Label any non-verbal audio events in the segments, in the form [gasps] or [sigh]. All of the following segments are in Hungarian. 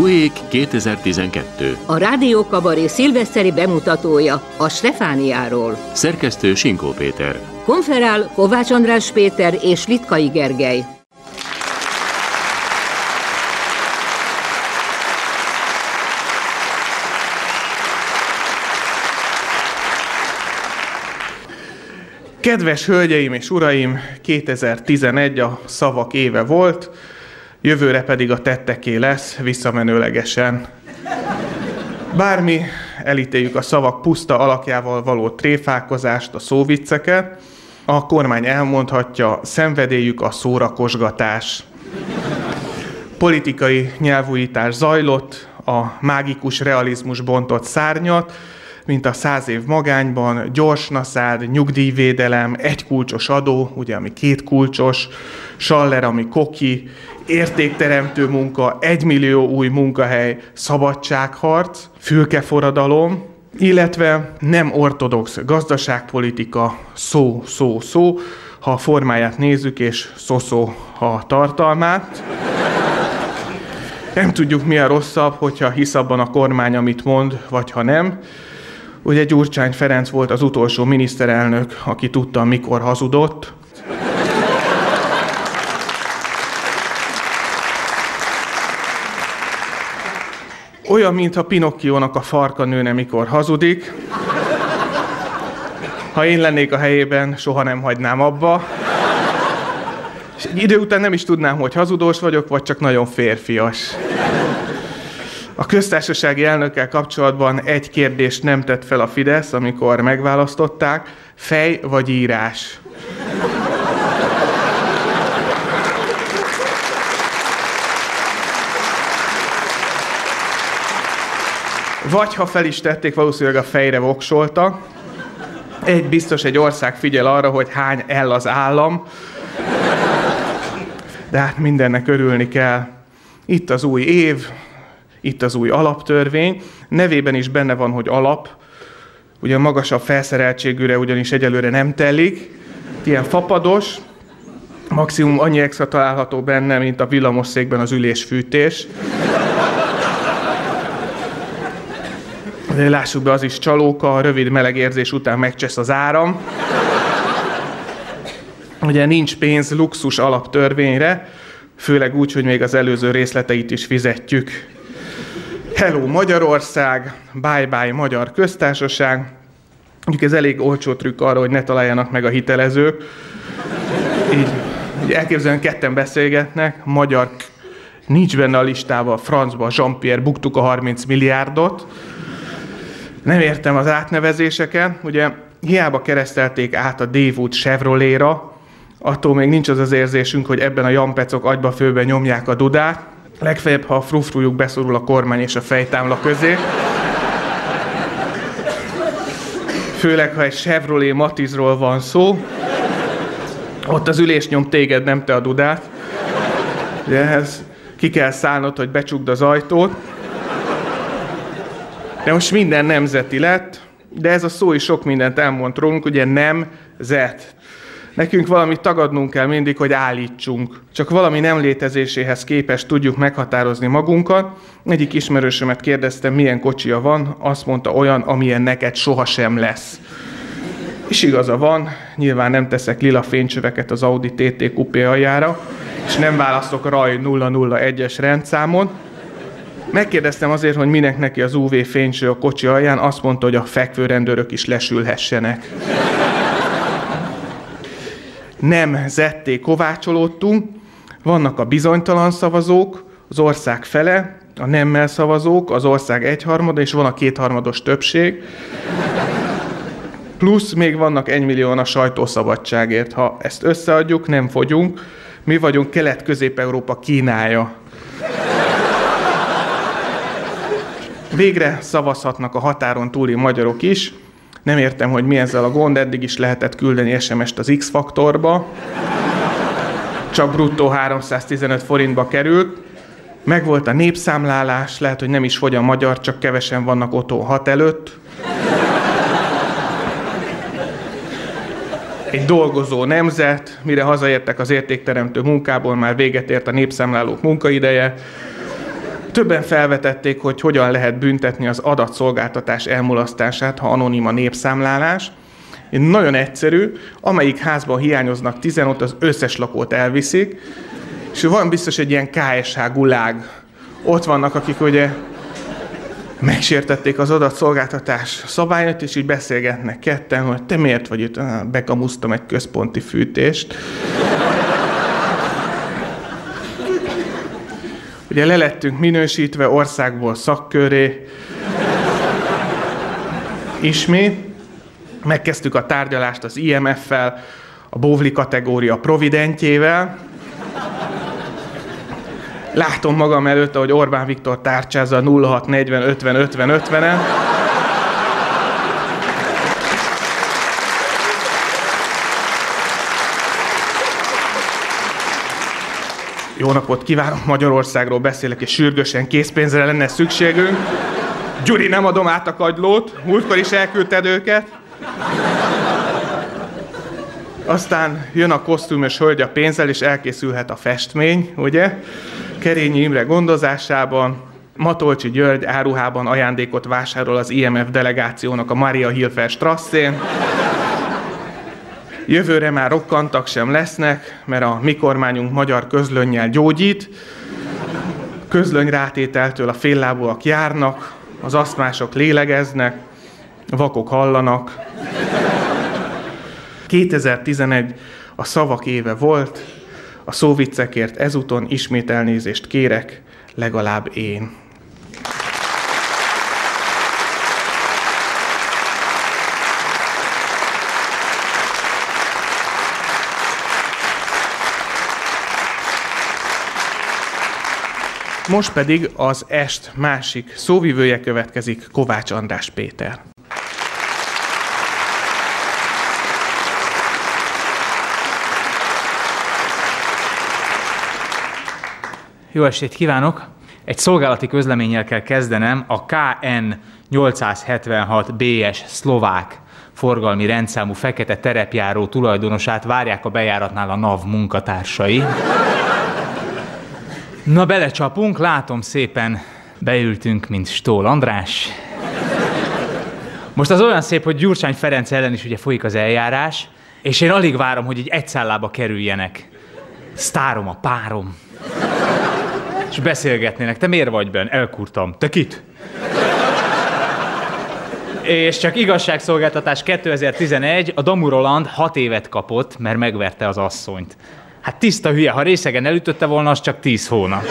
Buék 2012. A Rádió Kabaré szilveszteri bemutatója a Stefániáról. Szerkesztő Sinkó Péter. Konferál Kovács András Péter és Litkai Gergely. Kedves hölgyeim és uraim, 2011 a szavak éve volt, jövőre pedig a tetteké lesz, visszamenőlegesen. Bármi, elítéljük a szavak puszta alakjával való tréfálkozást, a szóvicceket, a kormány elmondhatja, szenvedélyük a szórakosgatás. Politikai nyelvújítás zajlott, a mágikus realizmus bontott szárnyat, mint a száz év magányban, gyors naszád, nyugdíjvédelem, egy kulcsos adó, ugye, ami két kulcsos, saller, ami koki, értékteremtő munka, egy millió új munkahely, szabadságharc, fülkeforradalom, illetve nem ortodox gazdaságpolitika, szó, szó, szó, ha a formáját nézzük, és szó, ha a tartalmát. Nem tudjuk, mi a rosszabb, hogyha hisz abban a kormány, amit mond, vagy ha nem. Ugye Gyurcsány Ferenc volt az utolsó miniszterelnök, aki tudta, mikor hazudott. Olyan, mintha Pinokkiónak a farka nőne, mikor hazudik. Ha én lennék a helyében, soha nem hagynám abba. És egy idő után nem is tudnám, hogy hazudós vagyok, vagy csak nagyon férfias. A köztársasági elnökkel kapcsolatban egy kérdést nem tett fel a Fidesz, amikor megválasztották, fej vagy írás. Vagy ha fel is tették, valószínűleg a fejre voksolta. Egy biztos, egy ország figyel arra, hogy hány el az állam. De hát mindennek örülni kell. Itt az új év, itt az új alaptörvény. Nevében is benne van, hogy alap. Ugye magasabb felszereltségűre ugyanis egyelőre nem telik. Ilyen fapados, maximum annyi extra található benne, mint a villamosszékben az ülésfűtés. De lássuk be, az is csalóka, a rövid meleg érzés után megcsesz az áram. Ugye nincs pénz luxus alaptörvényre, főleg úgy, hogy még az előző részleteit is fizetjük. Hello Magyarország, bye bye Magyar Köztársaság. Mondjuk ez elég olcsó trükk arra, hogy ne találjanak meg a hitelezők. Így, így elképzelően ketten beszélgetnek, magyar nincs benne a listában, francba Jean-Pierre buktuk a 30 milliárdot. Nem értem az átnevezéseket, ugye hiába keresztelték át a Daewoo Chevrolet-ra, attól még nincs az az érzésünk, hogy ebben a jampecok agyba főben nyomják a dudát, Legfeljebb, ha a frufrujuk beszorul a kormány és a fejtámla közé. Főleg, ha egy Chevrolet Matizról van szó, ott az ülés nyom téged, nem te a dudát. De ehhez ki kell szállnod, hogy becsukd az ajtót. De most minden nemzeti lett, de ez a szó is sok mindent elmond rólunk, ugye nem zet. Nekünk valamit tagadnunk kell mindig, hogy állítsunk. Csak valami nem létezéséhez képest tudjuk meghatározni magunkat. Egyik ismerősömet kérdeztem, milyen kocsia van, azt mondta olyan, amilyen neked sohasem lesz. És igaza van, nyilván nem teszek lila fénycsöveket az Audi TT kupé aljára, és nem választok Raj 001-es rendszámon. Megkérdeztem azért, hogy minek neki az UV fénycső a kocsi alján, azt mondta, hogy a fekvőrendőrök is lesülhessenek nem zetté kovácsolódtunk, vannak a bizonytalan szavazók, az ország fele, a nemmel szavazók, az ország egyharmada, és van a kétharmados többség. Plusz még vannak egymillióan a sajtószabadságért. Ha ezt összeadjuk, nem fogyunk. Mi vagyunk Kelet-Közép-Európa Kínája. Végre szavazhatnak a határon túli magyarok is, nem értem, hogy mi ezzel a gond, eddig is lehetett küldeni SMS-t az X-faktorba. Csak bruttó 315 forintba került. Megvolt a népszámlálás, lehet, hogy nem is fogy a magyar, csak kevesen vannak otthon hat előtt. Egy dolgozó nemzet, mire hazaértek az értékteremtő munkából, már véget ért a népszámlálók munkaideje. Többen felvetették, hogy hogyan lehet büntetni az adatszolgáltatás elmulasztását, ha anonim a népszámlálás. Nagyon egyszerű, amelyik házban hiányoznak 10, ott az összes lakót elviszik, és van biztos egy ilyen KSH gulág. Ott vannak, akik ugye megsértették az adatszolgáltatás szabályot, és így beszélgetnek ketten, hogy te miért vagy itt? Bekamusztam egy központi fűtést. Ugye lelettünk minősítve országból szakköré. Ismét megkezdtük a tárgyalást az IMF-fel, a Bóvli kategória providentjével. Látom magam előtt, hogy Orbán Viktor tárcsázza a 0640 50 50 50-en. Jó napot kívánok, Magyarországról beszélek, és sürgősen készpénzre lenne szükségünk. Gyuri, nem adom át a kagylót, múltkor is elküldted őket. Aztán jön a kosztümös hölgy a pénzzel, és elkészülhet a festmény, ugye? Kerényi Imre gondozásában, Matolcsi György áruhában ajándékot vásárol az IMF delegációnak a Maria Hilfer Strasszén. Jövőre már rokkantak sem lesznek, mert a mi kormányunk magyar közlönnyel gyógyít. Közlöny rátételtől a féllábúak járnak, az asztmások lélegeznek, vakok hallanak. 2011 a szavak éve volt, a szóviccekért ezúton ismét elnézést kérek, legalább én. Most pedig az est másik szóvivője következik, Kovács András Péter. Jó estét kívánok! Egy szolgálati közleménnyel kell kezdenem. A KN 876 BS szlovák forgalmi rendszámú fekete terepjáró tulajdonosát várják a bejáratnál a NAV munkatársai. Na belecsapunk, látom szépen beültünk, mint Stól András. Most az olyan szép, hogy Gyurcsány Ferenc ellen is ugye folyik az eljárás, és én alig várom, hogy egy szállába kerüljenek. Sztárom a párom. És beszélgetnének. Te miért vagy benn? Elkurtam. Te kit? És csak igazságszolgáltatás 2011, a Damu Roland hat évet kapott, mert megverte az asszonyt. Hát tiszta hülye, ha részegen elütötte volna, az csak tíz hónap.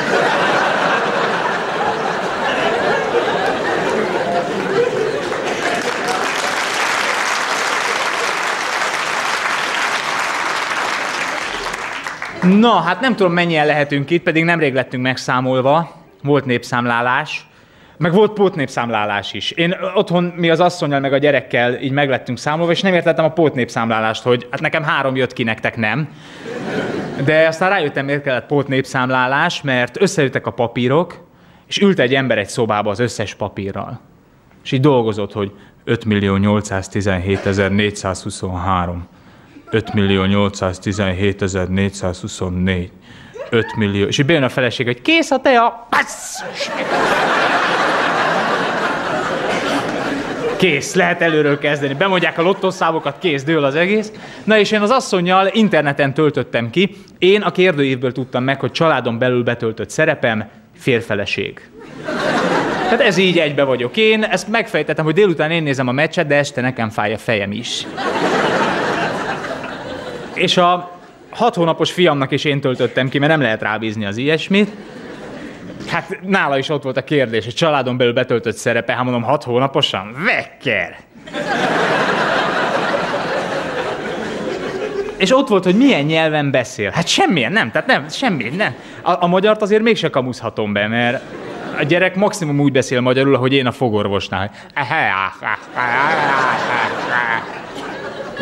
Na, hát nem tudom mennyien lehetünk itt, pedig nemrég lettünk megszámolva. Volt népszámlálás, meg volt pótnépszámlálás is. Én otthon mi az asszonyal meg a gyerekkel így meglettünk számolva, és nem értettem a pótnépszámlálást, hogy hát nekem három jött ki, nektek nem. De aztán rájöttem, miért kellett pótnépszámlálás, mert összejöttek a papírok, és ült egy ember egy szobába az összes papírral. És így dolgozott, hogy 5 millió 817 423. 5 millió 817 424. 5 millió. És így bejön a feleség, hogy kész a tea. Basszus! Kész, lehet előről kezdeni. Bemondják a lottószámokat, kész, dől az egész. Na és én az asszonyjal interneten töltöttem ki. Én a kérdőívből tudtam meg, hogy családon belül betöltött szerepem férfeleség. Tehát ez így egybe vagyok én, ezt megfejtettem, hogy délután én nézem a meccset, de este nekem fáj a fejem is. És a hat hónapos fiamnak is én töltöttem ki, mert nem lehet rábízni az ilyesmit. Hát nála is ott volt a kérdés, hogy családon belül betöltött szerepe, hát mondom, hat hónaposan? Vekker! És ott volt, hogy milyen nyelven beszél. Hát semmilyen, nem, tehát nem, semmi, nem. A, a magyart azért mégse kamuszhatom be, mert a gyerek maximum úgy beszél magyarul, ahogy én a fogorvosnál.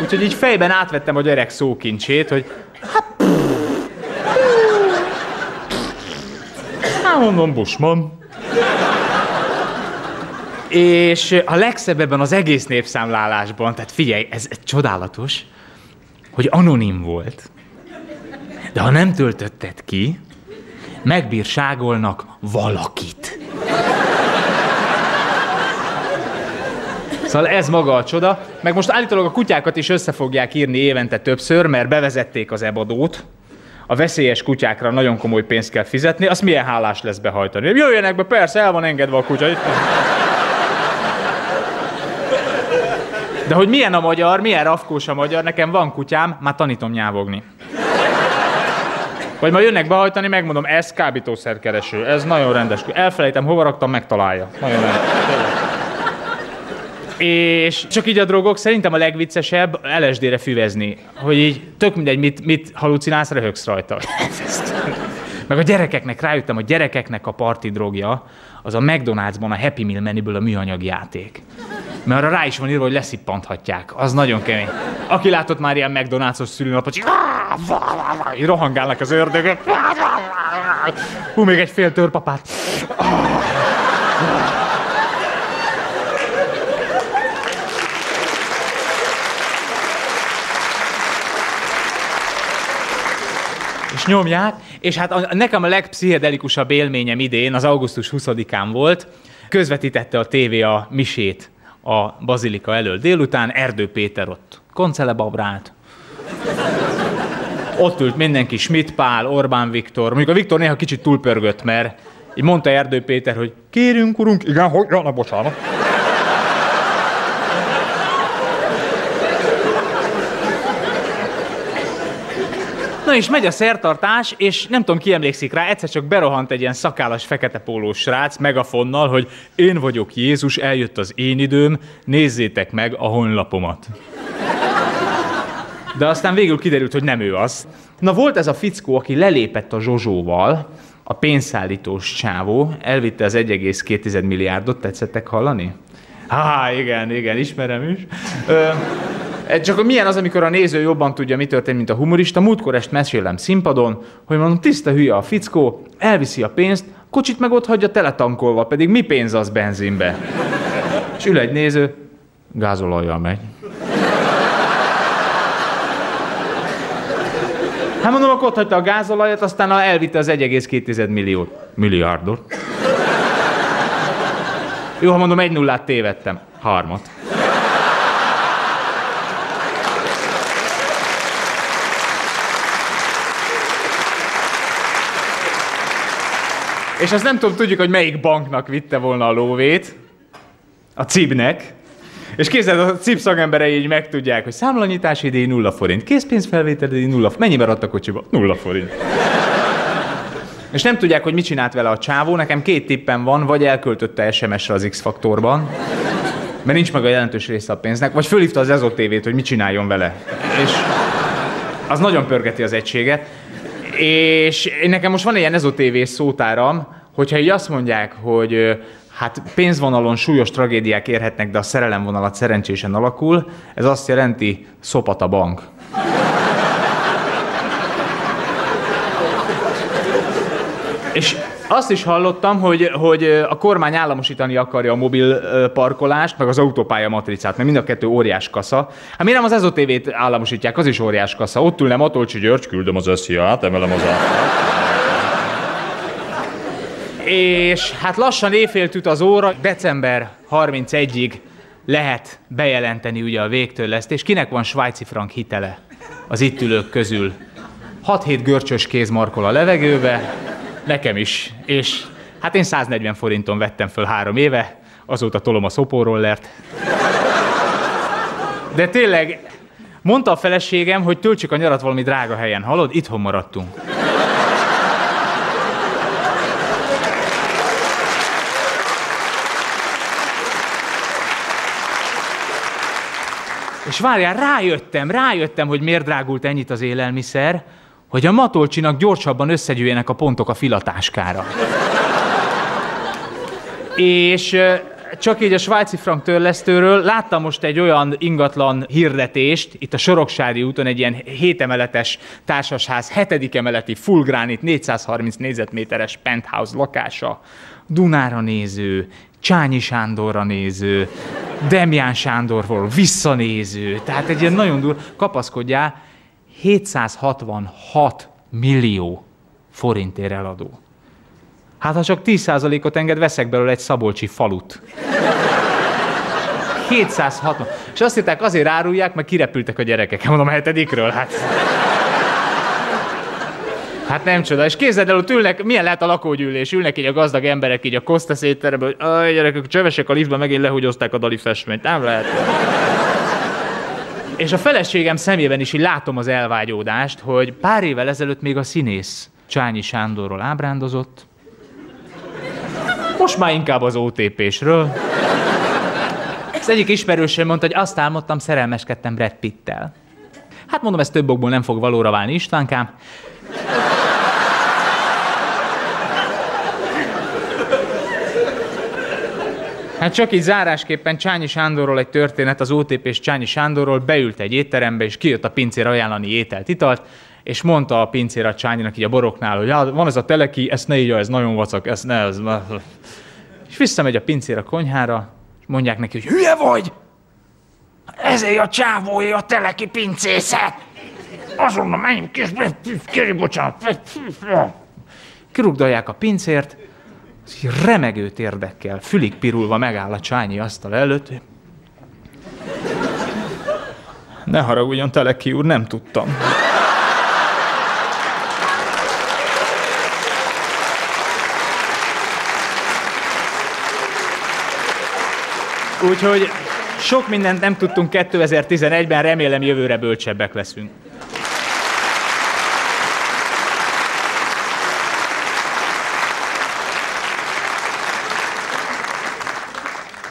Úgyhogy így fejben átvettem a gyerek szókincsét, hogy Hát mondom, Busman. És a legszebb ebben az egész népszámlálásban, tehát figyelj, ez, ez csodálatos, hogy anonim volt. De ha nem töltötted ki, megbírságolnak valakit. Szóval ez maga a csoda. Meg most állítólag a kutyákat is össze fogják írni évente többször, mert bevezették az ebadót. A veszélyes kutyákra nagyon komoly pénzt kell fizetni, azt milyen hálás lesz behajtani. Jöjjenek be, persze, el van engedve a kutya. De hogy milyen a magyar, milyen rafkós a magyar, nekem van kutyám, már tanítom nyávogni. Vagy ma jönnek behajtani, megmondom, ez kábítószerkereső, ez nagyon rendes. Elfelejtem, hova raktam, megtalálja. Nagyon rendes. És csak így a drogok szerintem a legviccesebb LSD-re füvezni. Hogy így tök mindegy, mit, mit halucinálsz, röhögsz rajta. Meg a gyerekeknek, rájöttem, a gyerekeknek a parti drogja, az a McDonald'sban a Happy Meal menüből a műanyag játék. Mert arra rá is van írva, hogy leszippanthatják. Az nagyon kemény. Aki látott már ilyen McDonald's-os szülőnapot, így rohangálnak az ördögök. Hú, még egy fél törpapát. És nyomják, és hát a, nekem a legpszichedelikusabb élményem idén, az augusztus 20-án volt, közvetítette a tévé a misét a bazilika elől délután, Erdő Péter ott koncelebabrált. Ott ült mindenki, Schmidt Pál, Orbán Viktor. Mondjuk a Viktor néha kicsit túlpörgött, mert így mondta Erdő Péter, hogy kérünk, urunk, igen, hogy, ja, na, bocsánat. Na és megy a szertartás, és nem tudom, ki emlékszik rá, egyszer csak berohant egy ilyen szakállas fekete pólós srác megafonnal, hogy én vagyok Jézus, eljött az én időm, nézzétek meg a honlapomat. De aztán végül kiderült, hogy nem ő az. Na volt ez a fickó, aki lelépett a Zsozsóval, a pénzszállítós csávó, elvitte az 1,2 milliárdot, tetszettek hallani? Há, igen, igen, ismerem is. Ö, csak milyen az, amikor a néző jobban tudja, mi történt, mint a humorista. Múltkor est mesélem színpadon, hogy mondom, tiszta hülye a fickó, elviszi a pénzt, kocsit meg ott hagyja teletankolva, pedig mi pénz az benzinbe? És ül egy néző, gázolajjal megy. Hát mondom, akkor ott hagyta a gázolajat, aztán elvitte az 1,2 milliót. Milliárdot. Jó, ha mondom, egy nullát tévedtem. Harmat. És azt nem tudom, tudjuk, hogy melyik banknak vitte volna a lóvét. A cibnek. És képzeld, a CIP szakemberei így megtudják, hogy számlanyítási díj nulla forint, készpénzfelvétel díj nulla forint. Mennyibe adta a kocsiba? Nulla forint. És nem tudják, hogy mit csinált vele a csávó. Nekem két tippem van, vagy elköltötte SMS-re az X-faktorban, mert nincs meg a jelentős része a pénznek, vagy fölhívta az Ezo TV-t, hogy mit csináljon vele. És az nagyon pörgeti az egységet. És nekem most van ilyen Ezo TV szótáram, hogyha így azt mondják, hogy hát pénzvonalon súlyos tragédiák érhetnek, de a szerelemvonalat szerencsésen alakul, ez azt jelenti, szopat a bank. És azt is hallottam, hogy, hogy a kormány államosítani akarja a mobil parkolást, meg az autópálya matricát, mert mind a kettő óriás kasza. Hát miért nem az EZOTV-t államosítják, az is óriás kasza. Ott ülne Matolcsi György, küldöm az SZIA-t, emelem az átát. És hát lassan éjfél tüt az óra, december 31-ig lehet bejelenteni ugye a végtörlesztés. Kinek van svájci frank hitele az itt ülők közül? 6-7 görcsös kéz markol a levegőbe, Nekem is. És hát én 140 forinton vettem föl három éve, azóta tolom a szopórollert. De tényleg, mondta a feleségem, hogy töltsük a nyarat valami drága helyen. Hallod? Itthon maradtunk. És várjál, rájöttem, rájöttem, hogy miért drágult ennyit az élelmiszer, hogy a matolcsinak gyorsabban összegyűjjenek a pontok a filatáskára. És csak így a svájci frank törlesztőről láttam most egy olyan ingatlan hirdetést, itt a Soroksári úton egy ilyen hétemeletes társasház, hetedik emeleti full granit, 430 négyzetméteres penthouse lakása, Dunára néző, Csányi Sándorra néző, Demján Sándorról visszanéző, tehát egy ilyen nagyon dur, kapaszkodjál, 766 millió forintért eladó. Hát ha csak 10%-ot enged, veszek belőle egy szabolcsi falut. 760. És azt hitták, azért árulják, mert kirepültek a gyerekek. Mondom, a hetedikről, hát. Hát nem csoda. És képzeld el, ott ülnek, milyen lehet a lakógyűlés, ülnek így a gazdag emberek így a Costa szétterebe, hogy gyerekek, csövesek a liftben, megint lehugyozták a dali festményt. Nem lehet. És a feleségem szemében is így látom az elvágyódást, hogy pár évvel ezelőtt még a színész Csányi Sándorról ábrándozott, most már inkább az OTP-sről. Az egyik ismerősöm mondta, hogy azt álmodtam, szerelmeskedtem Brad Pittel. Hát mondom, ez több okból nem fog valóra válni Istvánkám. Hát csak így zárásképpen Csányi Sándorról egy történet, az OTP és Csányi Sándorról beült egy étterembe, és kijött a pincér ajánlani ételt, italt, és mondta a pincér a Csányinak így a boroknál, hogy ja, van ez a teleki, ezt ne így, ez nagyon vacak, ez ne, ez... És visszamegy a pincér a konyhára, és mondják neki, hogy hülye vagy! Ezért a csávóé a teleki pincészet! Azonnal menjünk, kis, kérj, bocsánat. Kirugdalják a pincért, és remegő térdekkel, fülig pirulva megáll a csányi asztal előtt. Ne haragudjon, Teleki úr, nem tudtam. Úgyhogy sok mindent nem tudtunk 2011-ben, remélem jövőre bölcsebbek leszünk.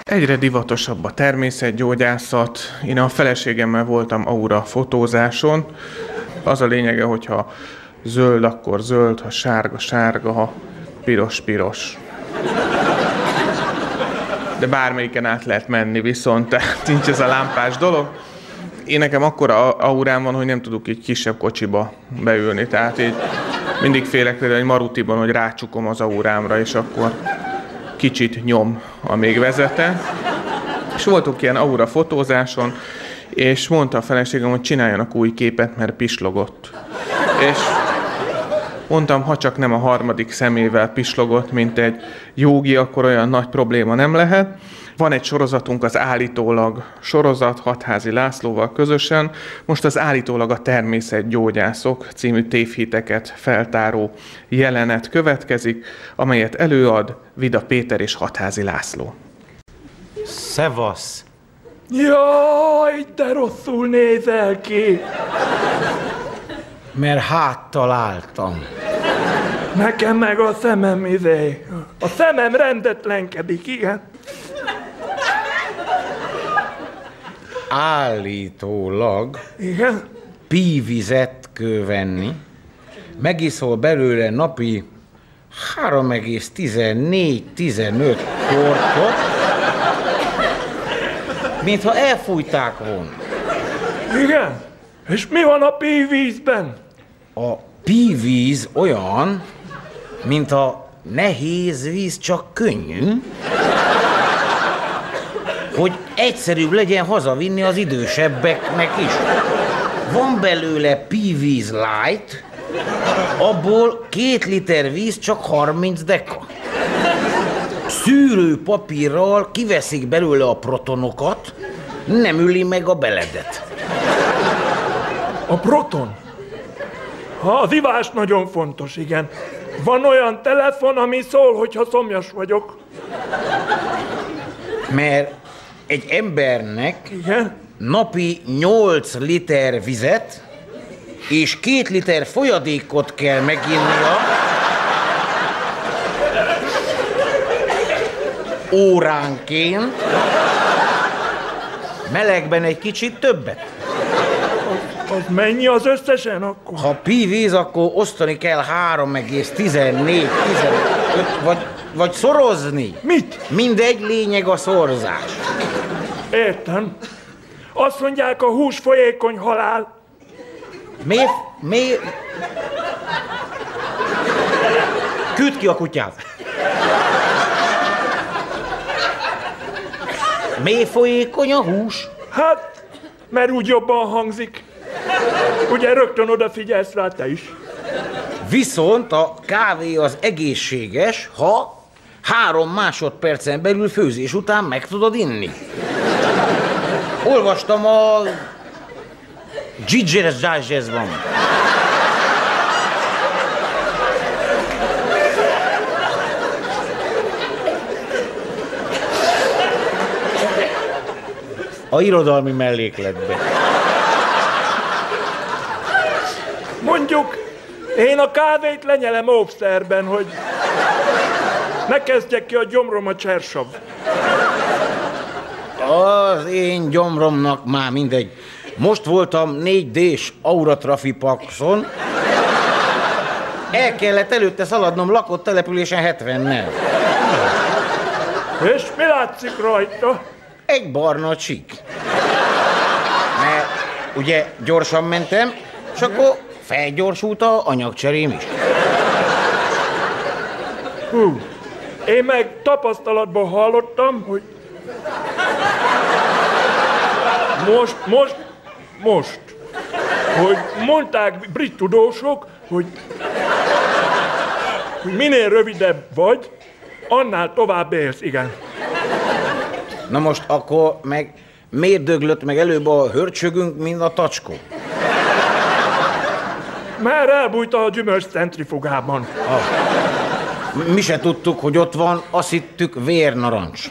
Egyre divatosabb a természetgyógyászat. Én a feleségemmel voltam aura fotózáson. Az a lényege, hogyha zöld, akkor zöld, ha sárga, sárga, ha piros, piros. De bármelyiken át lehet menni viszont, tehát [laughs] nincs ez a lámpás dolog. Én nekem akkora aurám van, hogy nem tudok így kisebb kocsiba beülni, tehát így mindig félek például egy marutiban, hogy rácsukom az aurámra, és akkor kicsit nyom a még vezete. És voltunk ilyen aura fotózáson, és mondta a feleségem, hogy csináljanak új képet, mert pislogott. És mondtam, ha csak nem a harmadik szemével pislogott, mint egy jogi, akkor olyan nagy probléma nem lehet. Van egy sorozatunk, az állítólag sorozat, Hatházi Lászlóval közösen. Most az állítólag a természetgyógyászok című tévhiteket feltáró jelenet következik, amelyet előad Vida Péter és Hatházi László. Szevasz! Jaj, de rosszul nézel ki! Mert háttal álltam. Nekem meg a szemem izé. A szemem rendetlenkedik, igen. Állítólag Igen? pívizet kell venni, megiszol belőle napi 3,14-15 kortot, mintha elfújták volna. Igen? És mi van a pívízben? A pívíz olyan, mint a nehéz víz, csak könnyű, hogy egyszerűbb legyen hazavinni az idősebbeknek is. Van belőle pívíz light, abból két liter víz csak 30 deka. Szűrő papírral kiveszik belőle a protonokat, nem üli meg a beledet. A proton. Ha az ivás nagyon fontos, igen. Van olyan telefon, ami szól, hogyha szomjas vagyok. Mert egy embernek Igen? napi 8 liter vizet és 2 liter folyadékot kell meginnia óránként, melegben egy kicsit többet. Az mennyi az összesen akkor? Ha pívíz, akkor osztani kell 3,14, 15, vagy, vagy szorozni. Mit? Mindegy, lényeg a szorzás. Értem. Azt mondják, a hús folyékony halál. Mi? Mi? Küld ki a kutyát. Mi folyékony a hús? Hát, mert úgy jobban hangzik. Ugye rögtön odafigyelsz rá te is. Viszont a kávé az egészséges, ha három másodpercen belül főzés után meg tudod inni. Olvastam a Gigeres Digestban. A irodalmi mellékletben. Mondjuk, én a kávét lenyelem óvszerben, hogy ne kezdjek ki a gyomrom a csersav. Az én gyomromnak már mindegy. Most voltam 4D-s Auratrafi Paxon. El kellett előtte szaladnom lakott településen 70-nel. És mi látszik rajta? Egy barna csík. Mert ugye gyorsan mentem, és akkor felgyorsult a anyagcserém is. Hú, én meg tapasztalatból hallottam, hogy most, most, most, hogy mondták brit tudósok, hogy, hogy minél rövidebb vagy, annál tovább élsz, igen. Na most akkor meg miért döglött meg előbb a hörcsögünk, mint a tacskó? Már elbújt a gyümölcs centrifugában. Mi se tudtuk, hogy ott van, azt hittük vérnarancs.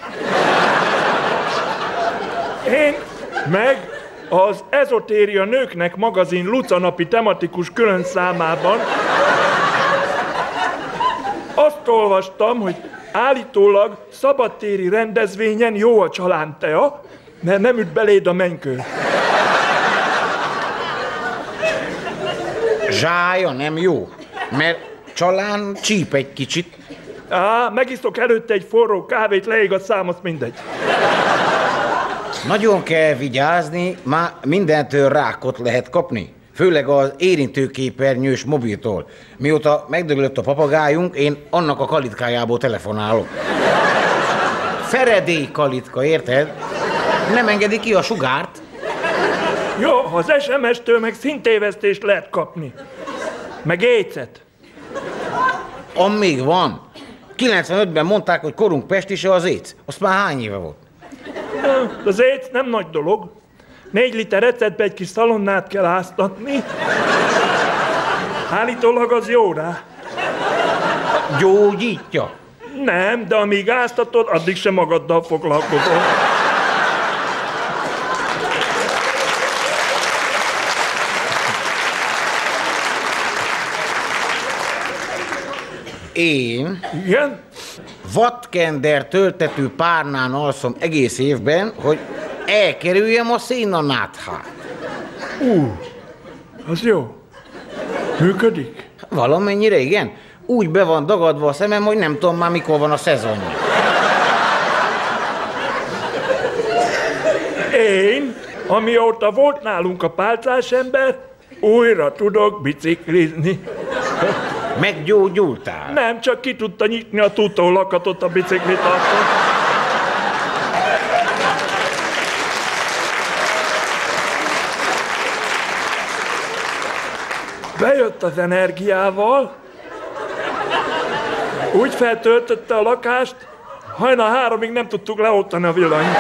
Én meg az Ezotéria Nőknek magazin Lucanapi tematikus külön számában azt olvastam, hogy állítólag szabadtéri rendezvényen jó a csalántea, mert nem üt beléd a mennykő. Zsája nem jó, mert csalán csíp egy kicsit. Á, megisztok előtte egy forró kávét, leég a szám, az mindegy. Nagyon kell vigyázni, már mindentől rákot lehet kapni. Főleg az érintőképernyős mobiltól. Mióta megdöglött a papagájunk, én annak a kalitkájából telefonálok. Feredély kalitka, érted? Nem engedi ki a sugárt. Jó, az SMS-től meg szintévesztést lehet kapni. Meg éjcet. Am még van. 95-ben mondták, hogy korunk pestise az éc. Azt már hány éve volt? Az éjc nem nagy dolog. Négy liter receptbe egy kis szalonnát kell áztatni. Állítólag az jó rá. Gyógyítja. Nem, de amíg áztatod, addig sem magaddal foglalkozol. Én Igen? vatkender töltető párnán alszom egész évben, hogy elkerüljem a szénanáthát. Az jó. Működik? Valamennyire igen. Úgy be van dagadva a szemem, hogy nem tudom már mikor van a szezon. Én, amióta volt nálunk a pálcás ember, újra tudok biciklizni. Meggyógyultál? Nem, csak ki tudta nyitni a tutó lakatot a biciklit akkor. Bejött az energiával, úgy feltöltötte a lakást, hajnal háromig nem tudtuk leoltani a villanyt.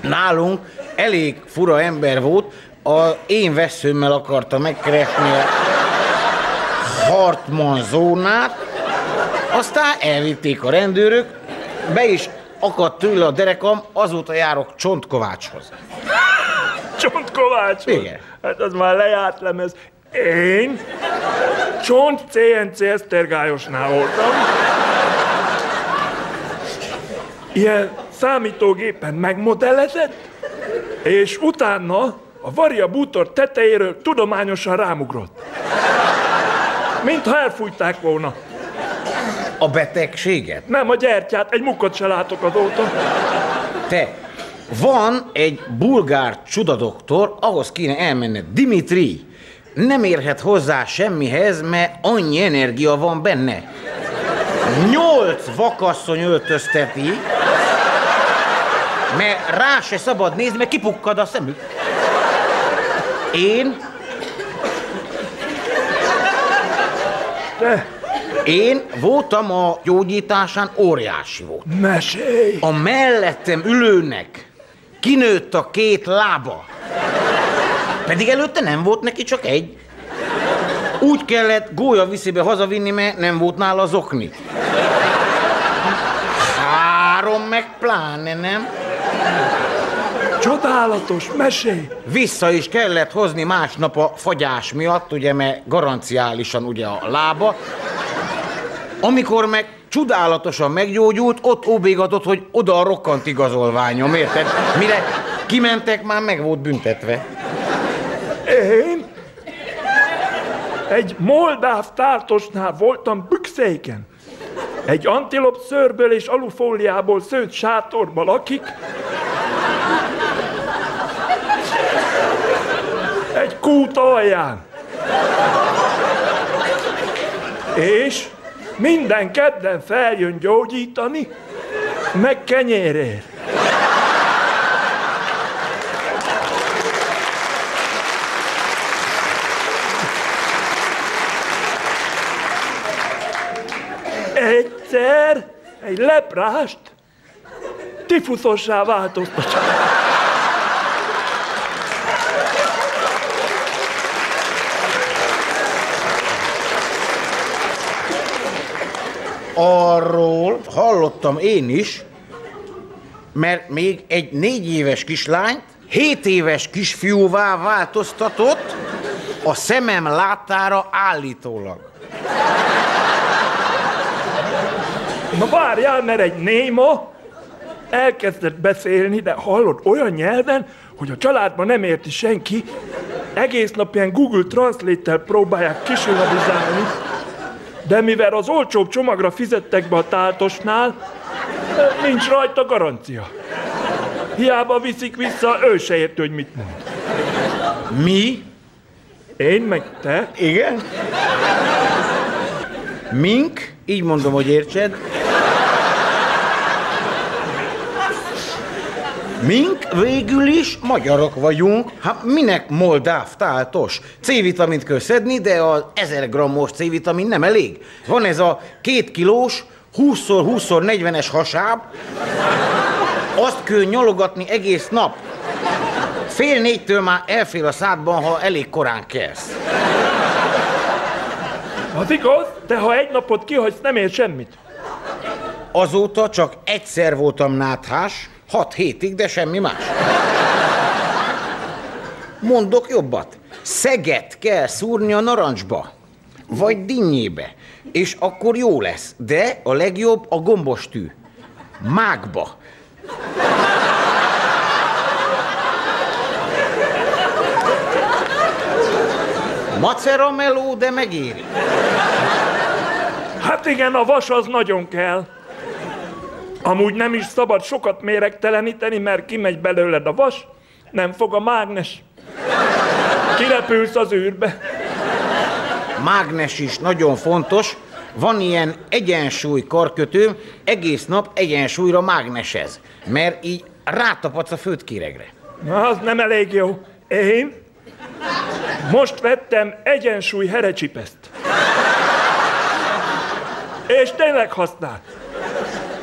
Nálunk elég fura ember volt, a én veszőmmel akarta megkeresni a Hartman zónát, aztán elvitték a rendőrök, be is akadt tőle a derekam, azóta járok Csontkovácshoz. Csontkovács. Igen. Hát az már lejárt lemez. Én Csont CNC Esztergályosnál voltam. Ilyen számítógépen megmodellezett, és utána a varia bútor tetejéről tudományosan rámugrott. Mintha elfújták volna. A betegséget? Nem a gyertyát, egy mukkot se látok azóta. Te, van egy bulgár csudadoktor, ahhoz kéne elmenned. Dimitri, nem érhet hozzá semmihez, mert annyi energia van benne. Nyolc vakasszony öltözteti, mert rá se szabad nézni, mert kipukkad a szemük. Én Én voltam a gyógyításán, óriási volt. Mesélj! A mellettem ülőnek kinőtt a két lába. Pedig előtte nem volt neki csak egy. Úgy kellett gólya viszébe hazavinni, mert nem volt nála az okni. Három meg pláne, nem? Csodálatos, mesélj! Vissza is kellett hozni másnap a fagyás miatt, ugye, mert garanciálisan ugye a lába. Amikor meg csodálatosan meggyógyult, ott óbégatott, hogy oda a rokkant igazolványom, érted? Mire kimentek, már meg volt büntetve. Én egy moldáv tártosnál voltam Bükszéken. Egy antilop szőrből és alufóliából szőtt sátorban lakik. Egy kút alján. És minden kedden feljön gyógyítani, meg kenyérért. Egyszer egy leprást tifuszossá változtatja. Arról hallottam én is, mert még egy négy éves kislányt hét éves kisfiúvá változtatott a szemem látára állítólag. Na várjál, mert egy néma elkezdett beszélni, de hallod olyan nyelven, hogy a családban nem érti senki, egész nap ilyen Google Translate-tel próbálják kisilabizálni, de mivel az olcsóbb csomagra fizettek be a táltosnál, nincs rajta garancia. Hiába viszik vissza, ő se érti, hogy mit mond. Mi? Én meg te? Igen? Mink? Így mondom, hogy értsed. Mink végül is magyarok vagyunk. Hát minek moldáv táltos? C-vitamint kell szedni, de az 1000 grammos C-vitamin nem elég. Van ez a két kilós, 20x20x40-es hasáb, azt kell nyalogatni egész nap. Fél négytől már elfél a szádban, ha elég korán kelsz. Az igaz, de ha egy napot kihagysz, nem ér semmit. Azóta csak egyszer voltam náthás, hat hétig, de semmi más. Mondok jobbat. Szeget kell szúrni a narancsba, vagy dinnyébe, és akkor jó lesz. De a legjobb a gombostű. Mágba. Macera meló, de megéri. Hát igen, a vas az nagyon kell. Amúgy nem is szabad sokat méregteleníteni, mert kimegy belőled a vas, nem fog a mágnes. Kirepülsz az űrbe. mágnes is nagyon fontos. Van ilyen egyensúly karkötő, egész nap egyensúlyra mágnesez, mert így rátapadsz a földkéregre. Na, az nem elég jó. Én most vettem egyensúly herecsipeszt. És tényleg használ.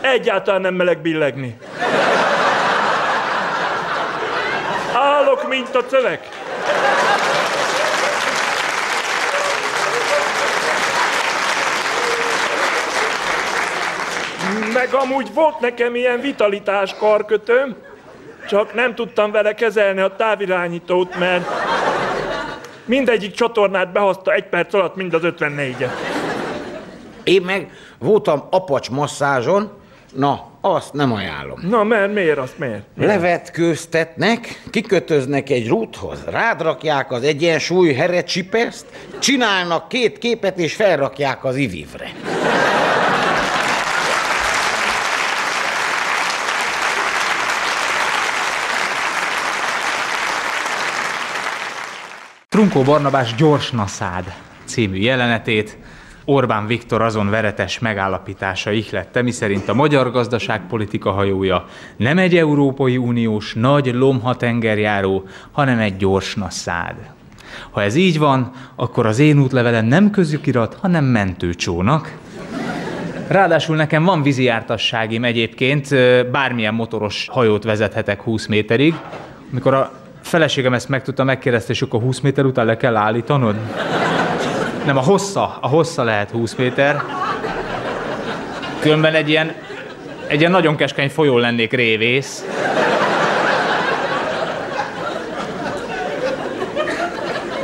Egyáltalán nem meleg billegni. Állok, mint a cövek. Meg amúgy volt nekem ilyen vitalitás karkötőm, csak nem tudtam vele kezelni a távirányítót, mert mindegyik csatornát behozta egy perc alatt mind az 54-et. Én meg voltam apacs masszázson, na, azt nem ajánlom. Na, mert miért azt miért? Levetkőztetnek, kikötöznek egy rúthoz, rádrakják az egyensúly herecsipeszt, csinálnak két képet és felrakják az ivivre. Trunkó Barnabás Gyors Naszád című jelenetét Orbán Viktor azon veretes megállapítása ihlette, miszerint a magyar gazdaságpolitika hajója nem egy Európai Uniós nagy lomha tengerjáró, hanem egy gyors naszád. Ha ez így van, akkor az én útlevelem nem közükirat, hanem mentőcsónak. Ráadásul nekem van vízijártasságim egyébként, bármilyen motoros hajót vezethetek 20 méterig. Amikor a feleségem ezt megtudta, megkérdezte, és akkor 20 méter után le kell állítanod? Nem, a hossza, a hossza lehet 20 méter. Különben egy ilyen, egy ilyen nagyon keskeny folyón lennék révész.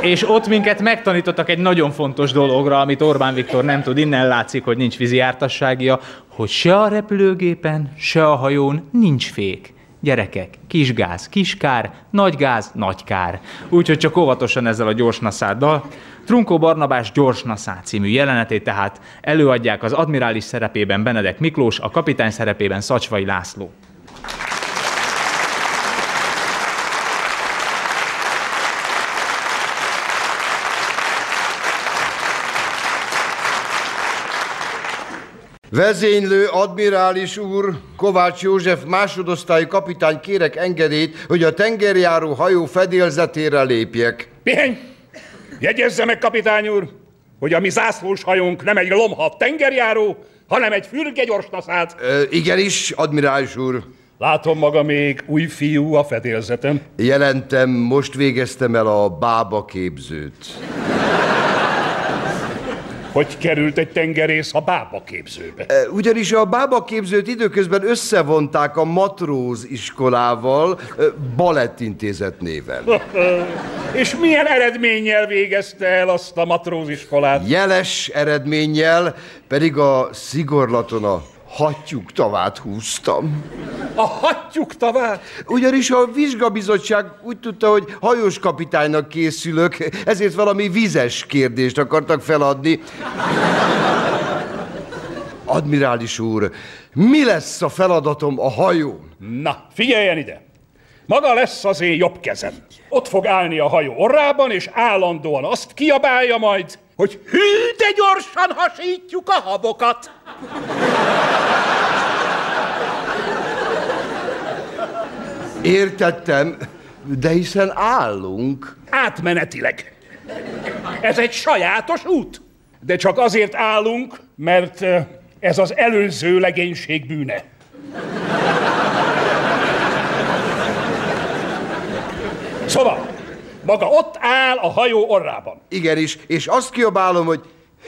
És ott minket megtanítottak egy nagyon fontos dologra, amit Orbán Viktor nem tud, innen látszik, hogy nincs vízi jártasságia, hogy se a repülőgépen, se a hajón nincs fék. Gyerekek, kis gáz, kis kár, nagy gáz, nagy kár. Úgyhogy csak óvatosan ezzel a gyors naszáddal. Trunkó Barnabás Gyors Naszá című jelenetét tehát előadják az admirális szerepében Benedek Miklós, a kapitány szerepében Szacsvai László. Vezénylő admirális úr, Kovács József másodosztályú kapitány kérek engedélyt, hogy a tengerjáró hajó fedélzetére lépjek. Pihenj! Jegyezze meg, kapitány úr, hogy a mi zászlós hajónk nem egy lomhat tengerjáró, hanem egy fürge gyorsnaszád. Ö, igenis, admirális úr. Látom maga még új fiú a fedélzetem. Jelentem, most végeztem el a bába képzőt. Hogy került egy tengerész a bába képzőbe? Ugyanis a bába képzőt időközben összevonták a matróz iskolával, balettintézet néven. [laughs] És milyen eredménnyel végezte el azt a matróziskolát? Jeles eredménnyel, pedig a szigorlaton a hattyúk tavát húztam. A hattyúk tavát? Ugyanis a vizsgabizottság úgy tudta, hogy hajós kapitánynak készülök, ezért valami vizes kérdést akartak feladni. Admirális úr, mi lesz a feladatom a hajón? Na, figyeljen ide! Maga lesz az én jobb kezem. Ott fog állni a hajó orrában, és állandóan azt kiabálja majd, hogy hű, de gyorsan hasítjuk a habokat. Értettem, de hiszen állunk. Átmenetileg. Ez egy sajátos út. De csak azért állunk, mert ez az előző legénység bűne. Szóval, maga ott áll a hajó orrában. Igenis, és azt kiabálom, hogy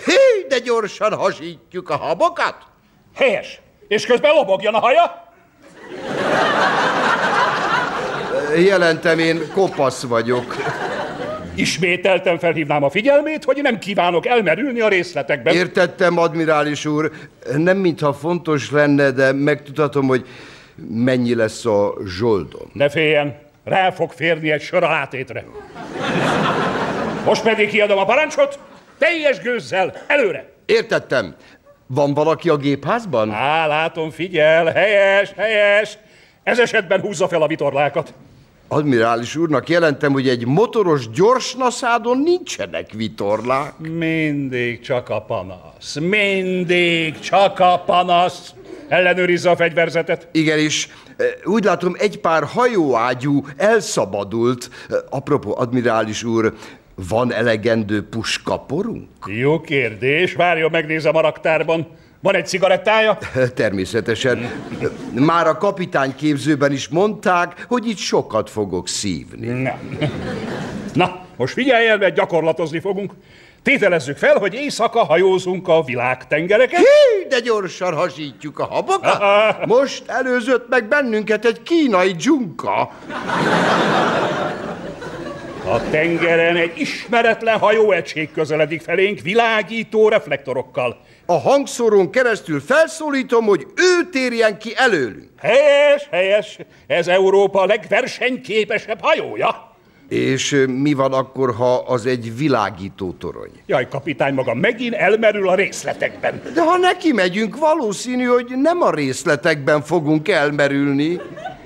hé, de gyorsan hasítjuk a habokat. Helyes. És közben lobogjon a haja. Jelentem, én kopasz vagyok. Ismételten felhívnám a figyelmét, hogy nem kívánok elmerülni a részletekben. Értettem, admirális úr. Nem mintha fontos lenne, de megtudhatom, hogy mennyi lesz a zsoldom. Ne féljen, rá fog férni egy sor a látétre. Most pedig kiadom a parancsot, teljes gőzzel, előre! Értettem. Van valaki a gépházban? Á, látom, figyel, helyes, helyes. Ez esetben húzza fel a vitorlákat. Admirális úrnak jelentem, hogy egy motoros gyorsnaszádon nincsenek vitorlák. Mindig csak a panasz. Mindig csak a panasz. Ellenőrizze a fegyverzetet. Igenis, úgy látom, egy pár hajóágyú elszabadult. Apropó, admirális úr, van elegendő puskaporunk? Jó kérdés, várjon, megnézem a raktárban. Van egy cigarettája? [laughs] Természetesen. Már a kapitány képzőben is mondták, hogy itt sokat fogok szívni. Nem. Na, most figyeljen, mert gyakorlatozni fogunk. Tételezzük fel, hogy éjszaka hajózunk a világtengereken. Hí, de gyorsan hasítjuk a habokat. Most előzött meg bennünket egy kínai dzsunka. A tengeren egy ismeretlen hajóegység közeledik felénk világító reflektorokkal. A hangszórón keresztül felszólítom, hogy ő térjen ki előlünk. Helyes, helyes. Ez Európa legversenyképesebb hajója. És mi van akkor, ha az egy világító torony? Jaj, kapitány, maga megint elmerül a részletekben. De ha neki megyünk, valószínű, hogy nem a részletekben fogunk elmerülni.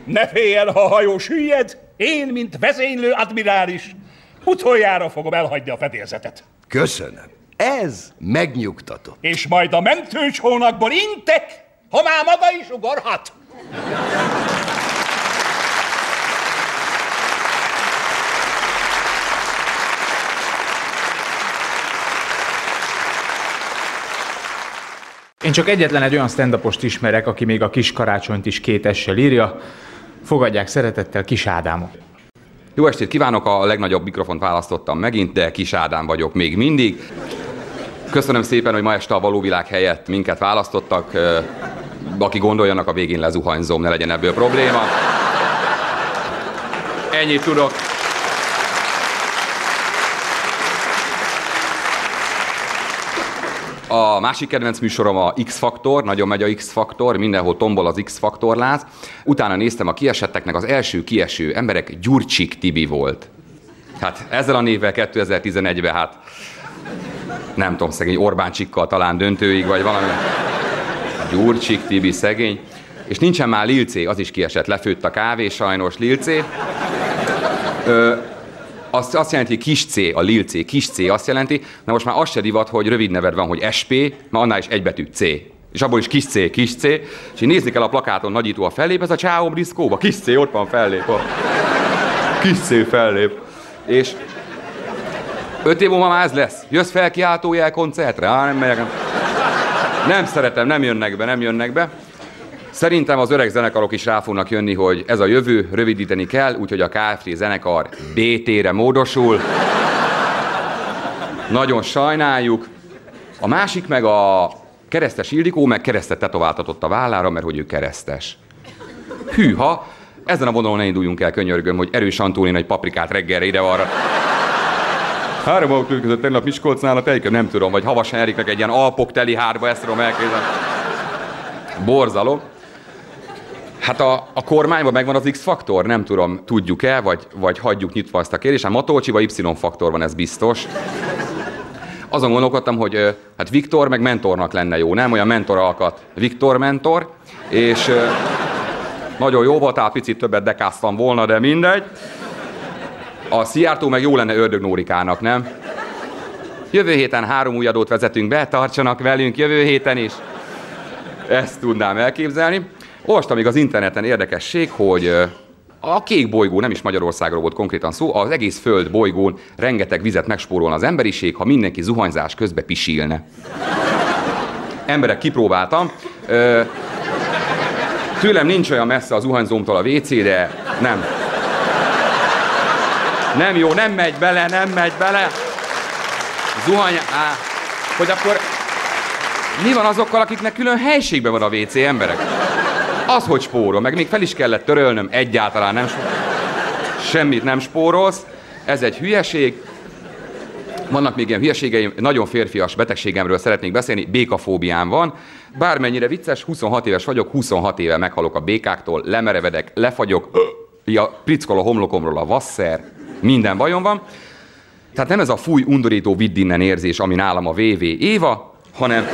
Ne féljen, ha a hajó süllyed, én, mint vezénylő admirális, utoljára fogom elhagyni a fedélzetet. Köszönöm. Ez megnyugtató. És majd a mentőcsónakból intek, ha már maga is ugorhat. Én csak egyetlen egy olyan stand ismerek, aki még a kis karácsonyt is két essel írja. Fogadják szeretettel Kis Ádámot. Jó estét kívánok, a legnagyobb mikrofont választottam megint, de Kis Ádám vagyok még mindig. Köszönöm szépen, hogy ma este a való világ helyett minket választottak. Aki gondoljanak, a végén lezuhanyzom, ne legyen ebből probléma. Ennyit tudok. A másik kedvenc műsorom a X-faktor, nagyon megy a X-faktor, mindenhol tombol az X-faktor láz. Utána néztem a kiesetteknek, az első kieső emberek Gyurcsik Tibi volt. Hát ezzel a névvel 2011-ben, hát nem tudom, szegény Orbán Csikkal talán döntőig, vagy valami. Gyurcsik Tibi, szegény. És nincsen már Lilcé, az is kiesett, lefőtt a kávé, sajnos Lilcé. Ö, azt, azt jelenti, kis C, a lil C, kis C azt jelenti, na most már az se divat, hogy rövid neved van, hogy SP, ma annál is egybetű C. És abból is kis C, kis C, és nézni kell a plakáton, nagyító a fellép, ez a Csáó Briszkóba, kis C, ott van fellép. A kis C fellép. És öt év múlva már ez lesz. Jössz felkiáltójel koncertre? Á, nem megyek. Nem szeretem, nem jönnek be, nem jönnek be. Szerintem az öreg zenekarok is rá fognak jönni, hogy ez a jövő, rövidíteni kell, úgyhogy a KFT zenekar BT-re módosul. Nagyon sajnáljuk. A másik meg a keresztes Ildikó, meg keresztet tetováltatott a vállára, mert hogy ő keresztes. Hűha, ezen a vonalon ne induljunk el, könyörgöm, hogy erős Antónin egy paprikát reggelre ide-arra. Három autó között tegnap Miskolcnál a tejköm, nem tudom, vagy Havas Eriknek egy ilyen alpok teli hárba, ezt tudom elképzelni. Borzalom. Hát a, a kormányban megvan az X-faktor, nem tudom, tudjuk-e, vagy, vagy hagyjuk nyitva azt a kérdést. Hát Matolcsiba Y-faktor van, ez biztos. Azon gondolkodtam, hogy hát Viktor meg mentornak lenne jó, nem? Olyan mentor alkat. Viktor mentor, és nagyon jó voltál, picit többet dekáztam volna, de mindegy. A Szijjártó meg jó lenne Ördög Nórikának, nem? Jövő héten három új adót vezetünk be, tartsanak velünk jövő héten is. Ezt tudnám elképzelni. Olvastam még az interneten érdekesség, hogy a kék bolygó, nem is Magyarországról volt konkrétan szó, az egész föld bolygón rengeteg vizet megspórolna az emberiség, ha mindenki zuhanyzás közbe pisilne. Emberek kipróbáltam. Tőlem nincs olyan messze az zuhanyzómtól a WC, de nem. Nem jó, nem megy bele, nem megy bele. Zuhany... Á, hogy akkor mi van azokkal, akiknek külön helységben van a WC emberek? Az, hogy spórol, meg még fel is kellett törölnöm, egyáltalán nem spórol. Semmit nem spórolsz, ez egy hülyeség. Vannak még ilyen hülyeségeim, nagyon férfias betegségemről szeretnék beszélni, békafóbiám van. Bármennyire vicces, 26 éves vagyok, 26 éve meghalok a békáktól, lemerevedek, lefagyok, ja, prickol a homlokomról a vasszer, minden bajom van. Tehát nem ez a fúj, undorító, vidd innen érzés, ami nálam a VV Éva, hanem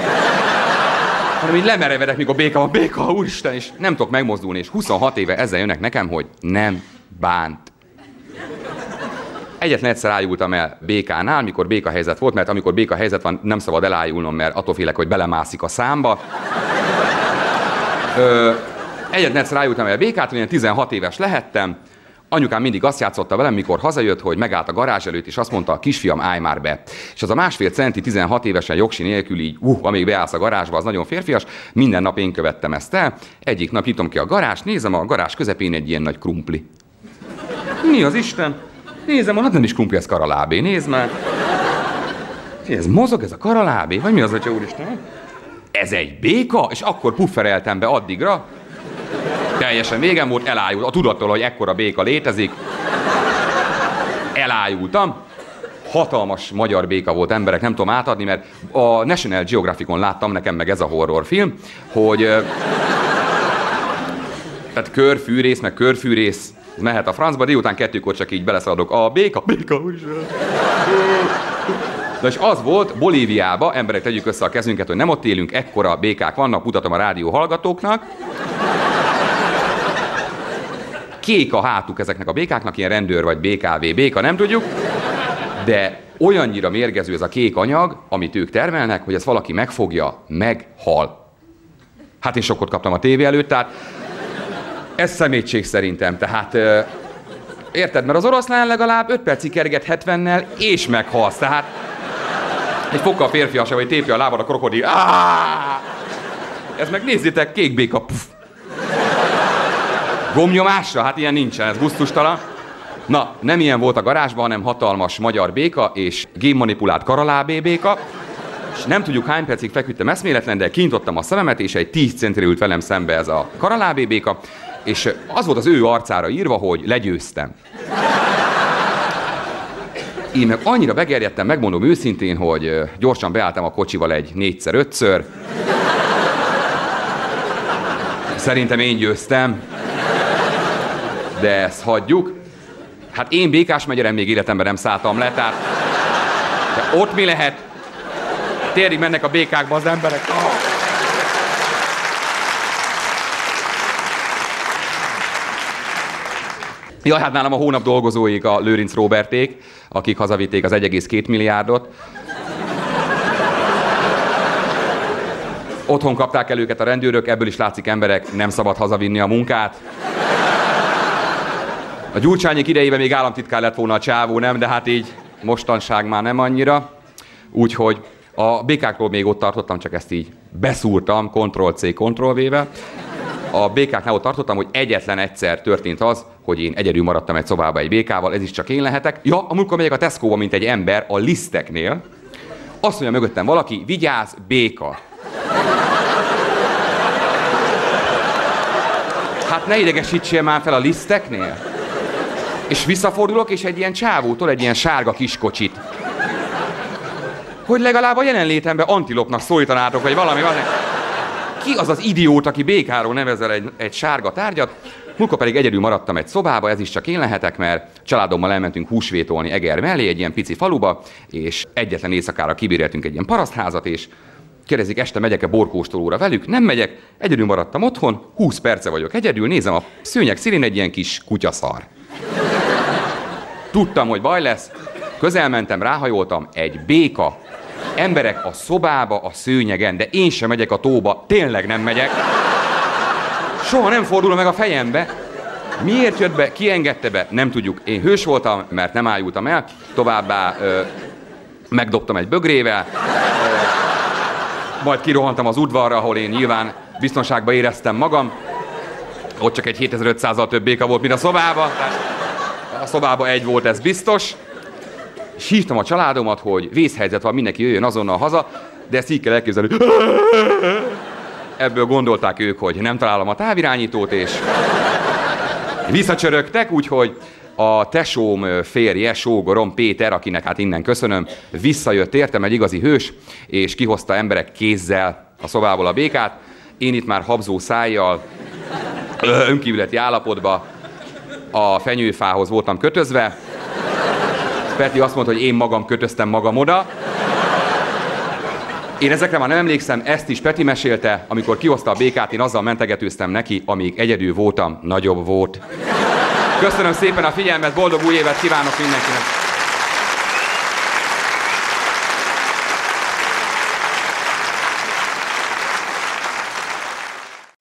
hanem így lemerevedek, mikor béka van, béka, úristen, és nem tudok megmozdulni, és 26 éve ezzel jönnek nekem, hogy nem bánt. Egyetlen egyszer ájultam el békánál, mikor béka helyzet volt, mert amikor béka helyzet van, nem szabad elájulnom, mert attól félek, hogy belemászik a számba. Ö, egyetlen egyszer ájultam el békát, hogy 16 éves lehettem, Anyukám mindig azt játszotta velem, mikor hazajött, hogy megállt a garázs előtt, és azt mondta, kisfiam, állj már be. És az a másfél centi, 16 évesen jogsi nélkül így, uh, amíg beállsz a garázsba, az nagyon férfias, minden nap én követtem ezt el. Egyik nap nyitom ki a garást, nézem a garázs közepén egy ilyen nagy krumpli. Mi az Isten? Nézem, hát nem is krumpli, ez karalábé, nézd már. Ez mozog, ez a karalábé, vagy mi az, hogy úristen? Ez egy béka? És akkor puffereltem be addigra, Teljesen végem volt, elájult. A tudattól, hogy ekkora béka létezik, elájultam. Hatalmas magyar béka volt emberek, nem tudom átadni, mert a National Geographicon láttam nekem meg ez a horrorfilm, hogy tehát körfűrész, meg körfűrész mehet a francba, délután kettőkor csak így beleszaladok. A béka, béka. Na és az volt Bolíviába, emberek tegyük össze a kezünket, hogy nem ott élünk, ekkora békák vannak, mutatom a rádió hallgatóknak kék a hátuk ezeknek a békáknak, ilyen rendőr vagy BKV béka, nem tudjuk, de olyannyira mérgező ez a kék anyag, amit ők termelnek, hogy ezt valaki megfogja, meghal. Hát én sokkot kaptam a tévé előtt, tehát ez szemétség szerintem, tehát érted, mert az oroszlán legalább 5 percig kerget 70-nel, és meghalsz, tehát egy fokkal férfias, vagy tépi a lábad a krokodil, Áááá! Ez meg nézzétek, kék béka, puf. Gomnyomásra? Hát ilyen nincsen, ez gusztustalan. Na, nem ilyen volt a garázsban, hanem hatalmas magyar béka és génmanipulált karalábé béka. És nem tudjuk hány percig feküdtem eszméletlen, de kintottam a szememet, és egy 10 centire ült velem szembe ez a karalábé béka, és az volt az ő arcára írva, hogy legyőztem. Én meg annyira begerjedtem, megmondom őszintén, hogy gyorsan beálltam a kocsival egy négyszer, ötször. Szerintem én győztem. De ezt hagyjuk. Hát én Békás megyeren még életemben nem szálltam le, tehát de ott mi lehet? Térig mennek a békákba az emberek. Oh. Ja, hát nálam a hónap dolgozóik a Lőrinc Roberték, akik hazavitték az 1,2 milliárdot. Otthon kapták el őket a rendőrök, ebből is látszik emberek, nem szabad hazavinni a munkát. A Gyurcsányék idejében még államtitkár lett volna a csávó, nem? De hát így mostanság már nem annyira. Úgyhogy a békákról még ott tartottam, csak ezt így beszúrtam, Ctrl-C, Ctrl-V-vel. A békáknál ott tartottam, hogy egyetlen egyszer történt az, hogy én egyedül maradtam egy szobába egy békával, ez is csak én lehetek. Ja, amikor megyek a Tesco-ba, mint egy ember, a liszteknél, azt mondja mögöttem valaki, vigyázz, béka. Hát ne idegesítsél már fel a liszteknél. És visszafordulok, és egy ilyen csávótól egy ilyen sárga kiskocsit. Hogy legalább a jelenlétemben antilopnak szólítanátok, vagy valami, valami. Ki az az idiót, aki békáról nevezel egy, egy sárga tárgyat? Múlkor pedig egyedül maradtam egy szobába, ez is csak én lehetek, mert családommal elmentünk húsvétolni Eger mellé, egy ilyen pici faluba, és egyetlen éjszakára kibéreltünk egy ilyen parasztházat, és kérdezik, este megyek-e borkóstolóra velük? Nem megyek, egyedül maradtam otthon, 20 perce vagyok egyedül, nézem a szőnyeg színén egy ilyen kis kutyaszar. Tudtam, hogy baj lesz, közelmentem, ráhajoltam, egy béka, emberek a szobába, a szőnyegen, de én sem megyek a tóba, tényleg nem megyek. Soha nem fordul meg a fejembe. Miért jött be, ki engedte be, nem tudjuk. Én hős voltam, mert nem ájultam el, továbbá ö, megdobtam egy bögrével, ö, majd kirohantam az udvarra, ahol én nyilván biztonságban éreztem magam. Ott csak egy 7500-al több béka volt, mint a szobába. A szobába egy volt, ez biztos. És hívtam a családomat, hogy vészhelyzet van, mindenki jöjjön azonnal haza, de ezt így kell elképzelni. Ebből gondolták ők, hogy nem találom a távirányítót, és visszacsörögtek, úgyhogy a tesóm férje, sógorom Péter, akinek hát innen köszönöm, visszajött értem, egy igazi hős, és kihozta emberek kézzel a szobából a békát. Én itt már habzó szájjal, önkívületi állapotba a fenyőfához voltam kötözve. Peti azt mondta, hogy én magam kötöztem magam oda. Én ezekre már nem emlékszem, ezt is Peti mesélte, amikor kihozta a békát, én azzal mentegetőztem neki, amíg egyedül voltam, nagyobb volt. Köszönöm szépen a figyelmet, boldog új évet kívánok mindenkinek!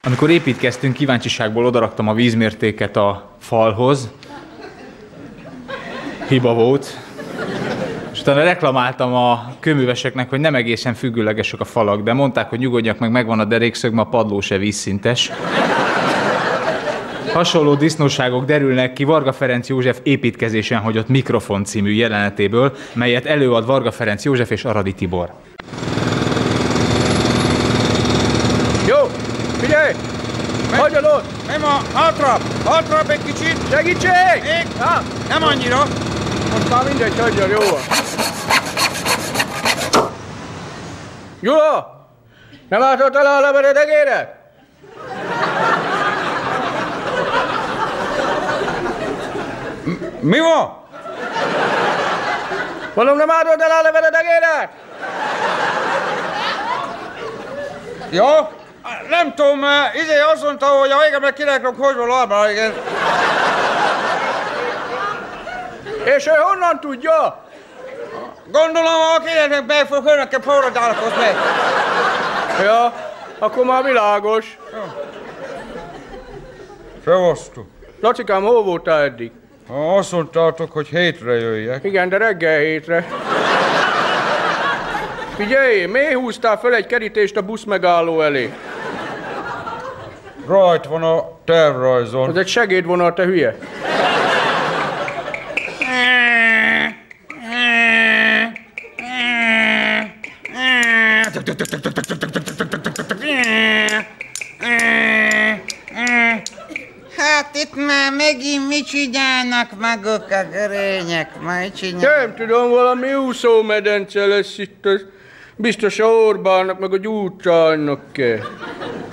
Amikor építkeztünk, kíváncsiságból odaraktam a vízmértéket a falhoz. Hiba volt. És utána reklamáltam a kőműveseknek, hogy nem egészen függőlegesek a falak, de mondták, hogy nyugodjak meg, megvan a derékszög, ma a padló se vízszintes. Hasonló disznóságok derülnek ki Varga Ferenc József építkezésen hagyott mikrofon című jelenetéből, melyet előad Varga Ferenc József és Aradi Tibor. Jó, figyelj! Ott! Nem a... Hátra! Hátra egy kicsit! Segítség! Még? Ha, nem annyira. Most már mindegy, hagyjad, jó van. Gyula! Nem látod el a leveredegére? Mi van? Mondom, nem árulod el a leveredegére? Jó? Nem tudom, izé azt mondta, hogy a végem meg kirakok hogy lábra, igen. És ő honnan tudja? Gondolom, a kinek meg fog önökkel forradalkozni. Ja, akkor már világos. Szevasztok. Lacikám, hol voltál eddig? Azt mondtátok, hogy hétre jöjjek. Igen, de reggel hétre. Figyelj, miért húztál föl egy kerítést a busz megálló elé? Rajt van a tervrajzon. Ez egy segédvonal, te hülye. Hát itt már megint mit csinálnak maguk a görények? Majd csinálnak. Nem tudom, valami úszómedence lesz itt. Az biztos a Orbánnak, meg a gyúcsának kell.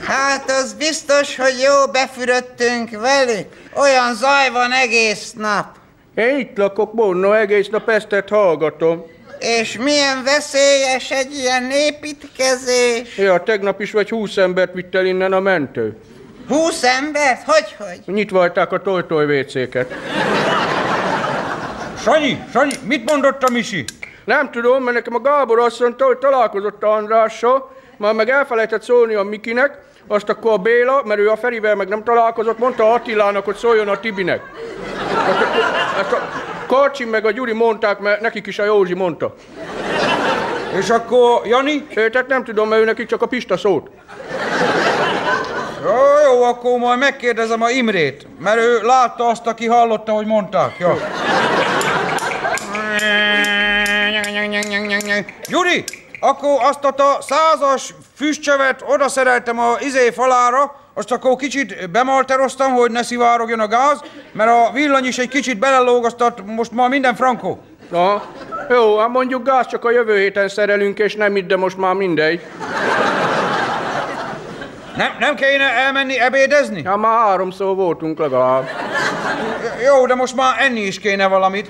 Hát az biztos, hogy jó befürödtünk velük. Olyan zaj van egész nap. Én itt lakok, Bonna, egész nap Esztert hallgatom. És milyen veszélyes egy ilyen építkezés. Ja, tegnap is vagy húsz embert vitt el innen a mentő. Húsz embert? Hogy, hogy? Nyitva hagyták a toltoj vécéket. Sanyi, Sanyi, mit mondott a Misi? Nem tudom, mert nekem a Gábor azt mondta, hogy találkozott a Andrással, már meg elfelejtett szólni a Mikinek, azt akkor a Béla, mert ő a Ferivel meg nem találkozott, mondta Attilának, hogy szóljon a Tibinek. Ezt a, ezt a Karcsi meg a Gyuri mondták, mert nekik is a Józsi mondta. És akkor Jani? É, tehát nem tudom, mert ő nekik csak a Pista szólt. Jó, jó, akkor majd megkérdezem a Imrét, mert ő látta azt, aki hallotta, hogy mondták. Jó. Gyuri, akkor azt a százas füstcsövet oda szereltem a izé falára, azt akkor kicsit bemalteroztam, hogy ne szivárogjon a gáz, mert a villany is egy kicsit belelógasztat, most már minden frankó. Na, jó, hát mondjuk gáz csak a jövő héten szerelünk, és nem itt, de most már mindegy. Nem, nem kéne elmenni ebédezni? Ja, már háromszor voltunk legalább. Jó, de most már enni is kéne valamit.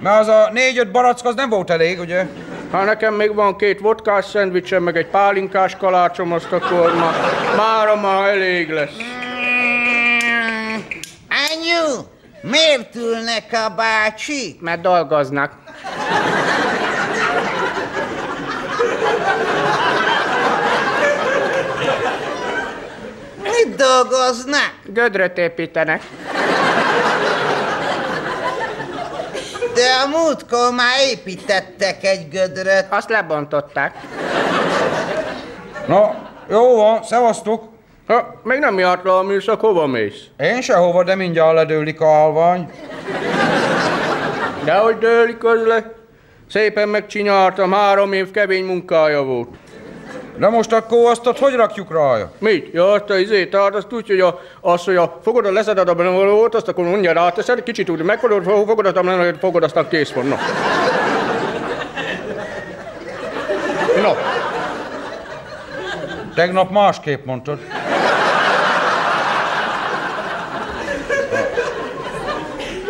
Mert az a négy-öt barack az nem volt elég, ugye? Hát nekem még van két vodkás szendvicsem, meg egy pálinkás kalácsom, azt akkor ma, mára már elég lesz. Anyu, miért ülnek a bácsi? Mert dolgoznak. Mit dolgoznak? Gödröt építenek. De a múltkor már építettek egy gödröt. Azt lebontották. Na, jó van, szevasztok. Ha, még nem járt le a műszak, hova mész? Én sehova, de mindjárt ledőlik a halvány. Dehogy dőlik az le. Szépen megcsináltam, három év kemény munkája volt. De most akkor azt ott hogy rakjuk rája? Mit? Ja, azt a izét, tehát azt úgy, hogy a, azt, hogy a fogod a leszeded a benne valót, azt akkor mondja ráteszed, kicsit úgy megfogod, fogod, azt nem fogod, aztán kész van. Na. Na. Tegnap másképp mondtad.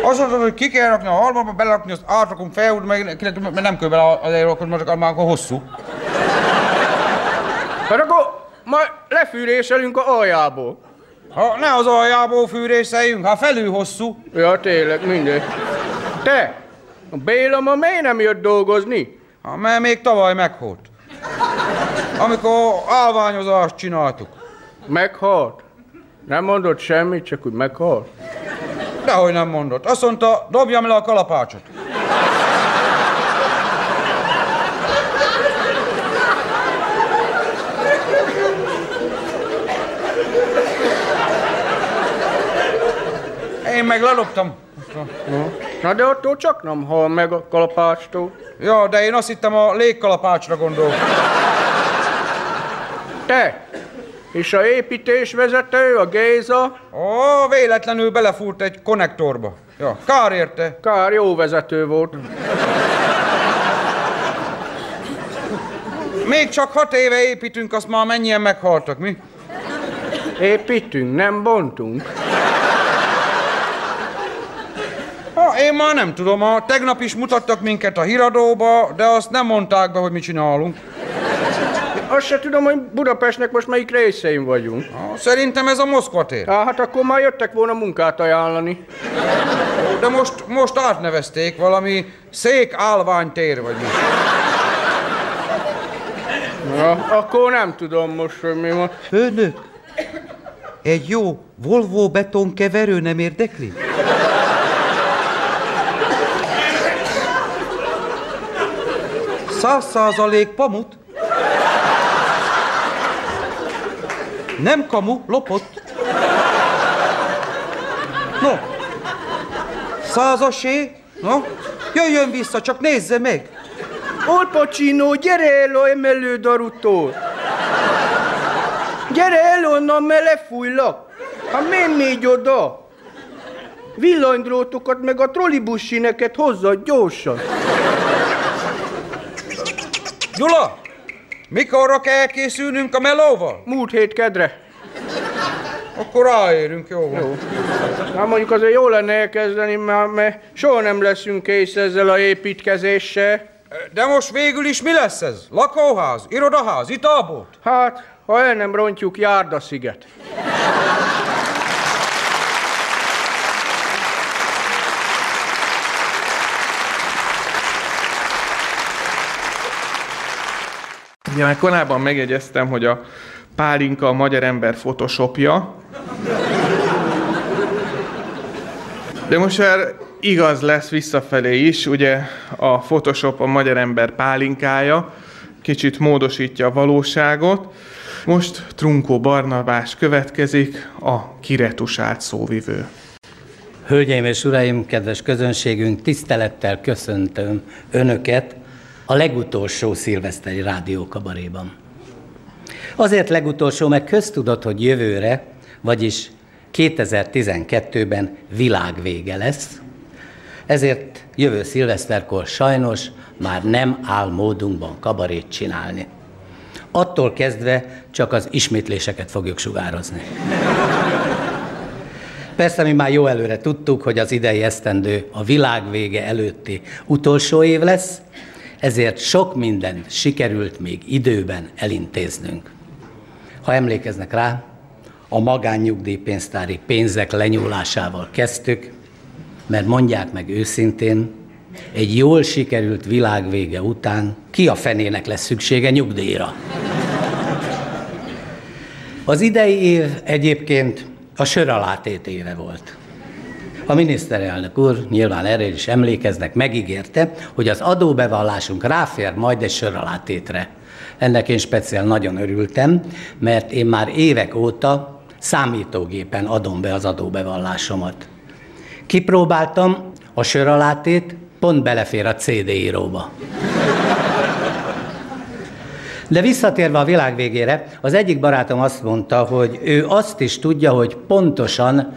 Azt mondod, hogy ki kell rakni a halmába, belerakni, azt átrakunk fel, meg, mert nem kell bele azért, akkor már akkor hosszú. Hát akkor majd lefűréselünk a aljából. Ha ne az aljából fűrészeljünk, ha felül hosszú. Ja, tényleg, mindegy. Te, a Béla ma miért nem jött dolgozni? Ha, mert még tavaly meghalt. Amikor állványozást csináltuk. Meghalt? Nem mondott semmit, csak úgy meghalt? Dehogy nem mondott. Azt mondta, dobjam le a kalapácsot. Én meg leloptam. Na de attól csak nem hal meg a kalapácstól. Ja, de én azt hittem a légkalapácsra gondol. Te, és a építésvezető, a Géza? Ó, véletlenül belefúrt egy konnektorba. Ja, kár érte. Kár, jó vezető volt. Még csak hat éve építünk, azt már mennyien meghaltak, mi? Építünk, nem bontunk. Ha, én már nem tudom, a tegnap is mutattak minket a híradóba, de azt nem mondták be, hogy mit csinálunk. Azt se tudom, hogy Budapestnek most melyik részein vagyunk. Ha, szerintem ez a Moszkva tér. Á, hát akkor már jöttek volna munkát ajánlani. De most, most átnevezték valami szék állványtér, vagy mi. Na, akkor nem tudom most, hogy mi van. Főnök, egy jó Volvo betonkeverő nem érdekli? Száz százalék pamut? Nem kamu, lopott. No, százasé? No, jöjjön vissza, csak nézze meg. Al Pacino, gyere el a emelő darútól! Gyere el onnan, mert lefújlak! Hát miért még oda? Villanydrótokat meg a trollibussineket hozza gyorsan! Gyula, mikorra kell elkészülnünk a melóval? Múlt hét kedre. Akkor ráérünk, jó van. Jó. Hát mondjuk azért jó lenne elkezdeni, mert, mert soha nem leszünk kész ezzel a építkezéssel. De most végül is mi lesz ez? Lakóház, irodaház, italbolt? Hát, ha el nem rontjuk, Járda sziget. Ugye már korábban megjegyeztem, hogy a pálinka a magyar ember photoshopja. De most már igaz lesz visszafelé is, ugye a Photoshop a magyar ember pálinkája, kicsit módosítja a valóságot. Most Trunkó Barnabás következik, a kiretusált szóvivő. Hölgyeim és uraim, kedves közönségünk, tisztelettel köszöntöm Önöket a legutolsó szilveszteri rádiókabaréban. Azért legutolsó, mert köztudott, hogy jövőre, vagyis 2012-ben világvége lesz, ezért jövő szilveszterkor sajnos már nem áll módunkban kabarét csinálni. Attól kezdve csak az ismétléseket fogjuk sugározni. Persze mi már jó előre tudtuk, hogy az idei esztendő a világ vége előtti utolsó év lesz, ezért sok mindent sikerült még időben elintéznünk. Ha emlékeznek rá, a magánnyugdíjpénztári pénzek lenyúlásával kezdtük, mert mondják meg őszintén, egy jól sikerült világvége után ki a fenének lesz szüksége nyugdíjra. Az idei év egyébként a sör éve volt. A miniszterelnök úr, nyilván erre is emlékeznek, megígérte, hogy az adóbevallásunk ráfér majd egy sör alátétre. Ennek én speciál nagyon örültem, mert én már évek óta számítógépen adom be az adóbevallásomat. Kipróbáltam, a sör alátét pont belefér a CD íróba. De visszatérve a világ végére, az egyik barátom azt mondta, hogy ő azt is tudja, hogy pontosan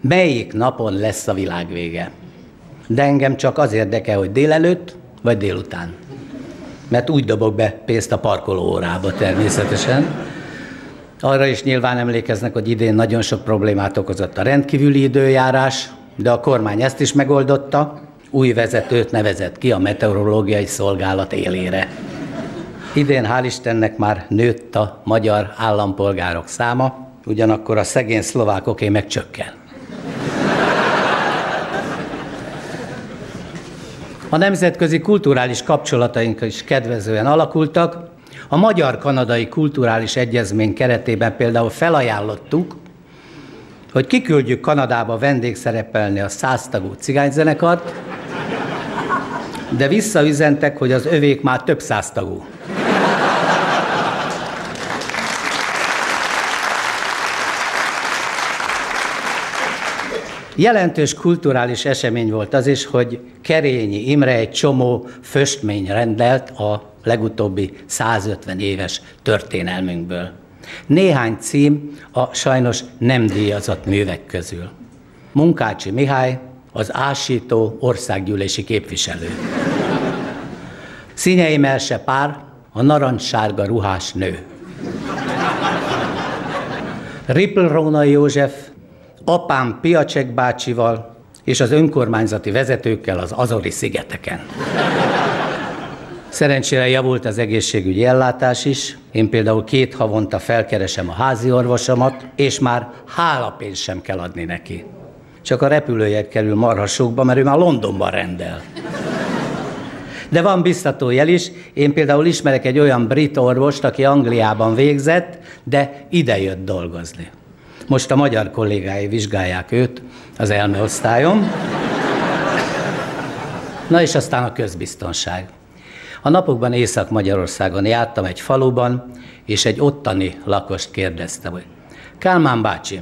melyik napon lesz a világ vége. De engem csak az érdekel, hogy délelőtt vagy délután. Mert úgy dobok be pénzt a parkoló órába természetesen. Arra is nyilván emlékeznek, hogy idén nagyon sok problémát okozott a rendkívüli időjárás, de a kormány ezt is megoldotta, új vezetőt nevezett ki a meteorológiai szolgálat élére. Idén hál' Istennek már nőtt a magyar állampolgárok száma, ugyanakkor a szegény szlovákoké megcsökken. A nemzetközi kulturális kapcsolataink is kedvezően alakultak. A Magyar-Kanadai Kulturális Egyezmény keretében például felajánlottuk, hogy kiküldjük Kanadába vendégszerepelni a száztagú cigányzenekart, de visszaüzentek, hogy az övék már több száztagú. Jelentős kulturális esemény volt az is, hogy Kerényi Imre egy csomó föstmény rendelt a legutóbbi 150 éves történelmünkből. Néhány cím a sajnos nem díjazott művek közül. Munkácsi Mihály, az ásító országgyűlési képviselő. Színyei Melse pár, a narancssárga ruhás nő. Ripple Róna József, apám Piacek bácsival és az önkormányzati vezetőkkel az Azori szigeteken. Szerencsére javult az egészségügyi ellátás is. Én például két havonta felkeresem a házi orvosomat, és már hálapénzt sem kell adni neki. Csak a repülőjegy kerül marhasokba, mert ő már Londonban rendel. De van biztató jel is. Én például ismerek egy olyan brit orvost, aki Angliában végzett, de ide jött dolgozni. Most a magyar kollégái vizsgálják őt az elmeosztályom. Na és aztán a közbiztonság. A napokban Észak-Magyarországon jártam egy faluban, és egy ottani lakost kérdeztem, hogy Kálmán bácsi,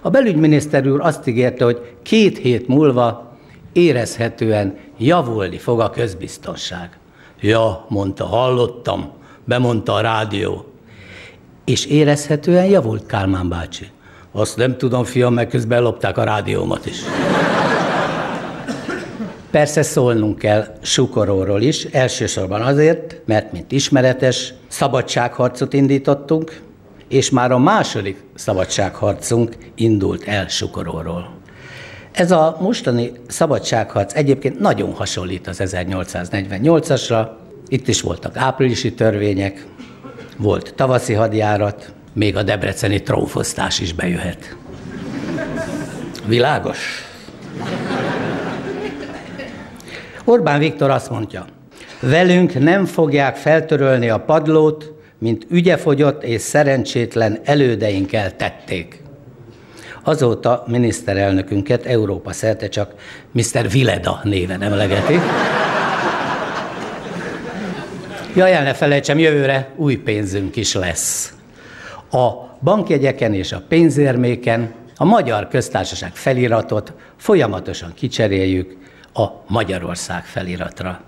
A belügyminiszter úr azt ígérte, hogy két hét múlva érezhetően javulni fog a közbiztonság. Ja, mondta, hallottam, bemondta a rádió. És érezhetően javult Kálmán bácsi. Azt nem tudom, fiam, mert közben ellopták a rádiómat is. Persze szólnunk kell Sukoróról is, elsősorban azért, mert mint ismeretes, szabadságharcot indítottunk, és már a második szabadságharcunk indult el Sukoróról. Ez a mostani szabadságharc egyébként nagyon hasonlít az 1848-asra. Itt is voltak áprilisi törvények, volt tavaszi hadjárat, még a debreceni trónfosztás is bejöhet. Világos? Orbán Viktor azt mondja, velünk nem fogják feltörölni a padlót, mint ügyefogyott és szerencsétlen elődeinkkel tették. Azóta miniszterelnökünket Európa szerte csak Mr. Vileda néven emlegeti. Jaj, el ne felejtsem, jövőre új pénzünk is lesz. A bankjegyeken és a pénzérméken a Magyar Köztársaság feliratot folyamatosan kicseréljük a Magyarország feliratra.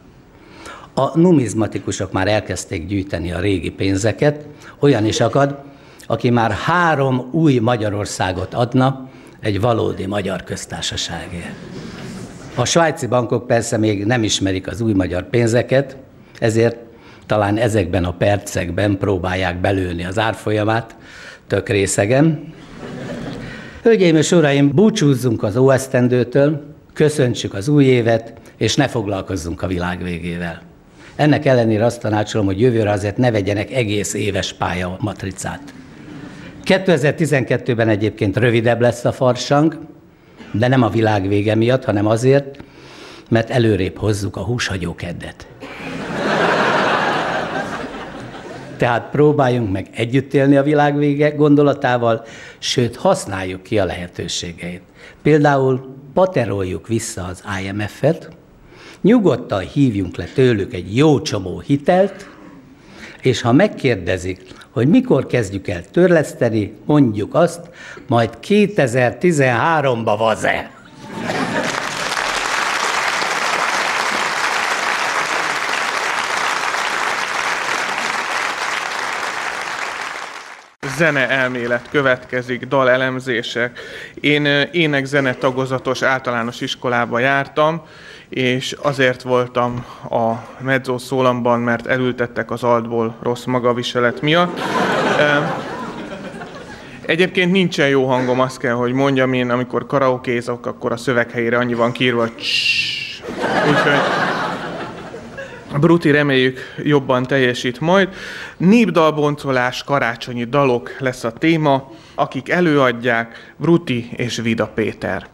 A numizmatikusok már elkezdték gyűjteni a régi pénzeket, olyan is akad, aki már három új Magyarországot adna egy valódi magyar köztársaságért. A svájci bankok persze még nem ismerik az új magyar pénzeket, ezért talán ezekben a percekben próbálják belőni az árfolyamát, tök részegen. Hölgyeim és uraim, búcsúzzunk az óesztendőtől, köszöntsük az új évet, és ne foglalkozzunk a világ végével. Ennek ellenére azt tanácsolom, hogy jövőre azért ne vegyenek egész éves pálya matricát. 2012-ben egyébként rövidebb lesz a farsang, de nem a világ vége miatt, hanem azért, mert előrébb hozzuk a húshagyó keddet. Tehát próbáljunk meg együtt élni a világ vége gondolatával, sőt, használjuk ki a lehetőségeit. Például pateroljuk vissza az IMF-et, nyugodtan hívjunk le tőlük egy jó csomó hitelt, és ha megkérdezik, hogy mikor kezdjük el törleszteni, mondjuk azt, majd 2013-ba vaze. Zene elmélet következik, dal elemzések. Én ének-zene tagozatos általános iskolába jártam, és azért voltam a mezzo szólamban, mert elültettek az altból rossz magaviselet miatt. Egyébként nincsen jó hangom, azt kell, hogy mondjam, én amikor karaokézok, akkor a szöveghelyére annyi van kírva, hogy Úgyhogy Bruti reméljük jobban teljesít majd. Népdalboncolás, karácsonyi dalok lesz a téma, akik előadják Bruti és Vida Péter.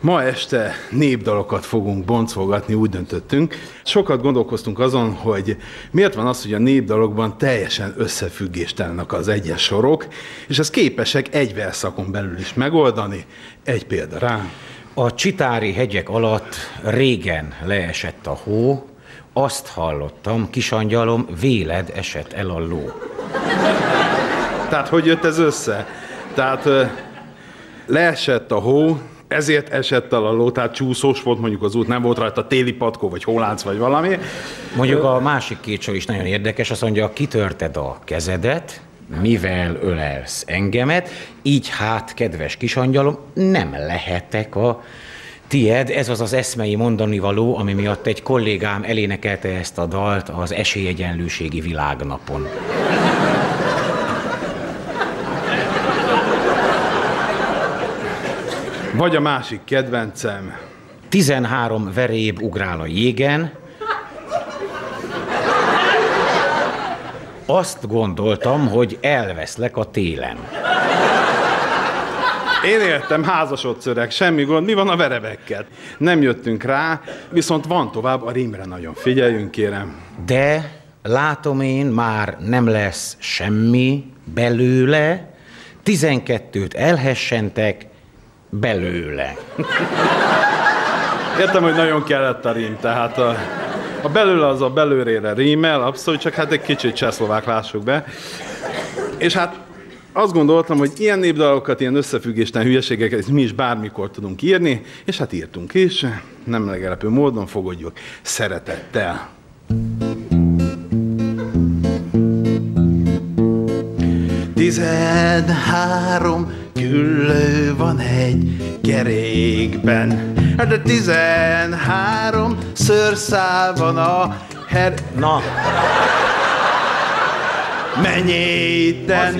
Ma este népdalokat fogunk boncolgatni, úgy döntöttünk. Sokat gondolkoztunk azon, hogy miért van az, hogy a népdalokban teljesen összefüggéstelennek az egyes sorok, és ezt képesek egy verszakon belül is megoldani. Egy példa rá. A csitári hegyek alatt régen leesett a hó, azt hallottam, kisangyalom, véled esett el a ló. Tehát hogy jött ez össze? Tehát leesett a hó, ezért esett el a ló, tehát csúszós volt mondjuk az út, nem volt rajta téli patkó, vagy hólánc, vagy valami. Mondjuk a másik két sor is nagyon érdekes, azt mondja, kitörted a kezedet, mivel ölelsz engemet, így hát, kedves kisangyalom, nem lehetek a tied, ez az az eszmei mondani való, ami miatt egy kollégám elénekelte ezt a dalt az esélyegyenlőségi világnapon. Vagy a másik kedvencem. 13 veréb ugrál a jégen. Azt gondoltam, hogy elveszlek a télen. Én értem, házasodsz öreg, semmi gond, mi van a verebekkel? Nem jöttünk rá, viszont van tovább, a rímre nagyon figyeljünk, kérem. De látom én, már nem lesz semmi belőle, tizenkettőt elhessentek belőle. Értem, hogy nagyon kellett a rím, tehát a, a belőle az a belőrére rímel, abszolút, csak hát egy kicsit csehszlovák lássuk be. És hát azt gondoltam, hogy ilyen népdalokat, ilyen összefüggéstelen hülyeségeket mi is bármikor tudunk írni, és hát írtunk is, nem legelepő módon fogadjuk szeretettel. Tizenhárom küllő van egy kerékben, hát tizenhárom szőrszál van a her... Na! Mennyéten!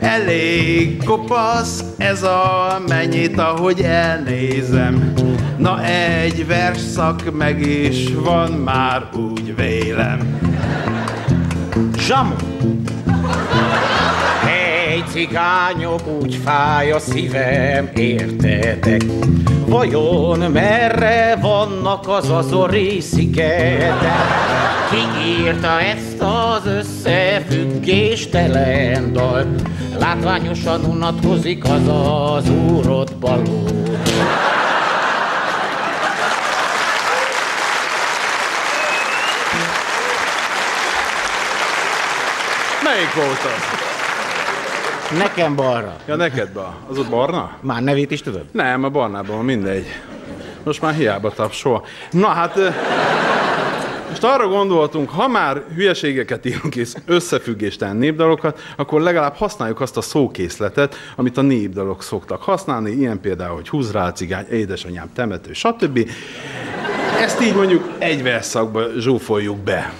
Elég kopasz ez a mennyit, ahogy elnézem. Na egy versszak meg is van, már úgy vélem. Zsamu! Hely, cigányok, úgy fáj a szívem, értetek? Vajon merre vannak az azori szigetek? Ki írta ezt az összefüggéstelen dalt? Látványosan unatkozik az az úrod baló. Melyik volt az? Nekem balra. Ja, neked be. Az ott barna? Már nevét is tudod? Nem, a barnában van mindegy. Most már hiába tapsol. Na hát, most arra gondoltunk, ha már hülyeségeket írunk és összefüggéstelen népdalokat, akkor legalább használjuk azt a szókészletet, amit a népdalok szoktak használni, ilyen például, hogy húz rá cigány, édesanyám temető, stb. Ezt így mondjuk egy verszakba zsúfoljuk be.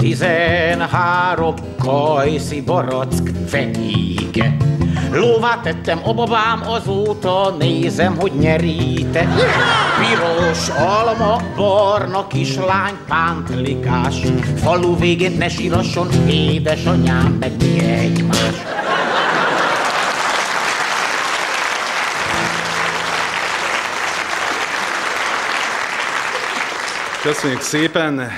Tizenhárom kajszi barack fenyéke. Lóvá tettem a babám, azóta nézem, hogy nyerite. Piros alma, barna kislány, pántlikás. Falu végén ne sírasson, édesanyám, meg mi egymás. Köszönjük szépen!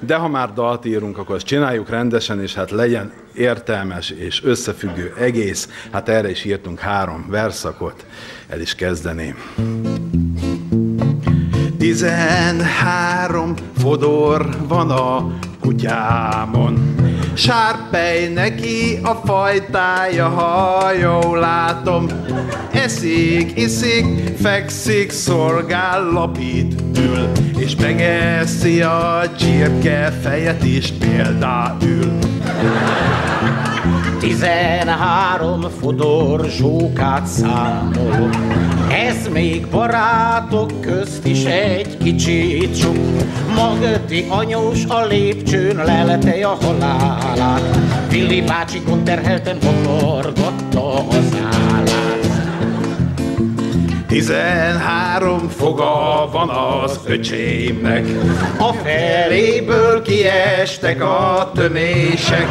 De ha már dalt írunk, akkor azt csináljuk rendesen, és hát legyen értelmes és összefüggő egész. Hát erre is írtunk három verszakot, el is kezdeném. Tizenhárom fodor van a kutyámon, Sárpej neki a fajtája, ha jól látom. Eszik, iszik, fekszik, szolgál, lapít, ül, és megeszi a csirke fejet is például. Tizenhárom fodor zsókát számol. Ez még barátok közt is egy kicsit sok. Magdi anyós a lépcsőn lelete a halálát. Villi bácsi konterhelten vakargatta az állát. Tizenhárom foga van az öcsémnek, A feléből kiestek a tömések,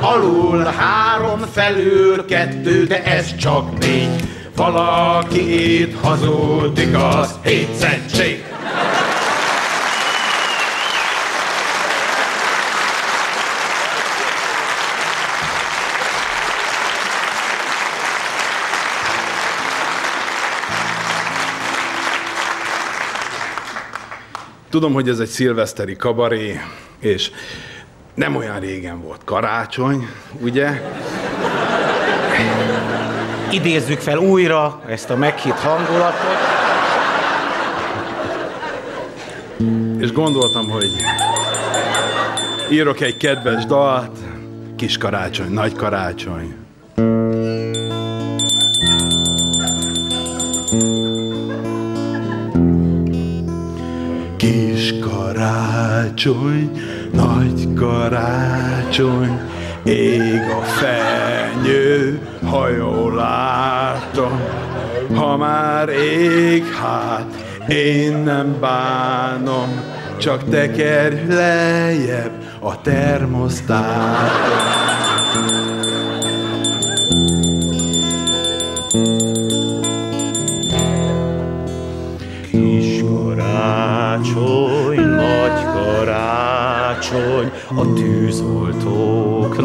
alul három, felül kettő, de ez csak négy. Valaki itt hazudik az hétszentség. Tudom, hogy ez egy szilveszteri kabaré, és nem olyan régen volt karácsony, ugye? Idézzük fel újra ezt a meghitt hangulatot. És gondoltam, hogy írok egy kedves dalt, kis karácsony, nagy karácsony. Kis karácsony, nagy karácsony, ég a fenyő, ha jól látom. Ha már ég, hát én nem bánom, csak tekerj lejjebb a termosztáton. Kis karácsony, nagy karácsony, a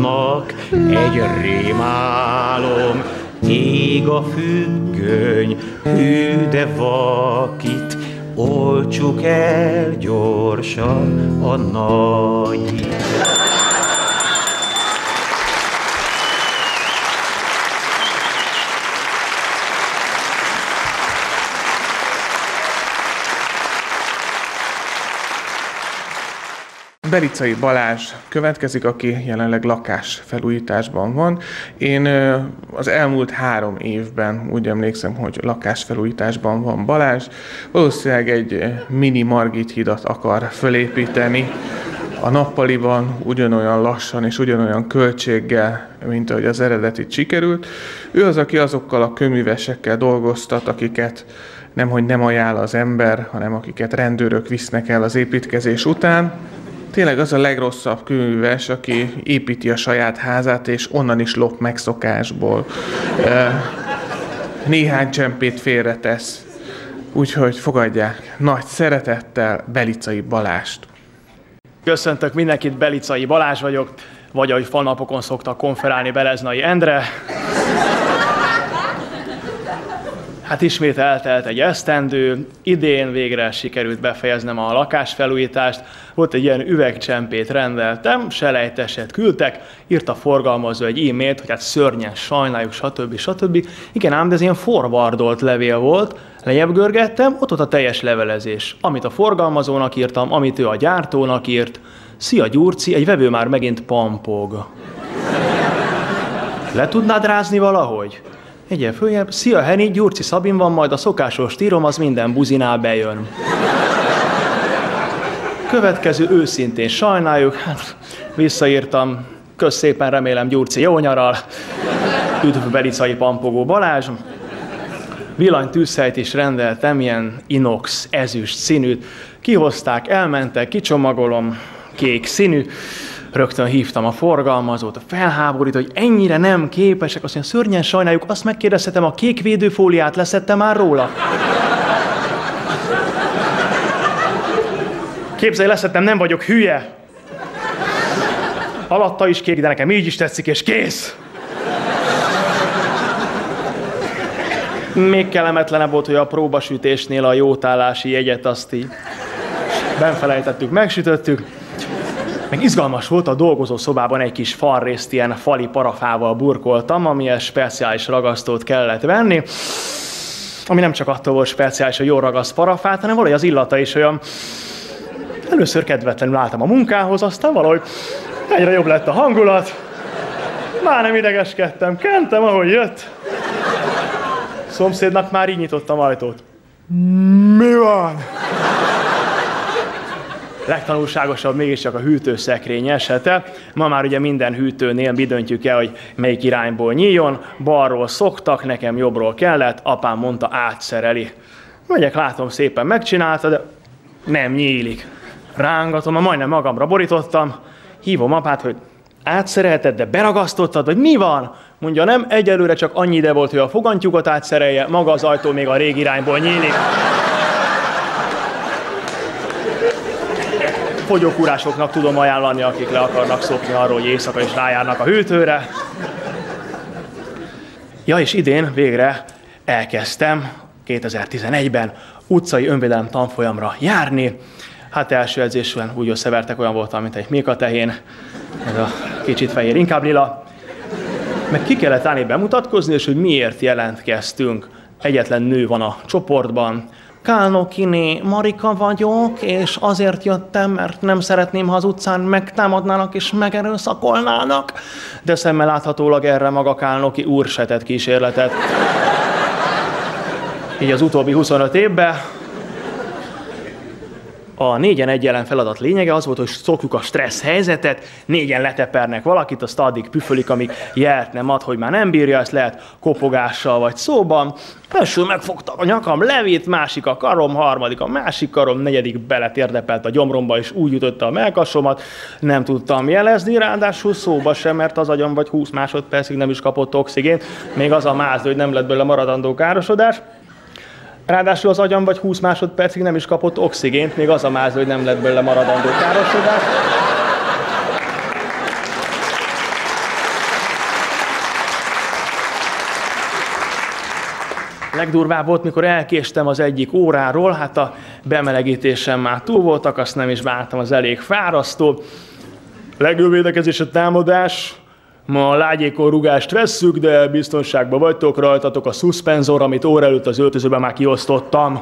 tűzoltóknak egy rémálom. Ég a függöny, hű de vakit, olcsuk el gyorsan a nagy. Belicai Balázs következik, aki jelenleg lakásfelújításban van. Én az elmúlt három évben úgy emlékszem, hogy lakásfelújításban van Balázs. Valószínűleg egy mini Margit hidat akar fölépíteni a nappaliban ugyanolyan lassan és ugyanolyan költséggel, mint ahogy az eredetit sikerült. Ő az, aki azokkal a köművesekkel dolgoztat, akiket nemhogy nem ajánl az ember, hanem akiket rendőrök visznek el az építkezés után. Tényleg az a legrosszabb köműves, aki építi a saját házát, és onnan is lop megszokásból. Néhány csempét félretesz. Úgyhogy fogadják nagy szeretettel Belicai Balást. Köszöntök mindenkit, Belicai Balázs vagyok, vagy ahogy falnapokon szoktak konferálni Beleznai Endre. Hát ismét eltelt egy esztendő, idén végre sikerült befejeznem a lakásfelújítást, volt egy ilyen üvegcsempét rendeltem, selejteset küldtek, írt a forgalmazó egy e-mailt, hogy hát szörnyen sajnáljuk, stb. stb. Igen ám, de ez ilyen forwardolt levél volt, lejjebb görgettem, ott ott a teljes levelezés. Amit a forgalmazónak írtam, amit ő a gyártónak írt. Szia Gyurci, egy vevő már megint pampog. Le tudnád rázni valahogy? Egyen följebb. Szia Heni, Gyurci Szabin van, majd a szokásos tírom, az minden buzinál bejön. Következő őszintén sajnáljuk, hát visszaírtam, kösz szépen remélem Gyurci jó nyaral, üdv Belicai Pampogó Balázs, villanytűzhelyt is rendeltem, ilyen inox, ezüst színűt, kihozták, elmentek, kicsomagolom, kék színű, rögtön hívtam a forgalmazót, a felháborít, hogy ennyire nem képesek, azt mondja, szörnyen sajnáljuk, azt megkérdezhetem, a kék védőfóliát leszette már róla? Képzelj, leszettem, nem vagyok hülye. Alatta is kék, de nekem így is tetszik, és kész. Még kellemetlenebb volt, hogy a próbasütésnél a jótállási jegyet azt így benfelejtettük, megsütöttük. Meg izgalmas volt, a dolgozó szobában egy kis falrészt ilyen fali parafával burkoltam, amihez speciális ragasztót kellett venni, ami nem csak attól volt speciális, hogy jól ragaszt parafát, hanem valahogy az illata is olyan... Először kedvetlenül álltam a munkához, aztán valahogy egyre jobb lett a hangulat, már nem idegeskedtem, kentem, ahogy jött. Szomszédnak már így nyitottam ajtót. Mi van? Legtanulságosabb mégiscsak a hűtőszekrény esete. Ma már ugye minden hűtőnél mi döntjük el, hogy melyik irányból nyíljon. Balról szoktak, nekem jobbról kellett, apám mondta átszereli. Megyek, látom szépen megcsinálta, de nem nyílik. Rángatom, majdnem magamra borítottam, hívom apát, hogy átszerelted, de beragasztottad, vagy mi van? Mondja, nem, egyelőre csak annyi ide volt, hogy a fogantyúkat átszerelje, maga az ajtó még a régi irányból nyílik. Fogyókúrásoknak tudom ajánlani, akik le akarnak szokni arról, hogy éjszaka is rájárnak a hűtőre. Ja, és idén végre elkezdtem 2011-ben utcai önvédelem tanfolyamra járni. Hát első edzésben úgy összevertek, olyan voltam, mint egy mékatehén. Ez a kicsit fehér, inkább lila. Meg ki kellett állni bemutatkozni, és hogy miért jelentkeztünk. Egyetlen nő van a csoportban, Kálnokiné Marika vagyok, és azért jöttem, mert nem szeretném, ha az utcán megtámadnának és megerőszakolnának. De szemmel láthatólag erre maga Kálnoki úr se tett kísérletet. Így az utóbbi 25 évben a négyen egy jelen feladat lényege az volt, hogy szokjuk a stressz helyzetet, négyen letepernek valakit, azt addig püfölik, amíg jelt nem ad, hogy már nem bírja, ezt lehet kopogással vagy szóban. Első megfogta a nyakam, levét, másik a karom, harmadik a másik karom, negyedik beletérdepelt a gyomromba, és úgy ütötte a melkasomat, nem tudtam jelezni, ráadásul szóba sem, mert az agyam vagy 20 másodpercig nem is kapott oxigént, még az a máz, hogy nem lett belőle maradandó károsodás. Ráadásul az agyam vagy 20 másodpercig nem is kapott oxigént, még az a máz, hogy nem lett belőle maradandó károsodás. Legdurvább volt, mikor elkéstem az egyik óráról, hát a bemelegítésem már túl voltak, azt nem is vártam, az elég fárasztó. Legjobb védekezés a támadás, Ma a lágyékon rugást vesszük, de biztonságban vagytok, rajtatok a szuszpenzor, amit óra előtt az öltözőben már kiosztottam.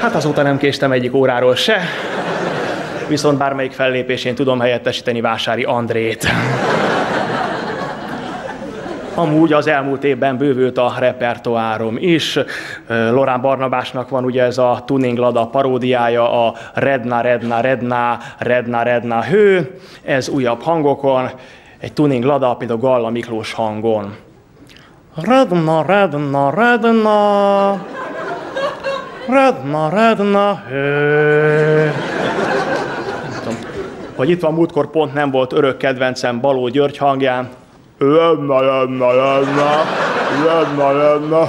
Hát azóta nem késtem egyik óráról se. viszont bármelyik fellépésén tudom helyettesíteni Vásári Andrét. Amúgy az elmúlt évben bővült a repertoárom is. Lorán Barnabásnak van ugye ez a Tuning Lada paródiája, a Redna, Redna, Redna, Redna, Redna, hő. Ez újabb hangokon. Egy Tuning Lada például Galla Miklós hangon. Redna, Redna, Redna, Redna, Redna, hő. Vagy itt van múltkor pont nem volt örök kedvencem Baló György hangján. Lenne, lenne, lenne, lenne, lenne,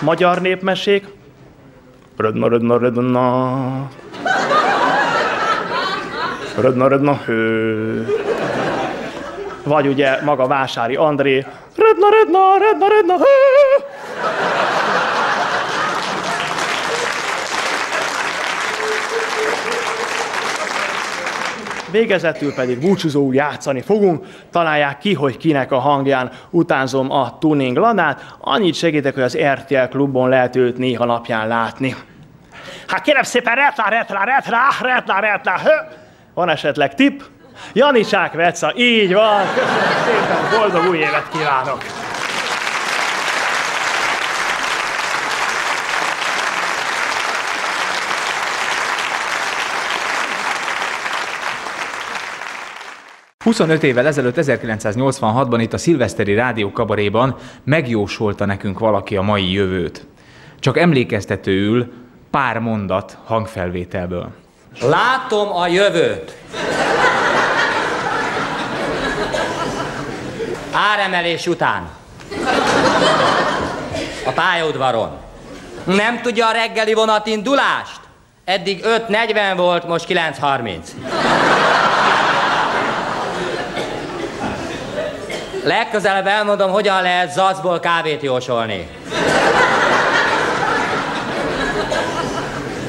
Magyar népmesék. Rödna, rödna, rödna. Rödna, rödna, hő. Vagy ugye maga Vásári André. Rödna, rödna, rödna, rödna, hő. Végezetül pedig búcsúzóul játszani fogunk. Találják ki, hogy kinek a hangján utánzom a tuning ladát. Annyit segítek, hogy az RTL klubon lehet őt néha napján látni. Hát kérem szépen, retla, retla, retla, retla, retla, hö. Van esetleg tip? Janisák Veca, így van. Köszönöm szépen, boldog új évet kívánok! 25 évvel ezelőtt, 1986-ban itt a Szilveszteri Rádió kabaréban megjósolta nekünk valaki a mai jövőt. Csak emlékeztetőül pár mondat hangfelvételből. Látom a jövőt. Áremelés után. A pályaudvaron. Nem tudja a reggeli vonat indulást? Eddig 5.40 volt, most 9.30. Legközelebb elmondom, hogyan lehet zacból kávét jósolni.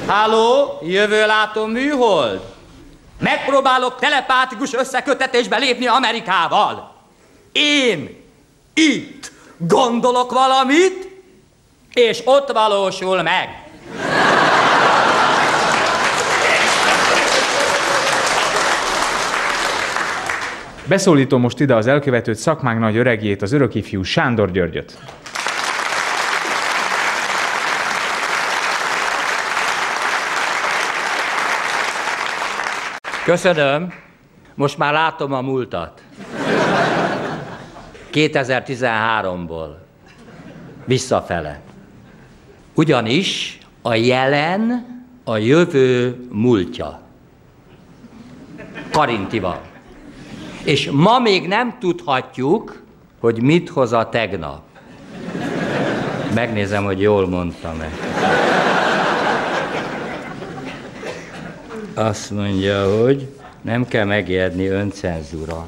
Háló, jövőlátó műhold? Megpróbálok telepátikus összekötetésbe lépni Amerikával. Én itt gondolok valamit, és ott valósul meg. Beszólítom most ide az elkövetőt, szakmánk nagy öregjét, az örökifjú Sándor Györgyöt. Köszönöm. Most már látom a múltat. 2013-ból. Visszafele. Ugyanis a jelen a jövő múltja. Karintival. És ma még nem tudhatjuk, hogy mit hoz a tegnap. Megnézem, hogy jól mondtam-e. Azt mondja, hogy nem kell megijedni öncenzúra.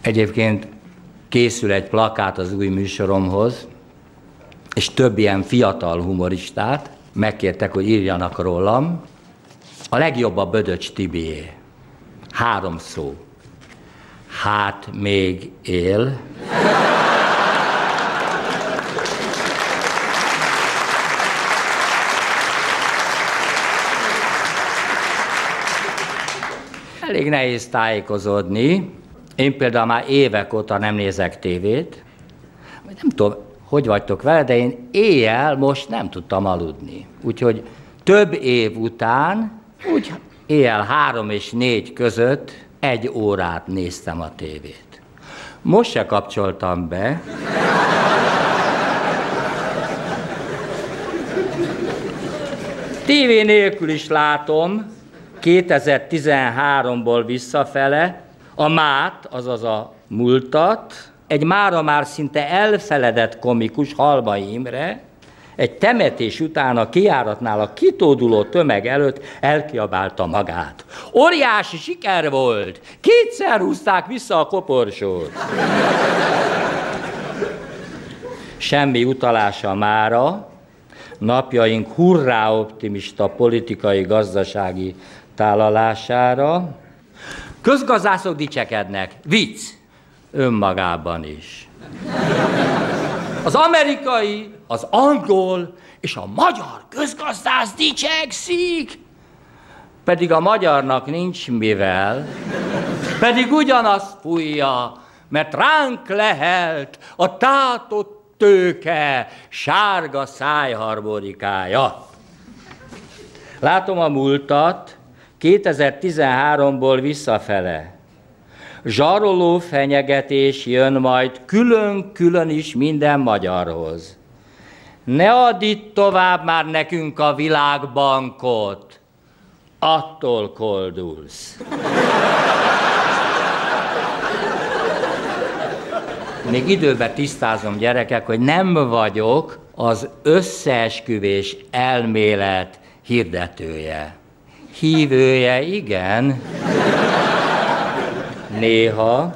Egyébként készül egy plakát az új műsoromhoz, és több ilyen fiatal humoristát megkértek, hogy írjanak rólam, a legjobb a Bödöcs Tibié. Három szó. Hát még él. Elég nehéz tájékozódni. Én például már évek óta nem nézek tévét. Nem tudom, hogy vagytok vele, de én éjjel most nem tudtam aludni. Úgyhogy több év után úgy éjjel három és négy között egy órát néztem a tévét. Most se kapcsoltam be. TV nélkül is látom, 2013-ból visszafele, a mát, azaz a múltat, egy mára már szinte elfeledett komikus Halmai Imre, egy temetés után a kiáratnál a kitóduló tömeg előtt elkiabálta magát. Óriási siker volt! Kétszer húzták vissza a koporsót. Semmi utalása mára, napjaink hurrá optimista politikai, gazdasági tálalására, Közgazdászok dicsekednek. Vicc. Önmagában is. Az amerikai, az angol és a magyar közgazdász dicsekszik. Pedig a magyarnak nincs mivel. Pedig ugyanazt fújja, mert ránk lehelt a tátott tőke sárga szájharmonikája. Látom a múltat 2013-ból visszafele. Zsaroló fenyegetés jön majd külön-külön is minden magyarhoz. Ne add itt tovább már nekünk a világbankot, attól koldulsz. Még időben tisztázom, gyerekek, hogy nem vagyok az összeesküvés elmélet hirdetője. Hívője, igen. Néha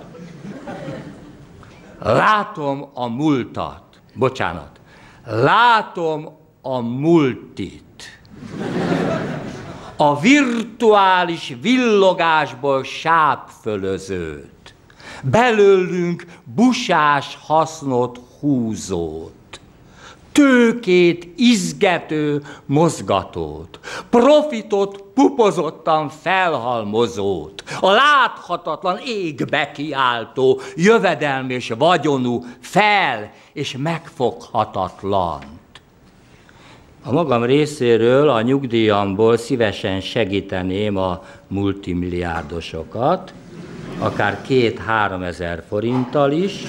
látom a múltat. Bocsánat. Látom a multit. A virtuális villogásból sápfölözőt belőlünk busás hasznot húzót, tőkét izgető mozgatót, profitot pupozottan felhalmozót, a láthatatlan égbe kiáltó, jövedelmi és vagyonú fel és megfoghatatlant. A magam részéről a nyugdíjamból szívesen segíteném a multimilliárdosokat, akár két-három ezer forinttal is,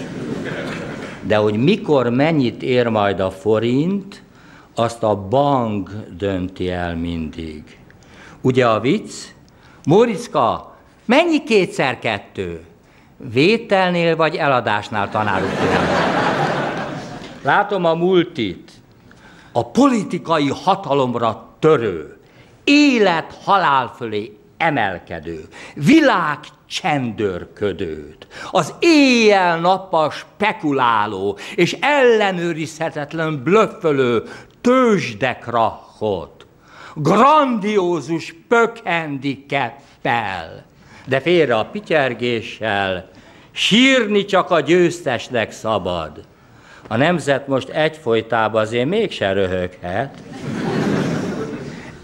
de hogy mikor mennyit ér majd a forint, azt a bank dönti el mindig. Ugye a vicc? Móriczka, mennyi kétszer kettő? Vételnél vagy eladásnál tanáruk Látom a multit, a politikai hatalomra törő, élet-halál fölé emelkedő, világ csendőrködőt, az éjjel-nappal spekuláló és ellenőrizhetetlen blöffölő tőzsdekrachot, grandiózus pökhendikeppel, de félre a pityergéssel, sírni csak a győztesnek szabad. A nemzet most egyfolytában azért mégse röhöghet.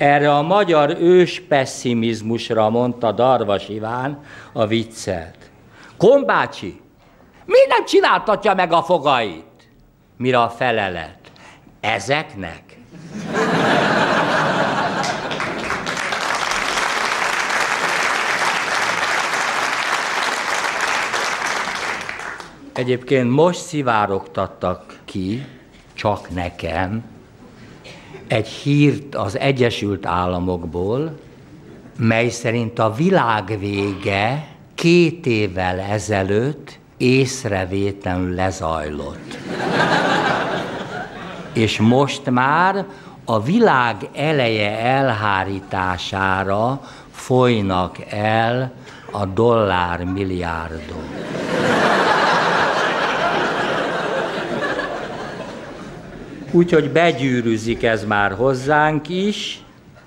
Erre a magyar ős pessimizmusra mondta Darvas Iván a viccet. Kombácsi, mi nem csináltatja meg a fogait? Mire a felelet? Ezeknek? Egyébként most szivárogtattak ki, csak nekem, egy hírt az Egyesült Államokból, mely szerint a világ vége két évvel ezelőtt észrevétlenül lezajlott. És most már a világ eleje elhárítására folynak el a dollár Úgyhogy begyűrűzik ez már hozzánk is,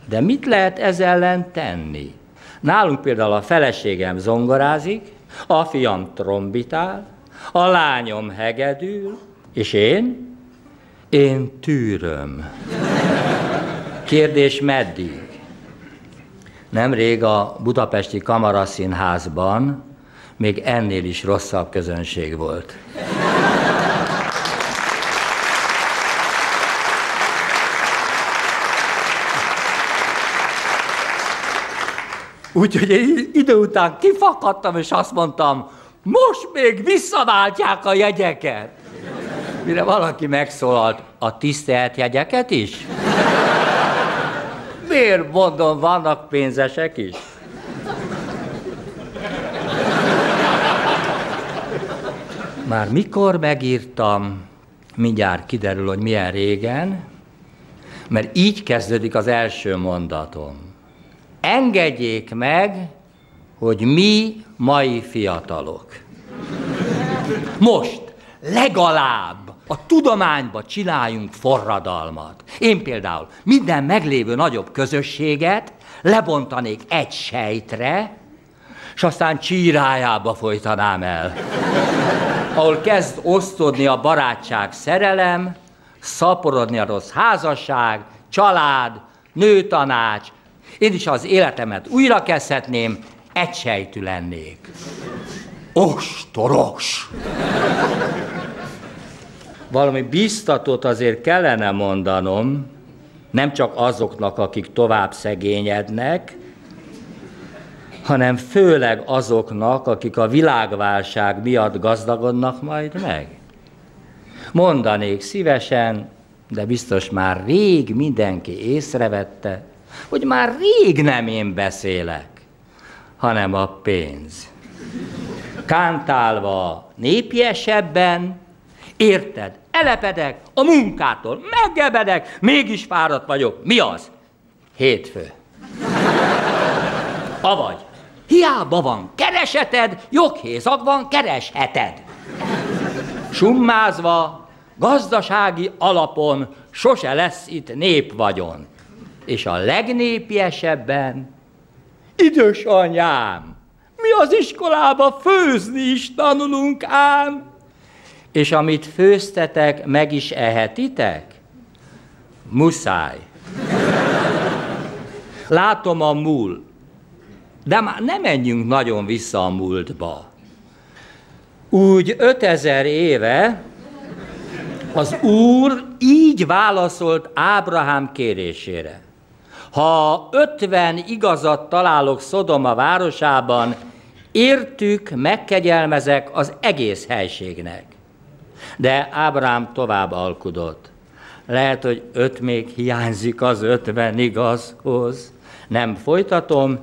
de mit lehet ez ellen tenni? Nálunk például a feleségem zongorázik, a fiam trombitál, a lányom hegedül, és én? Én tűröm. Kérdés meddig? Nemrég a budapesti kamaraszínházban még ennél is rosszabb közönség volt. Úgyhogy én idő után kifakadtam, és azt mondtam, most még visszaváltják a jegyeket. Mire valaki megszólalt, a tisztelt jegyeket is? Miért mondom, vannak pénzesek is? Már mikor megírtam, mindjárt kiderül, hogy milyen régen, mert így kezdődik az első mondatom engedjék meg, hogy mi mai fiatalok. Most legalább a tudományba csináljunk forradalmat. Én például minden meglévő nagyobb közösséget lebontanék egy sejtre, és aztán csírájába folytanám el. Ahol kezd osztodni a barátság szerelem, szaporodni a rossz házasság, család, nőtanács. Én is az életemet újra kezdhetném, egysejtű lennék. Ostoros! Valami biztatót azért kellene mondanom, nem csak azoknak, akik tovább szegényednek, hanem főleg azoknak, akik a világválság miatt gazdagodnak majd meg. Mondanék szívesen, de biztos már rég mindenki észrevette, hogy már rég nem én beszélek, hanem a pénz. Kántálva népiesebben, érted, elepedek, a munkától megebedek, mégis fáradt vagyok. Mi az? Hétfő. Avagy, hiába van kereseted, joghézag van, keresheted. Summázva, gazdasági alapon sose lesz itt népvagyon. És a legnépiesebben, idős anyám, mi az iskolába főzni is tanulunk ám. És amit főztetek, meg is ehetitek? Muszáj. Látom a múl, de már nem menjünk nagyon vissza a múltba. Úgy 5000 éve az Úr így válaszolt Ábrahám kérésére. Ha ötven igazat találok Szodoma városában, értük megkegyelmezek az egész helységnek. De Ábrám tovább alkudott. Lehet, hogy öt még hiányzik az ötven igazhoz. Nem folytatom,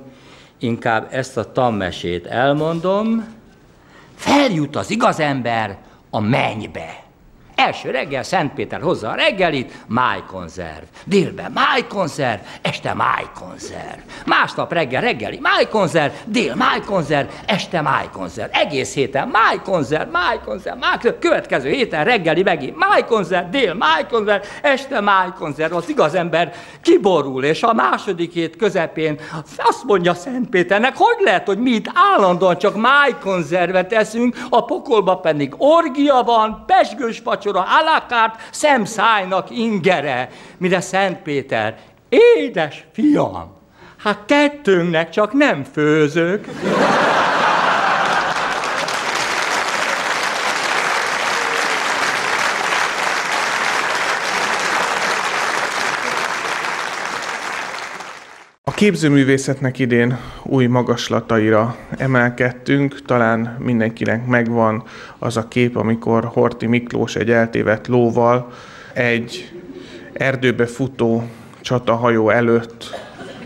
inkább ezt a tammesét elmondom. Feljut az igaz ember a mennybe. Első reggel Szentpéter hozza a reggelit, májkonzerv. Délben májkonzerv, este májkonzerv. Másnap reggel reggeli májkonzerv, dél májkonzerv, este májkonzerv. Egész héten májkonzerv, májkonzerv, májkonzerv. Következő héten reggeli megint májkonzerv, dél májkonzerv, este májkonzerv. Az igaz ember kiborul, és a második hét közepén azt mondja Szentpéternek, hogy lehet, hogy mi itt állandóan csak májkonzervet eszünk, a pokolba pedig orgia van, pesgős vacsora, alakárt, szemszájnak ingere. Mire Szent Péter, édes fiam, hát kettőnknek csak nem főzök. A képzőművészetnek idén új magaslataira emelkedtünk, talán mindenkinek megvan az a kép, amikor Horti Miklós egy eltévedt lóval egy erdőbe futó csatahajó előtt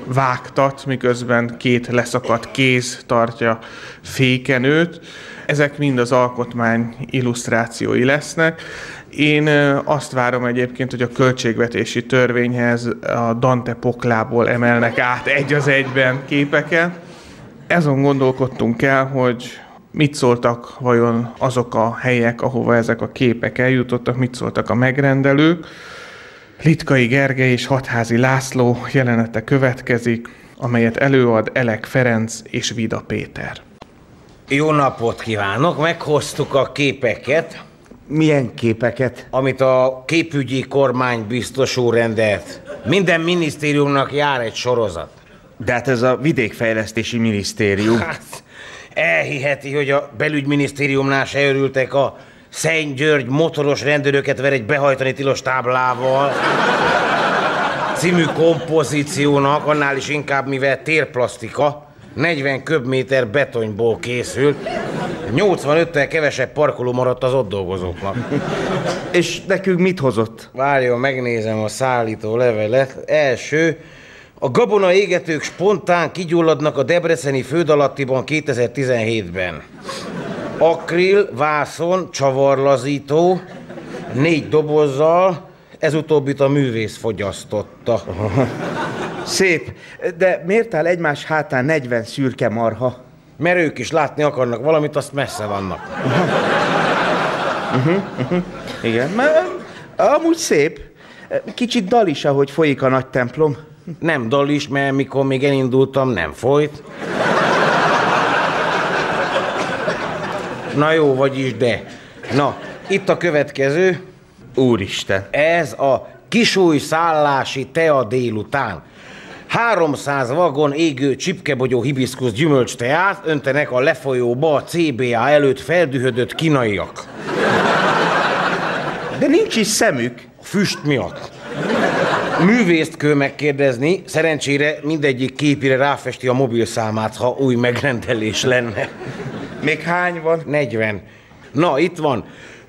vágtat, miközben két leszakadt kéz tartja fékenőt. Ezek mind az alkotmány illusztrációi lesznek. Én azt várom egyébként, hogy a költségvetési törvényhez a Dante poklából emelnek át egy az egyben képeket. Ezon gondolkodtunk el, hogy mit szóltak vajon azok a helyek, ahova ezek a képek eljutottak, mit szóltak a megrendelők. Litkai Gergely és Hatházi László jelenete következik, amelyet előad Elek Ferenc és Vida Péter. Jó napot kívánok, meghoztuk a képeket. Milyen képeket? Amit a képügyi kormány biztos úr rendelt. Minden minisztériumnak jár egy sorozat. De hát ez a vidékfejlesztési minisztérium. Hát, elhiheti, hogy a belügyminisztériumnál se örültek a Szent György motoros rendőröket ver egy behajtani tilos táblával című kompozíciónak, annál is inkább, mivel térplasztika, 40 köbméter betonyból készült. 85-tel kevesebb parkoló maradt az ott dolgozóknak. És nekünk mit hozott? Várjon, megnézem a szállító levelet. Első, a gabona égetők spontán kigyulladnak a Debreceni fődalattiban 2017-ben. Akril, vászon, csavarlazító, négy dobozzal, ez utóbbit a művész fogyasztotta. Szép, de miért áll egymás hátán 40 szürke marha? Mert ők is látni akarnak valamit, azt messze vannak. Uh-huh, uh-huh. Igen, mert amúgy szép. Kicsit dal is, ahogy folyik a nagy templom. Nem dal is, mert mikor még elindultam, nem folyt. Na jó, vagyis de. Na, itt a következő. Úristen. Ez a kisúj szállási tea délután. 300 vagon égő csipkebogyó hibiszkusz gyümölcs teát öntenek a lefolyóba a CBA előtt feldühödött kínaiak. De nincs is szemük. A füst miatt. Művészt kell megkérdezni, szerencsére mindegyik képire ráfesti a mobilszámát, ha új megrendelés lenne. Még hány van? 40. Na, itt van.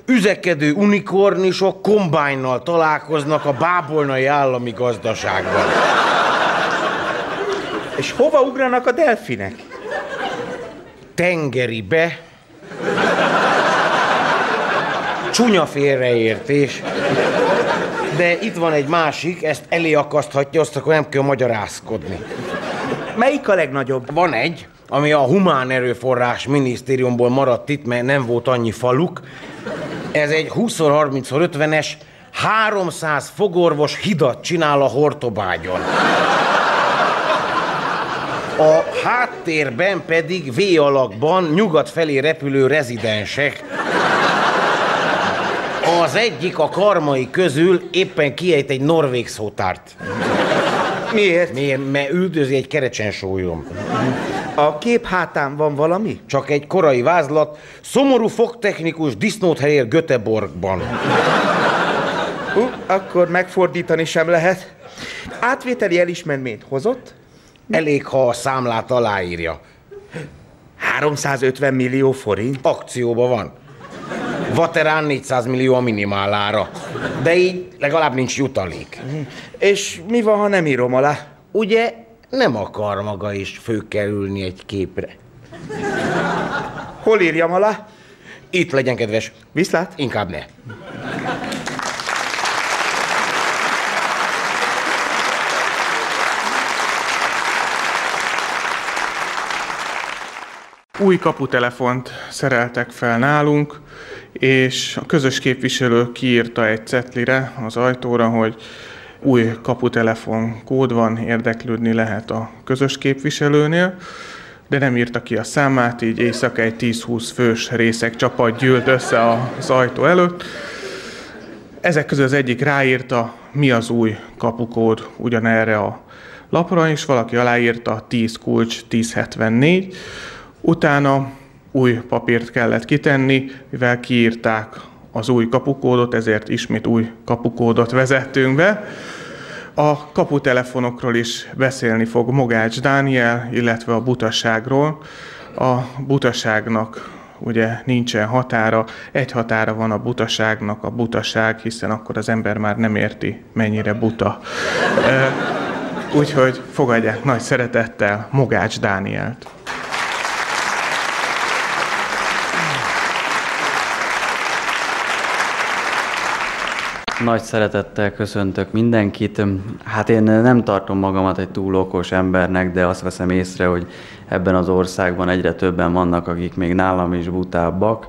Üzekedő unikornisok kombájnnal találkoznak a bábolnai állami gazdaságban. És hova ugranak a delfinek? Tengeribe. Csúnya félreértés. De itt van egy másik, ezt elé akaszthatja, azt akkor nem kell magyarázkodni. Melyik a legnagyobb? Van egy, ami a Humán Erőforrás Minisztériumból maradt itt, mert nem volt annyi faluk. Ez egy 20x30x50-es 300 fogorvos hidat csinál a Hortobágyon. A háttérben pedig V alakban nyugat felé repülő rezidensek. Az egyik a karmai közül éppen kiejt egy norvég szótárt. Miért? Miért? Mert üldözi egy kerecsensólyom. A kép hátán van valami? Csak egy korai vázlat. Szomorú fogtechnikus disznótherér Göteborgban. Uh, akkor megfordítani sem lehet. Átvételi elismerményt hozott? Elég, ha a számlát aláírja. 350 millió forint? Akcióban van. Vaterán 400 millió a minimálára. De így legalább nincs jutalék. És mi van, ha nem írom alá? Ugye nem akar maga is főkerülni egy képre. Hol írjam alá? Itt legyen kedves. Viszlát? Inkább ne. Új kaputelefont szereltek fel nálunk, és a közös képviselő kiírta egy cetlire az ajtóra, hogy új kaputelefon kód van, érdeklődni lehet a közös képviselőnél, de nem írta ki a számát, így éjszaka egy 10-20 fős részek csapat gyűlt össze az ajtó előtt. Ezek közül az egyik ráírta, mi az új kapukód ugyanerre a lapra, és valaki aláírta 10 kulcs 1074. Utána új papírt kellett kitenni, mivel kiírták az új kapukódot, ezért ismét új kapukódot vezettünk be. A kaputelefonokról is beszélni fog Mogács Dániel, illetve a butaságról. A butaságnak ugye nincsen határa, egy határa van a butaságnak, a butaság, hiszen akkor az ember már nem érti, mennyire buta. Úgyhogy fogadják nagy szeretettel Mogács Dánielt. Nagy szeretettel köszöntök mindenkit. Hát én nem tartom magamat egy túl okos embernek, de azt veszem észre, hogy ebben az országban egyre többen vannak, akik még nálam is butábbak.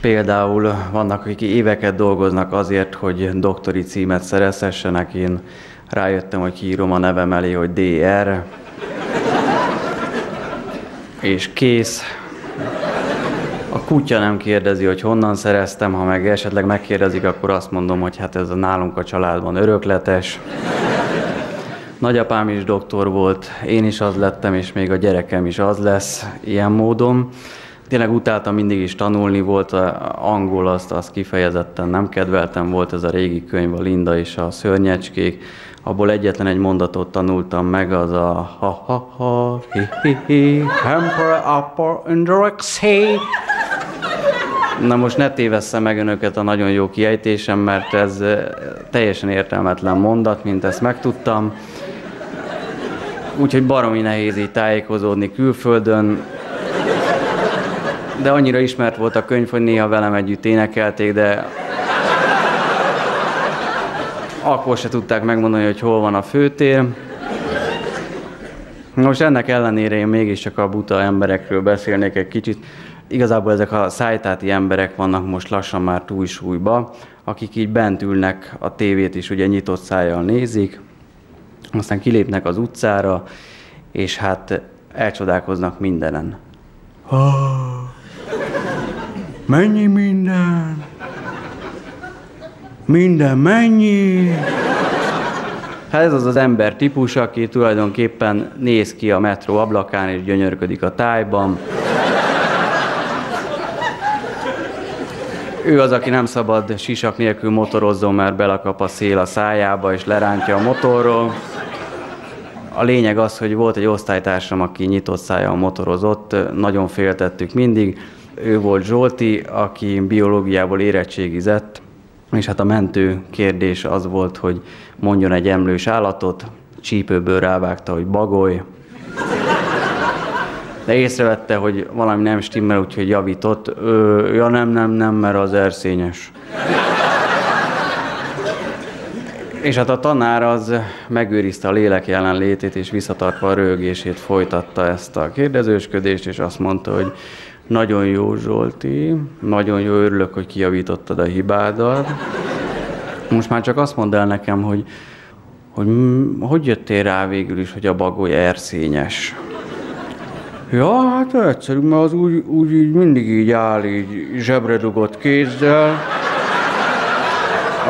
Például vannak, akik éveket dolgoznak azért, hogy doktori címet szerezhessenek. Én rájöttem, hogy kiírom a nevem elé, hogy DR. És kész. A kutya nem kérdezi, hogy honnan szereztem, ha meg esetleg megkérdezik, akkor azt mondom, hogy hát ez a nálunk a családban örökletes. Nagyapám is doktor volt, én is az lettem, és még a gyerekem is az lesz ilyen módon. Tényleg utáltam mindig is tanulni, volt a angol, azt, azt kifejezetten nem kedveltem, volt ez a régi könyv, a Linda és a szörnyecskék, abból egyetlen egy mondatot tanultam meg, az a ha ha ha hi hi hi hamper upper indirex hey. Na most ne tévessze meg önöket a nagyon jó kiejtésem, mert ez teljesen értelmetlen mondat, mint ezt megtudtam. Úgyhogy baromi nehéz így tájékozódni külföldön. De annyira ismert volt a könyv, hogy néha velem együtt énekelték, de akkor se tudták megmondani, hogy hol van a főtér. Most ennek ellenére én mégiscsak a buta emberekről beszélnék egy kicsit. Igazából ezek a szájtáti emberek vannak most lassan már túlsúlyba, akik így bent ülnek, a tévét is ugye nyitott szájjal nézik, aztán kilépnek az utcára, és hát elcsodálkoznak mindenen. Mennyi minden? Minden mennyi? Hát ez az az ember típus, aki tulajdonképpen néz ki a metró ablakán és gyönyörködik a tájban. Ő az, aki nem szabad sisak nélkül motorozzon, mert belakap a szél a szájába és lerántja a motorról. A lényeg az, hogy volt egy osztálytársam, aki nyitott szája motorozott, nagyon féltettük mindig. Ő volt Zsolti, aki biológiából érettségizett, és hát a mentő kérdés az volt, hogy mondjon egy emlős állatot, csípőből rávágta, hogy bagoly, de észrevette, hogy valami nem stimmel, úgyhogy javított. Ö, ja nem, nem, nem, mert az erszényes. És hát a tanár az megőrizte a lélek jelenlétét, és visszatartva a rögését folytatta ezt a kérdezősködést, és azt mondta, hogy nagyon jó Zsolti, nagyon jó, örülök, hogy kijavítottad a hibádat. Most már csak azt mondd el nekem, hogy hogy hogy jöttél rá végül is, hogy a bagoly erszényes? Ja, hát egyszerű, mert az úgy, úgy így mindig így áll, így zsebre dugott kézzel.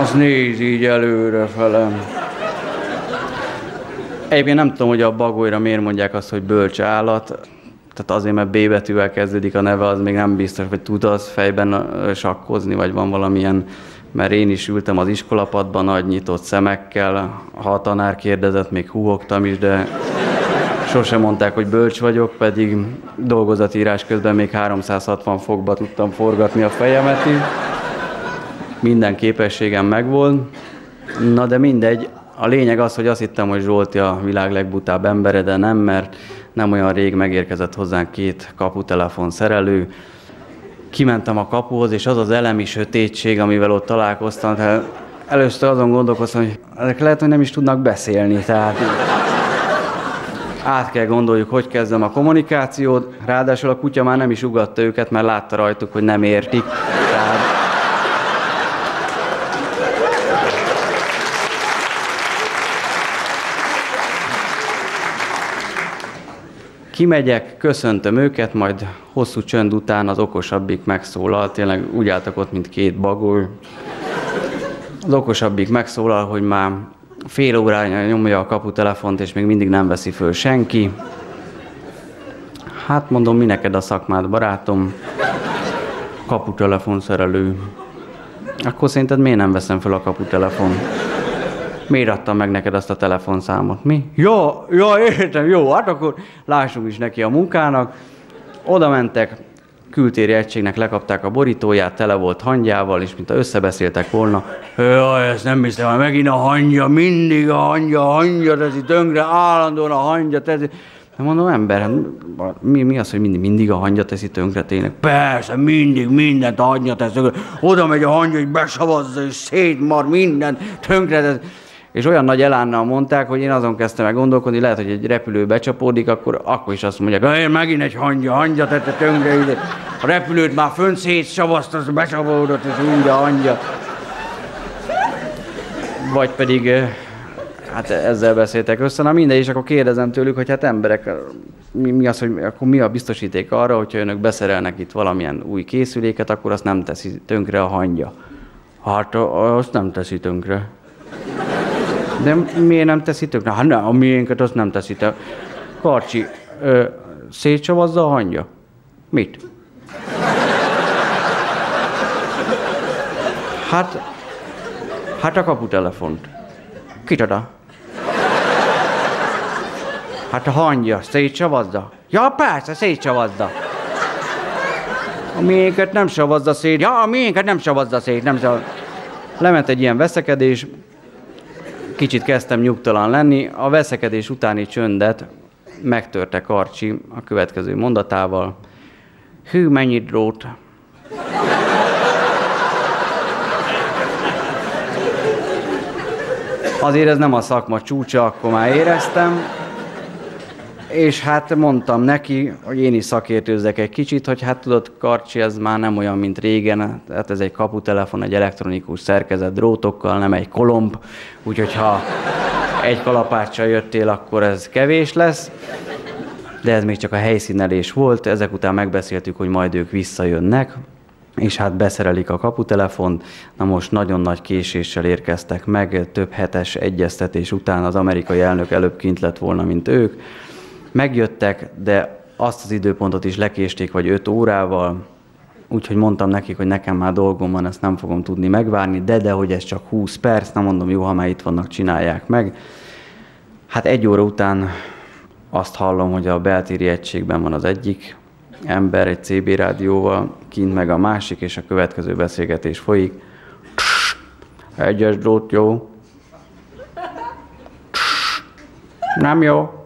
Az néz így előre felem. Egyébként nem tudom, hogy a bagolyra miért mondják azt, hogy bölcs állat. Tehát azért, mert B betűvel kezdődik a neve, az még nem biztos, hogy tud az fejben sakkozni, vagy van valamilyen mert én is ültem az iskolapadban nagy nyitott szemekkel, ha a tanár kérdezett, még húgogtam is, de sosem mondták, hogy bölcs vagyok, pedig dolgozatírás közben még 360 fokba tudtam forgatni a fejemet is. Minden képességem megvolt. Na de mindegy, a lényeg az, hogy azt hittem, hogy Zsolti a világ legbutább embere, de nem, mert nem olyan rég megérkezett hozzánk két kaputelefon szerelő. Kimentem a kapuhoz, és az az elemi sötétség, amivel ott találkoztam, tehát először azon gondolkoztam, hogy ezek lehet, hogy nem is tudnak beszélni, tehát át kell gondoljuk, hogy kezdem a kommunikációt, ráadásul a kutya már nem is ugatta őket, mert látta rajtuk, hogy nem értik. Tehát... Kimegyek, köszöntöm őket, majd hosszú csönd után az okosabbik megszólal, tényleg úgy álltak ott, mint két bagoly. Az okosabbik megszólal, hogy már fél órája nyomja a kaputelefont, és még mindig nem veszi föl senki. Hát mondom, mi neked a szakmád, barátom? Kaputelefon szerelő. Akkor szerinted miért nem veszem föl a kaputelefon? Miért adtam meg neked azt a telefonszámot? Mi? Ja, ja, értem, jó, hát akkor lássunk is neki a munkának. Oda mentek, kültéri egységnek lekapták a borítóját, tele volt hangyával, és mint összebeszéltek volna, jaj, ezt nem hiszem, hogy megint a hangya, mindig a hangya, a hangya teszi tönkre, állandóan a hangya teszi. De mondom, ember, hát mi, mi az, hogy mindig, mindig a hangya teszi tönkre tényleg? Persze, mindig mindent a hangya teszi tönkre. Oda megy a hangya, hogy besavazza, és szétmar mindent, tönkre teszi és olyan nagy elánnal mondták, hogy én azon kezdtem meg gondolkodni, lehet, hogy egy repülő becsapódik, akkor, akkor is azt mondják, hogy megint egy hangya, hangya tette tönkre, ide. a repülőt már fönt szétszavazta, az becsapódott, és úgy a hangya. Vagy pedig, hát ezzel beszéltek össze, na mindegy, és akkor kérdezem tőlük, hogy hát emberek, mi, mi az, hogy akkor mi a biztosíték arra, hogyha önök beszerelnek itt valamilyen új készüléket, akkor azt nem teszi tönkre a hangya. Hát azt nem teszi tönkre. De miért nem teszi tönkre? Hát nem, a miénket azt nem teszi tönkre. Karcsi, ö, szétcsavazza a hangya? Mit? Hát, hát a kaputelefont. Kicsoda? Hát a hangja, szétcsavazza? Ja, persze, szétcsavazza. A miénket nem savazza szét. Ja, a miénket nem savazza szét, nem savazza. Lement egy ilyen veszekedés, kicsit kezdtem nyugtalan lenni. A veszekedés utáni csöndet megtörte Karcsi a következő mondatával. Hű, mennyi drót! Azért ez nem a szakma csúcsa, akkor már éreztem. És hát mondtam neki, hogy én is szakértőzzek egy kicsit, hogy hát tudod, Karcsi, ez már nem olyan, mint régen, hát ez egy kaputelefon, egy elektronikus szerkezet drótokkal, nem egy kolomb, úgyhogy ha egy kalapáccsal jöttél, akkor ez kevés lesz. De ez még csak a helyszínelés volt, ezek után megbeszéltük, hogy majd ők visszajönnek. és hát beszerelik a kaputelefont. Na most nagyon nagy késéssel érkeztek meg, több hetes egyeztetés után az amerikai elnök előbb kint lett volna, mint ők. Megjöttek, de azt az időpontot is lekésték, vagy 5 órával, úgyhogy mondtam nekik, hogy nekem már dolgom van, ezt nem fogom tudni megvárni, de de hogy ez csak 20 perc, nem mondom, jó, ha már itt vannak, csinálják meg. Hát egy óra után azt hallom, hogy a beltéri egységben van az egyik ember egy CB rádióval, kint meg a másik, és a következő beszélgetés folyik. Egyes drót jó. Nem jó.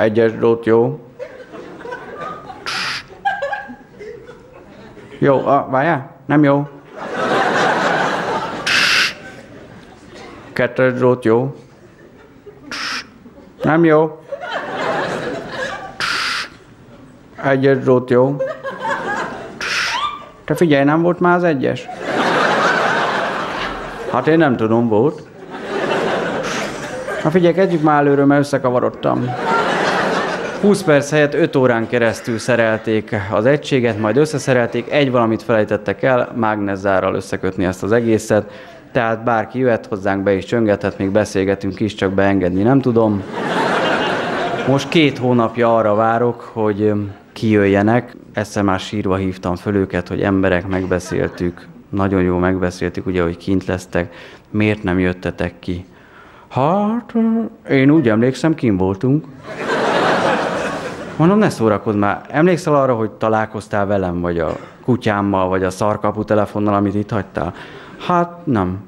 Egyes drót jó. Jó, a, várjál, nem jó. Kettes drót jó. Nem jó. Egyes drót jó. Te figyelj, nem volt már az egyes? Hát én nem tudom, volt. Na figyelj, kezdjük már előről, mert összekavarodtam. 20 perc helyett 5 órán keresztül szerelték az egységet, majd összeszerelték, egy valamit felejtettek el, mágnezzárral összekötni ezt az egészet, tehát bárki jöhet hozzánk be is csöngethet, még beszélgetünk is, csak beengedni nem tudom. Most két hónapja arra várok, hogy kijöjjenek. Egyszer már sírva hívtam föl őket, hogy emberek, megbeszéltük, nagyon jó megbeszéltük, ugye, hogy kint lesztek, miért nem jöttetek ki? Hát, én úgy emlékszem, kim voltunk. Mondom, ne szórakozz már. Emlékszel arra, hogy találkoztál velem, vagy a kutyámmal, vagy a szarkapu telefonnal, amit itt hagytál? Hát nem.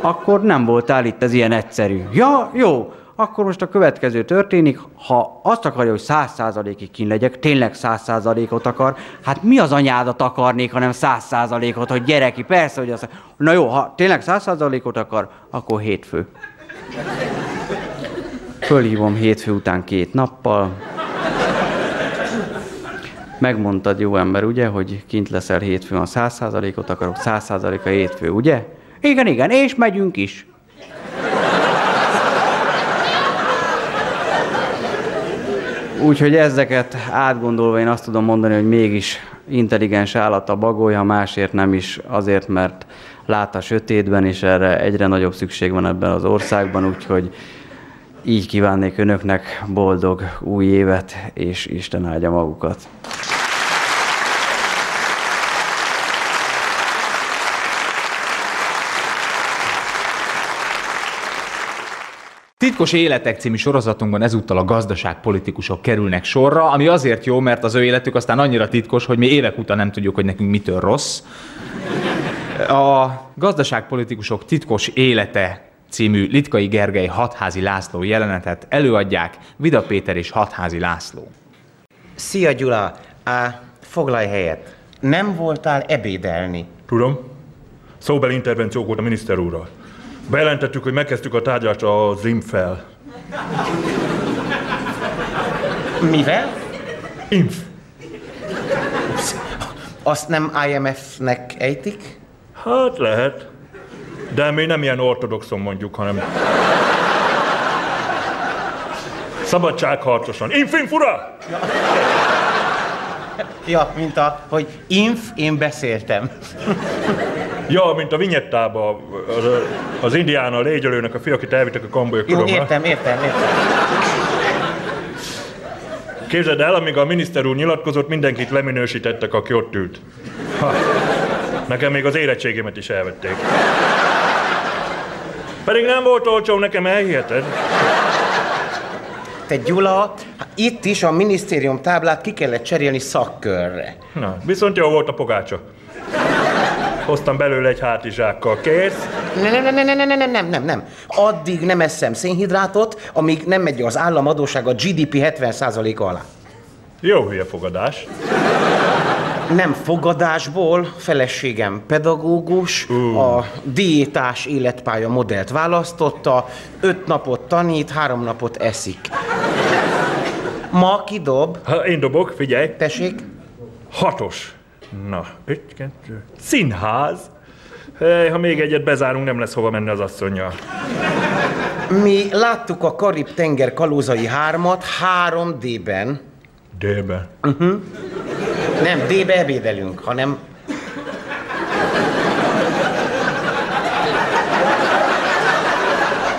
Akkor nem voltál itt, ez ilyen egyszerű. Ja, jó, akkor most a következő történik, ha azt akarja, hogy száz százalékig kín legyek, tényleg száz százalékot akar, hát mi az anyádat akarnék, hanem száz százalékot, hogy gyereki, persze, hogy az... Na jó, ha tényleg száz százalékot akar, akkor hétfő. Fölhívom hétfő után két nappal. Megmondtad, jó ember, ugye, hogy kint leszel hétfőn, a száz százalékot akarok, száz százalék a hétfő, ugye? Igen, igen, és megyünk is. Úgyhogy ezeket átgondolva én azt tudom mondani, hogy mégis intelligens állat a bagoly, ha másért nem is, azért, mert lát a sötétben, és erre egyre nagyobb szükség van ebben az országban, úgyhogy így kívánnék önöknek boldog új évet, és Isten áldja magukat. Titkos Életek című sorozatunkban ezúttal a gazdaságpolitikusok kerülnek sorra, ami azért jó, mert az ő életük aztán annyira titkos, hogy mi évek után nem tudjuk, hogy nekünk mitől rossz. A gazdaságpolitikusok titkos élete című Litkai Gergely Hatházi László jelenetet előadják Vida Péter és Hatházi László. Szia Gyula, Á, foglalj helyet. Nem voltál ebédelni. Tudom. Szóbeli intervenciók volt a miniszter úrral. Bejelentettük, hogy megkezdtük a tárgyalást a ZIMF-fel. Mivel? Inf. Azt nem IMF-nek ejtik? Hát lehet. De mi nem ilyen ortodoxon mondjuk, hanem... Szabadságharcosan. Inf, inf, ura! Ja, mint a, hogy inf, én beszéltem. Ja, mint a vinyettába, az, az indián a légyölőnek a fia, akit elvittek a kambolyok Jó, értem, értem, értem. Képzeld el, amíg a miniszter úr nyilatkozott, mindenkit leminősítettek, aki ott ült. Ha. Nekem még az érettségémet is elvették. Pedig nem volt olcsó, nekem elhiheted. Te Gyula, itt is a minisztérium táblát ki kellett cserélni szakkörre. Na, viszont jó volt a pogácsa hoztam belőle egy hátizsákkal. Kész? Nem, nem, nem, nem, nem, nem, nem, nem. Addig nem eszem szénhidrátot, amíg nem megy az államadóság a GDP 70%-a alá. Jó hülye fogadás. Nem fogadásból, feleségem pedagógus, uh. a diétás életpálya modellt választotta, öt napot tanít, három napot eszik. Ma kidob. Ha, én dobok, figyelj. Tessék. Hatos. Na, egy, kettő. Színház. Hey, ha még egyet bezárunk, nem lesz hova menni az asszonyjal. Mi láttuk a Karib-tenger kalózai hármat 3D-ben. D-ben? Uh-huh. Nem, D-be ebédelünk, hanem...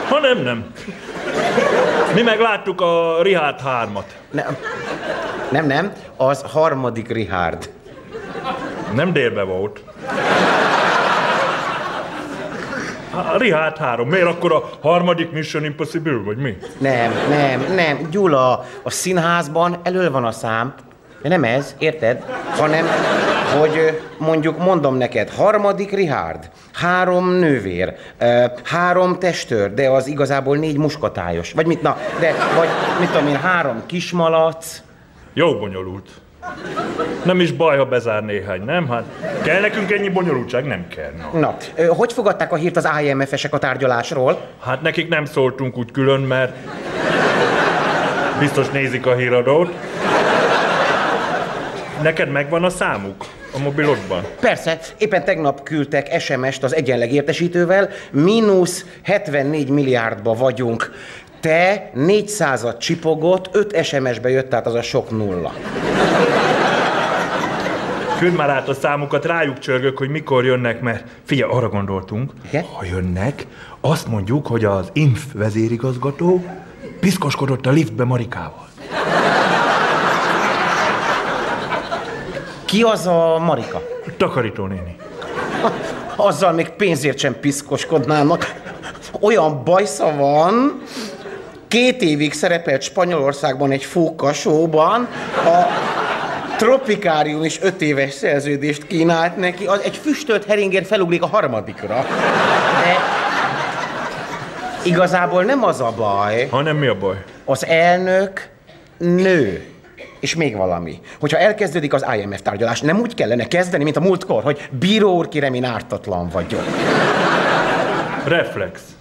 Ha nem, nem. Mi meg láttuk a Rihát hármat. Nem, nem, nem, az harmadik Richard. Nem délbe volt. Rihát három. Miért akkor a harmadik Mission Impossible, vagy mi? Nem, nem, nem, Gyula, a színházban elől van a szám. De nem ez, érted? Hanem, hogy mondjuk mondom neked, harmadik Richard, három nővér, három testőr, de az igazából négy muskatályos. Vagy mit, na, de, vagy mit tudom én, három kismalac. Jó bonyolult. Nem is baj, ha bezár néhány, nem? Hát kell nekünk ennyi bonyolultság? Nem kell. Na. Na, hogy fogadták a hírt az IMF-esek a tárgyalásról? Hát nekik nem szóltunk úgy külön, mert biztos nézik a híradót. Neked megvan a számuk a mobilodban? Persze, éppen tegnap küldtek SMS-t az egyenleg értesítővel, mínusz 74 milliárdba vagyunk. Te 400-at csipogott, 5 SMS-be jött át az a sok nulla. Küld már át a számukat, rájuk csörgök, hogy mikor jönnek, mert figyelj, arra gondoltunk, Igen? ha jönnek, azt mondjuk, hogy az INF vezérigazgató piszkoskodott a liftbe Marikával. Ki az a Marika? Takarító néni. Azzal még pénzért sem piszkoskodnának. Olyan bajsza van, két évig szerepelt Spanyolországban egy fókasóban, a Tropikárium is öt éves szerződést kínált neki, az egy füstölt heringért felugrik a harmadikra. De igazából nem az a baj. Hanem mi a baj? Az elnök nő. És még valami. Hogyha elkezdődik az IMF tárgyalás, nem úgy kellene kezdeni, mint a múltkor, hogy bíró úr, kérem, én ártatlan vagyok. Reflex.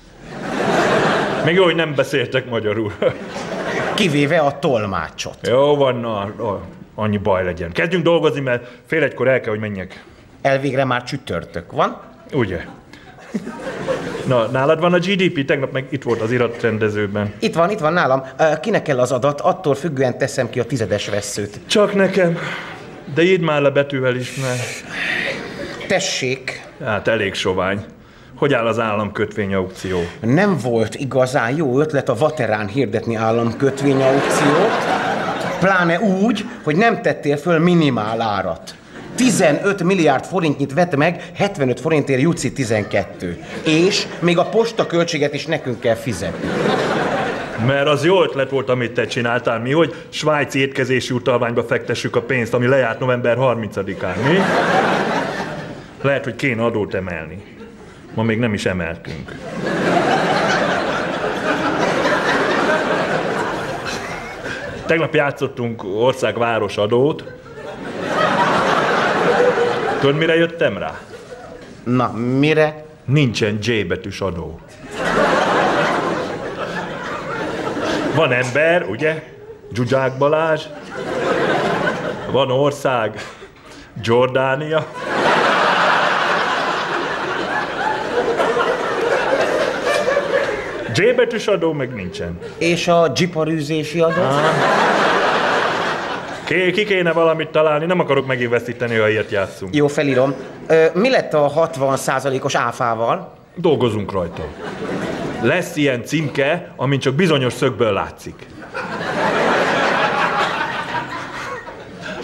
Még jó, hogy nem beszéltek magyarul. Kivéve a tolmácsot. Jó van, na, na, annyi baj legyen. Kezdjünk dolgozni, mert fél egykor el kell, hogy menjek. Elvégre már csütörtök van. Ugye? Na, nálad van a GDP? Tegnap meg itt volt az iratrendezőben. Itt van, itt van nálam. Kinek kell az adat? Attól függően teszem ki a tizedes vesszőt. Csak nekem. De írd már le betűvel is, mert... Tessék. Hát elég sovány. Hogy áll az államkötvény aukció? Nem volt igazán jó ötlet a Vaterán hirdetni államkötvényaukciót, pláne úgy, hogy nem tettél föl minimál árat. 15 milliárd forintnyit vett meg, 75 forintért Juci 12. És még a posta költséget is nekünk kell fizetni. Mert az jó ötlet volt, amit te csináltál. Mi, hogy svájci étkezési utalványba fektessük a pénzt, ami lejárt november 30-án, mi? Lehet, hogy kéne adót emelni. Ma még nem is emeltünk. Tegnap játszottunk ország-város adót. Tudod, mire jöttem rá? Na, mire? Nincsen J betűs adó. Van ember, ugye? Zsuzsák Balázs. Van ország. Jordánia. J betűs adó meg nincsen. És a dzsiparűzési adó? Ki, ki kéne valamit találni, nem akarok megint veszíteni, ha ilyet játszunk. Jó, felírom. Ö, mi lett a 60%-os áfával? Dolgozunk rajta. Lesz ilyen címke, amin csak bizonyos szögből látszik.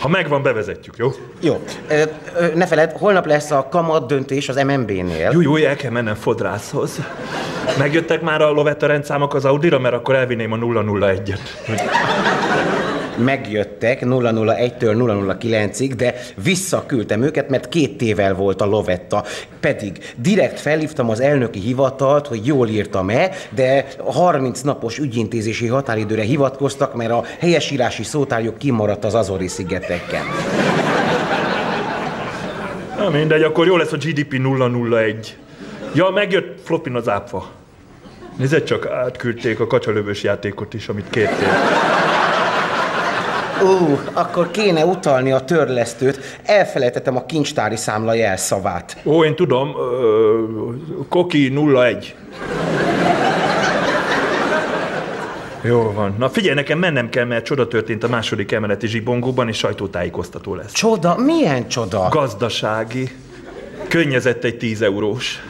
Ha megvan, bevezetjük, jó? Jó. Ö, ö, ne feled, holnap lesz a kamat döntés az MNB-nél. Jó, jó, el kell mennem fodrászhoz. Megjöttek már a Lovetta rendszámok az Audira, mert akkor elvinném a 001-et. Megjöttek 001-től 009-ig, de visszaküldtem őket, mert két tével volt a lovetta. Pedig direkt felhívtam az elnöki hivatalt, hogy jól írtam-e, de 30 napos ügyintézési határidőre hivatkoztak, mert a helyesírási szótárjuk kimaradt az Azori szigeteken. Na mindegy, akkor jó lesz a GDP 001. Ja, megjött Flopin az ápfa. Nézd csak, átküldték a kacsalövős játékot is, amit kértél. Ú, akkor kéne utalni a törlesztőt. Elfelejtettem a kincstári számla jelszavát. Ó, én tudom, ö, Koki 01. Jó van. Na figyelj, nekem mennem kell, mert csoda történt a második emeleti zsibongóban, és sajtótájékoztató lesz. Csoda? Milyen csoda? Gazdasági. Könnyezett egy 10 eurós.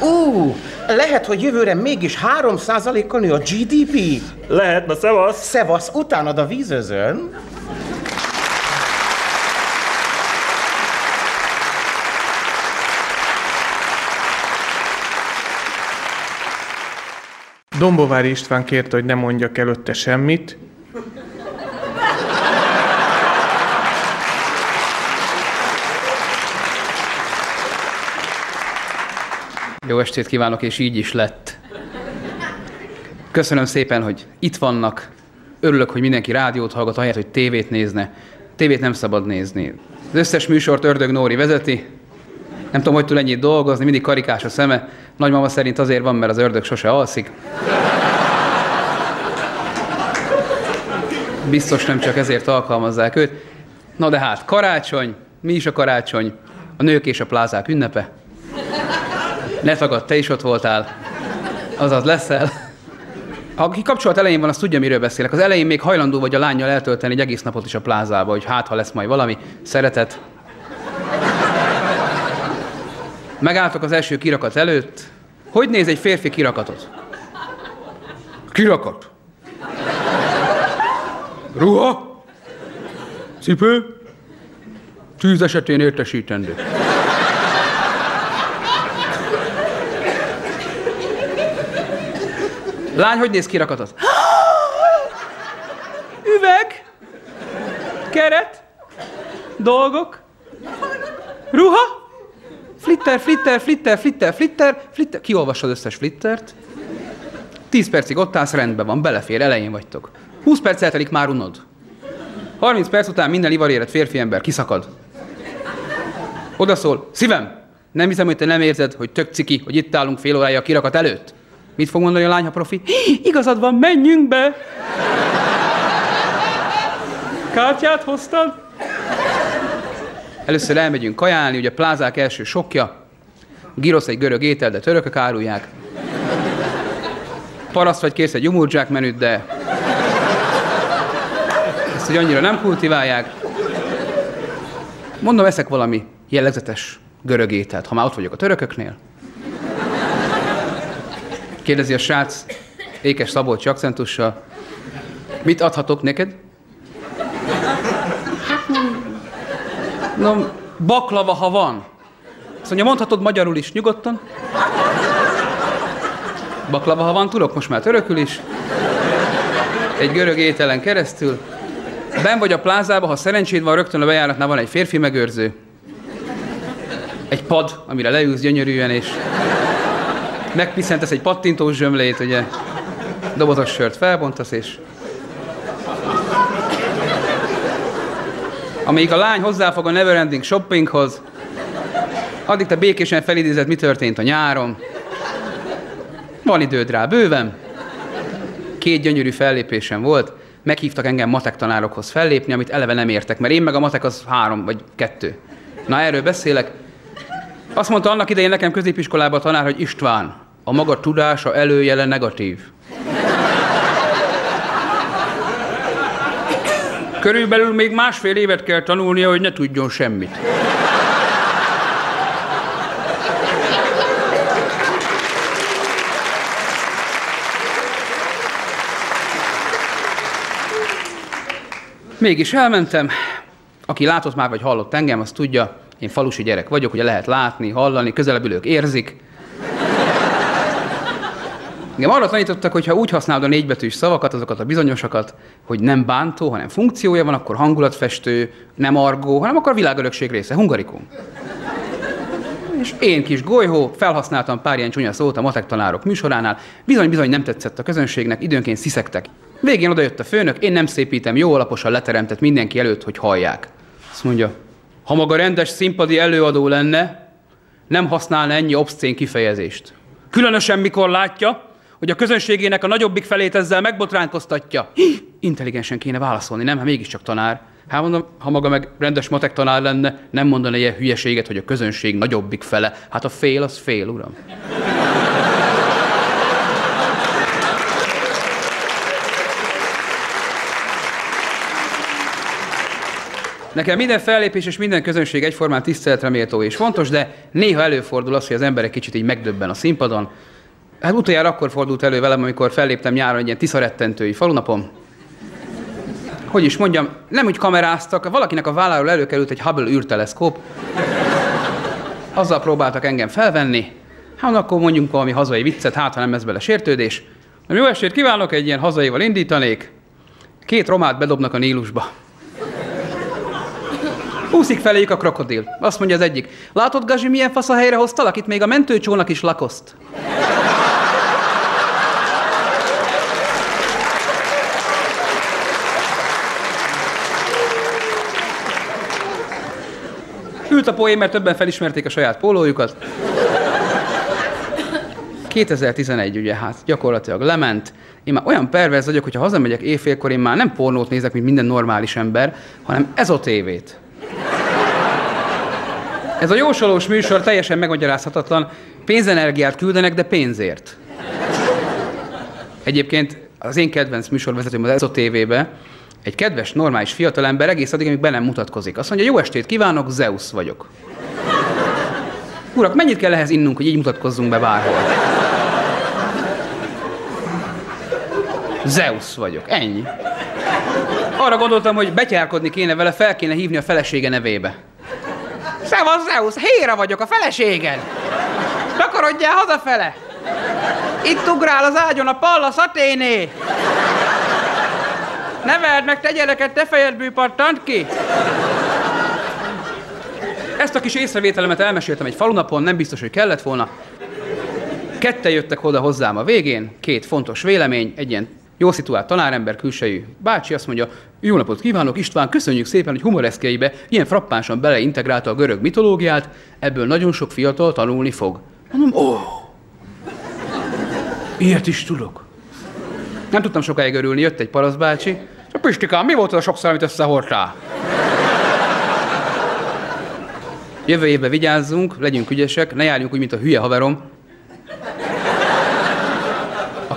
Ú, lehet, hogy jövőre mégis 3%-kal nő a GDP? Lehet, na szevasz! Szevasz, utánad a vízözön. Dombovári István kérte, hogy ne mondjak előtte semmit. Jó estét kívánok, és így is lett. Köszönöm szépen, hogy itt vannak. Örülök, hogy mindenki rádiót hallgat, ahelyett, hogy tévét nézne. Tévét nem szabad nézni. Az összes műsort Ördög Nóri vezeti. Nem tudom, hogy tud ennyit dolgozni, mindig karikás a szeme. Nagymama szerint azért van, mert az ördög sose alszik. Biztos nem csak ezért alkalmazzák őt. Na de hát, karácsony. Mi is a karácsony? A nők és a plázák ünnepe. Ne tagad, te is ott voltál. Azaz leszel. Aki kapcsolat elején van, az tudja, miről beszélek. Az elején még hajlandó vagy a lányjal eltölteni egy egész napot is a plázába, hogy hát, ha lesz majd valami, szeretet. Megálltok az első kirakat előtt. Hogy néz egy férfi kirakatot? Kirakat. Ruha. Cipő. Tűz esetén értesítendő. Lány, hogy néz ki rakatot? [gasps] Üveg. Keret. Dolgok. Ruha. Flitter, flitter, flitter, flitter, flitter, flitter. Kiolvasod összes flittert. 10 percig ott állsz, rendben van, belefér, elején vagytok. 20 perc eltelik, már unod. 30 perc után minden ivarérett férfi ember kiszakad. Oda szól, szívem, nem hiszem, hogy te nem érzed, hogy tök ciki, hogy itt állunk fél órája a kirakat előtt. Mit fog mondani a lány, ha profi? Igazad van, menjünk be! Kártyát hoztad? Először elmegyünk kajálni, ugye a plázák első sokja. Girosz egy görög étel, de törökök árulják. Paraszt vagy kész egy jumurdzsák menüt, de ezt, hogy annyira nem kultiválják. Mondom, eszek valami jellegzetes görög ételt, ha már ott vagyok a törököknél. Kérdezi a srác ékes szabolcsi akcentussal. Mit adhatok neked? No, baklava, ha van. Azt mondja, mondhatod magyarul is, nyugodtan. Baklava, ha van, tudok most már törökül is. Egy görög ételen keresztül. Ben vagy a plázába, ha szerencséd van, rögtön a bejáratnál van egy férfi megőrző. Egy pad, amire leülsz gyönyörűen, és megpiszentesz egy pattintós zsömlét, ugye, dobozos sört felbontasz, és amíg a lány hozzáfog a Neverending Shoppinghoz, addig te békésen felidézed, mi történt a nyáron. Van időd rá, bőven. Két gyönyörű fellépésem volt, meghívtak engem matek tanárokhoz fellépni, amit eleve nem értek, mert én meg a matek az három vagy kettő. Na, erről beszélek. Azt mondta annak idején nekem középiskolában a tanár, hogy István, a maga tudása előjele negatív. Körülbelül még másfél évet kell tanulnia, hogy ne tudjon semmit. Mégis elmentem. Aki látott már, vagy hallott engem, az tudja, én falusi gyerek vagyok, ugye lehet látni, hallani, közelebb ülők érzik. Engem arra tanítottak, hogy ha úgy használod a négybetűs szavakat, azokat a bizonyosakat, hogy nem bántó, hanem funkciója van, akkor hangulatfestő, nem argó, hanem akkor a világörökség része, hungarikum. És én kis golyhó, felhasználtam pár ilyen csúnya szót a matek tanárok műsoránál, bizony-bizony nem tetszett a közönségnek, időnként sziszegtek. Végén odajött a főnök, én nem szépítem, jó alaposan leteremtett mindenki előtt, hogy hallják. Azt mondja, ha maga rendes színpadi előadó lenne, nem használna ennyi obszcén kifejezést. Különösen mikor látja, hogy a közönségének a nagyobbik felét ezzel megbotránkoztatja. Hí, intelligensen kéne válaszolni, nem? Hát mégiscsak tanár. Hát mondom, ha maga meg rendes matek tanár lenne, nem mondana ilyen hülyeséget, hogy a közönség nagyobbik fele. Hát a fél az fél, uram. Nekem minden fellépés és minden közönség egyformán tiszteletre méltó és fontos, de néha előfordul az, hogy az ember egy kicsit így megdöbben a színpadon. Hát utoljára akkor fordult elő velem, amikor felléptem nyáron egy ilyen tiszarettentői falunapon. Hogy is mondjam, nem úgy kameráztak, valakinek a válláról előkerült egy Hubble űrteleszkóp. Azzal próbáltak engem felvenni. Hát akkor mondjunk valami hazai viccet, hát ha nem ez bele sértődés. Na, jó estét kívánok, egy ilyen hazaival indítanék. Két romát bedobnak a Nílusba. Úszik feléjük a krokodil. Azt mondja az egyik. Látod, Gazsi, milyen fasz a helyre hoztalak? Itt még a mentőcsónak is lakoszt. Ült a poén, mert többen felismerték a saját pólójukat. 2011 ugye, hát gyakorlatilag lement. Én már olyan pervez vagyok, hogyha hazamegyek éjfélkor, én már nem pornót nézek, mint minden normális ember, hanem ez a tévét. Ez a jósolós műsor teljesen megmagyarázhatatlan. Pénzenergiát küldenek, de pénzért. Egyébként az én kedvenc műsorvezetőm az EZO TV-be, egy kedves, normális fiatalember egész addig, amíg be nem mutatkozik. Azt mondja, jó estét kívánok, Zeus vagyok. Urak, mennyit kell ehhez innunk, hogy így mutatkozzunk be bárhol? Zeus vagyok, ennyi. Arra gondoltam, hogy betyárkodni kéne vele, fel kéne hívni a felesége nevébe. Szevasz, Zeus, Héra vagyok, a feleséged. Takarodjál hazafele. Itt ugrál az ágyon a Pallas Athéné. Ne meg, te gyereket, te fejedből pattant ki. Ezt a kis észrevételemet elmeséltem egy falunapon, nem biztos, hogy kellett volna. Ketten jöttek oda hozzám a végén, két fontos vélemény, egy ilyen jó szituált tanárember, külsejű bácsi azt mondja, jó napot kívánok István, köszönjük szépen, hogy humoreszkeibe ilyen frappánsan beleintegrálta a görög mitológiát, ebből nagyon sok fiatal tanulni fog. Mondom, ó, ilyet is tudok. Nem tudtam sokáig örülni, jött egy parasztbácsi. Pistikám, mi volt az a sokszor, amit összehordtál? Jövő évben vigyázzunk, legyünk ügyesek, ne járjunk úgy, mint a hülye haverom,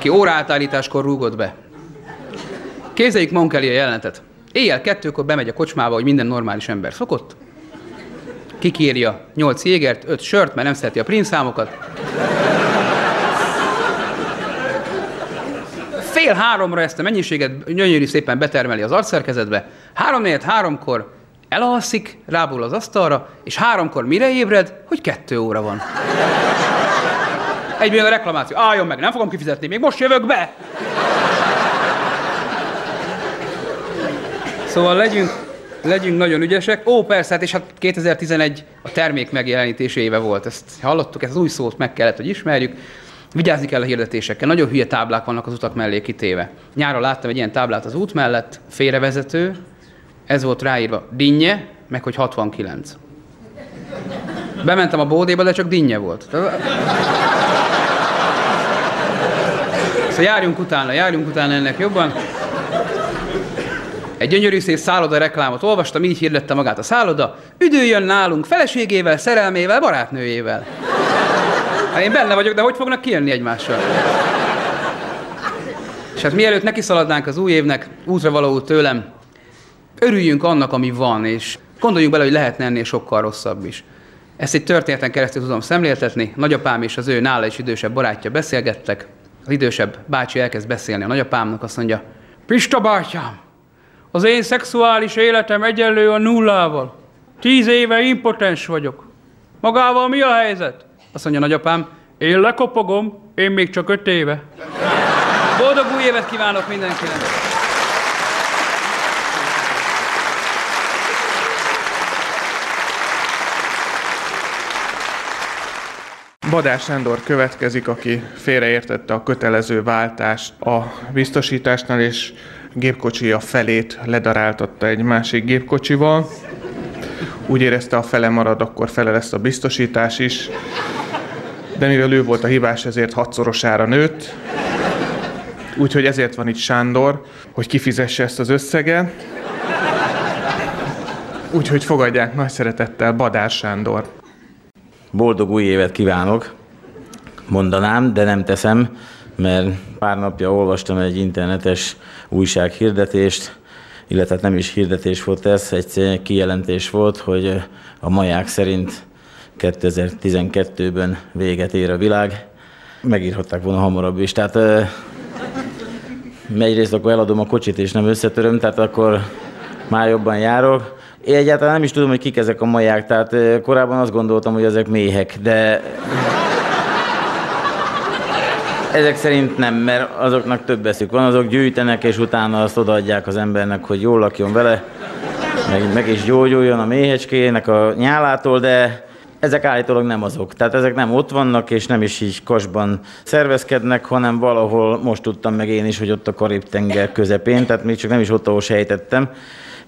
aki óraátállításkor rúgott be. Képzeljük magunk elé a jelenetet. Éjjel kettőkor bemegy a kocsmába, hogy minden normális ember szokott. Kikírja nyolc jégert, öt sört, mert nem szereti a primszámokat. Fél háromra ezt a mennyiséget gyönyörű szépen betermeli az arcszerkezetbe. Három háromkor elalszik, rából az asztalra, és háromkor mire ébred, hogy kettő óra van. Egyben a reklamáció. Álljon meg, nem fogom kifizetni, még most jövök be! Szóval legyünk, legyünk nagyon ügyesek. Ó, persze, hát és hát 2011 a termék megjelenítése éve volt. Ezt hallottuk, ezt az új szót meg kellett, hogy ismerjük. Vigyázni kell a hirdetésekkel. Nagyon hülye táblák vannak az utak mellé kitéve. Nyáron láttam egy ilyen táblát az út mellett, félrevezető, ez volt ráírva dinnye, meg hogy 69. Bementem a bódéba, de csak dinnye volt. Szóval járjunk utána, járjunk utána ennek jobban. Egy gyönyörű szép szálloda reklámot olvastam, így hirdette magát a szálloda. Üdüljön nálunk feleségével, szerelmével, barátnőjével. Hát én benne vagyok, de hogy fognak kijönni egymással? És hát mielőtt neki szaladnánk az új évnek, útra való tőlem, örüljünk annak, ami van, és gondoljunk bele, hogy lehetne ennél sokkal rosszabb is. Ezt egy történeten keresztül tudom szemléltetni. Nagyapám és az ő nála is idősebb barátja beszélgettek. Az idősebb bácsi elkezd beszélni a nagyapámnak, azt mondja, Pista bátyám, az én szexuális életem egyenlő a nullával. Tíz éve impotens vagyok. Magával mi a helyzet? Azt mondja nagyapám, én lekopogom, én még csak öt éve. Boldog új évet kívánok mindenkinek! Badás Sándor következik, aki félreértette a kötelező váltást a biztosításnál, és gépkocsia felét ledaráltatta egy másik gépkocsival. Úgy érezte, a fele marad, akkor fele lesz a biztosítás is. De mivel ő volt a hibás, ezért hatszorosára nőtt. Úgyhogy ezért van itt Sándor, hogy kifizesse ezt az összeget. Úgyhogy fogadják nagy szeretettel Badár Sándor. Boldog új évet kívánok! Mondanám, de nem teszem, mert pár napja olvastam egy internetes újsághirdetést, illetve nem is hirdetés volt ez, egy kijelentés volt, hogy a maják szerint 2012-ben véget ér a világ. Megírhatták volna hamarabb is. Tehát egyrészt akkor eladom a kocsit és nem összetöröm, tehát akkor már jobban járok. Én egyáltalán nem is tudom, hogy kik ezek a maják, tehát korábban azt gondoltam, hogy ezek méhek, de ezek szerint nem, mert azoknak több eszük van, azok gyűjtenek, és utána azt odaadják az embernek, hogy jól lakjon vele, meg, meg is gyógyuljon a méhecskének a nyálától, de ezek állítólag nem azok. Tehát ezek nem ott vannak, és nem is így kasban szervezkednek, hanem valahol, most tudtam meg én is, hogy ott a Karib-tenger közepén, tehát még csak nem is ott, ahol sejtettem,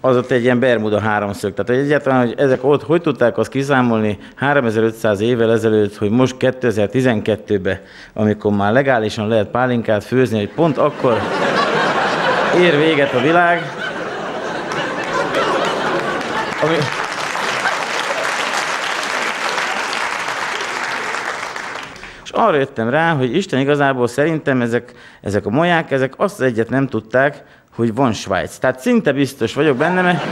az ott egy ilyen Bermuda háromszög. Tehát hogy egyáltalán, hogy ezek ott hogy tudták azt kiszámolni 3500 évvel ezelőtt, hogy most 2012-ben, amikor már legálisan lehet pálinkát főzni, hogy pont akkor ér véget a világ, ami, arra jöttem rá, hogy Isten igazából szerintem ezek, ezek a molyák, ezek azt az egyet nem tudták, hogy van Svájc. Tehát szinte biztos vagyok benne, mert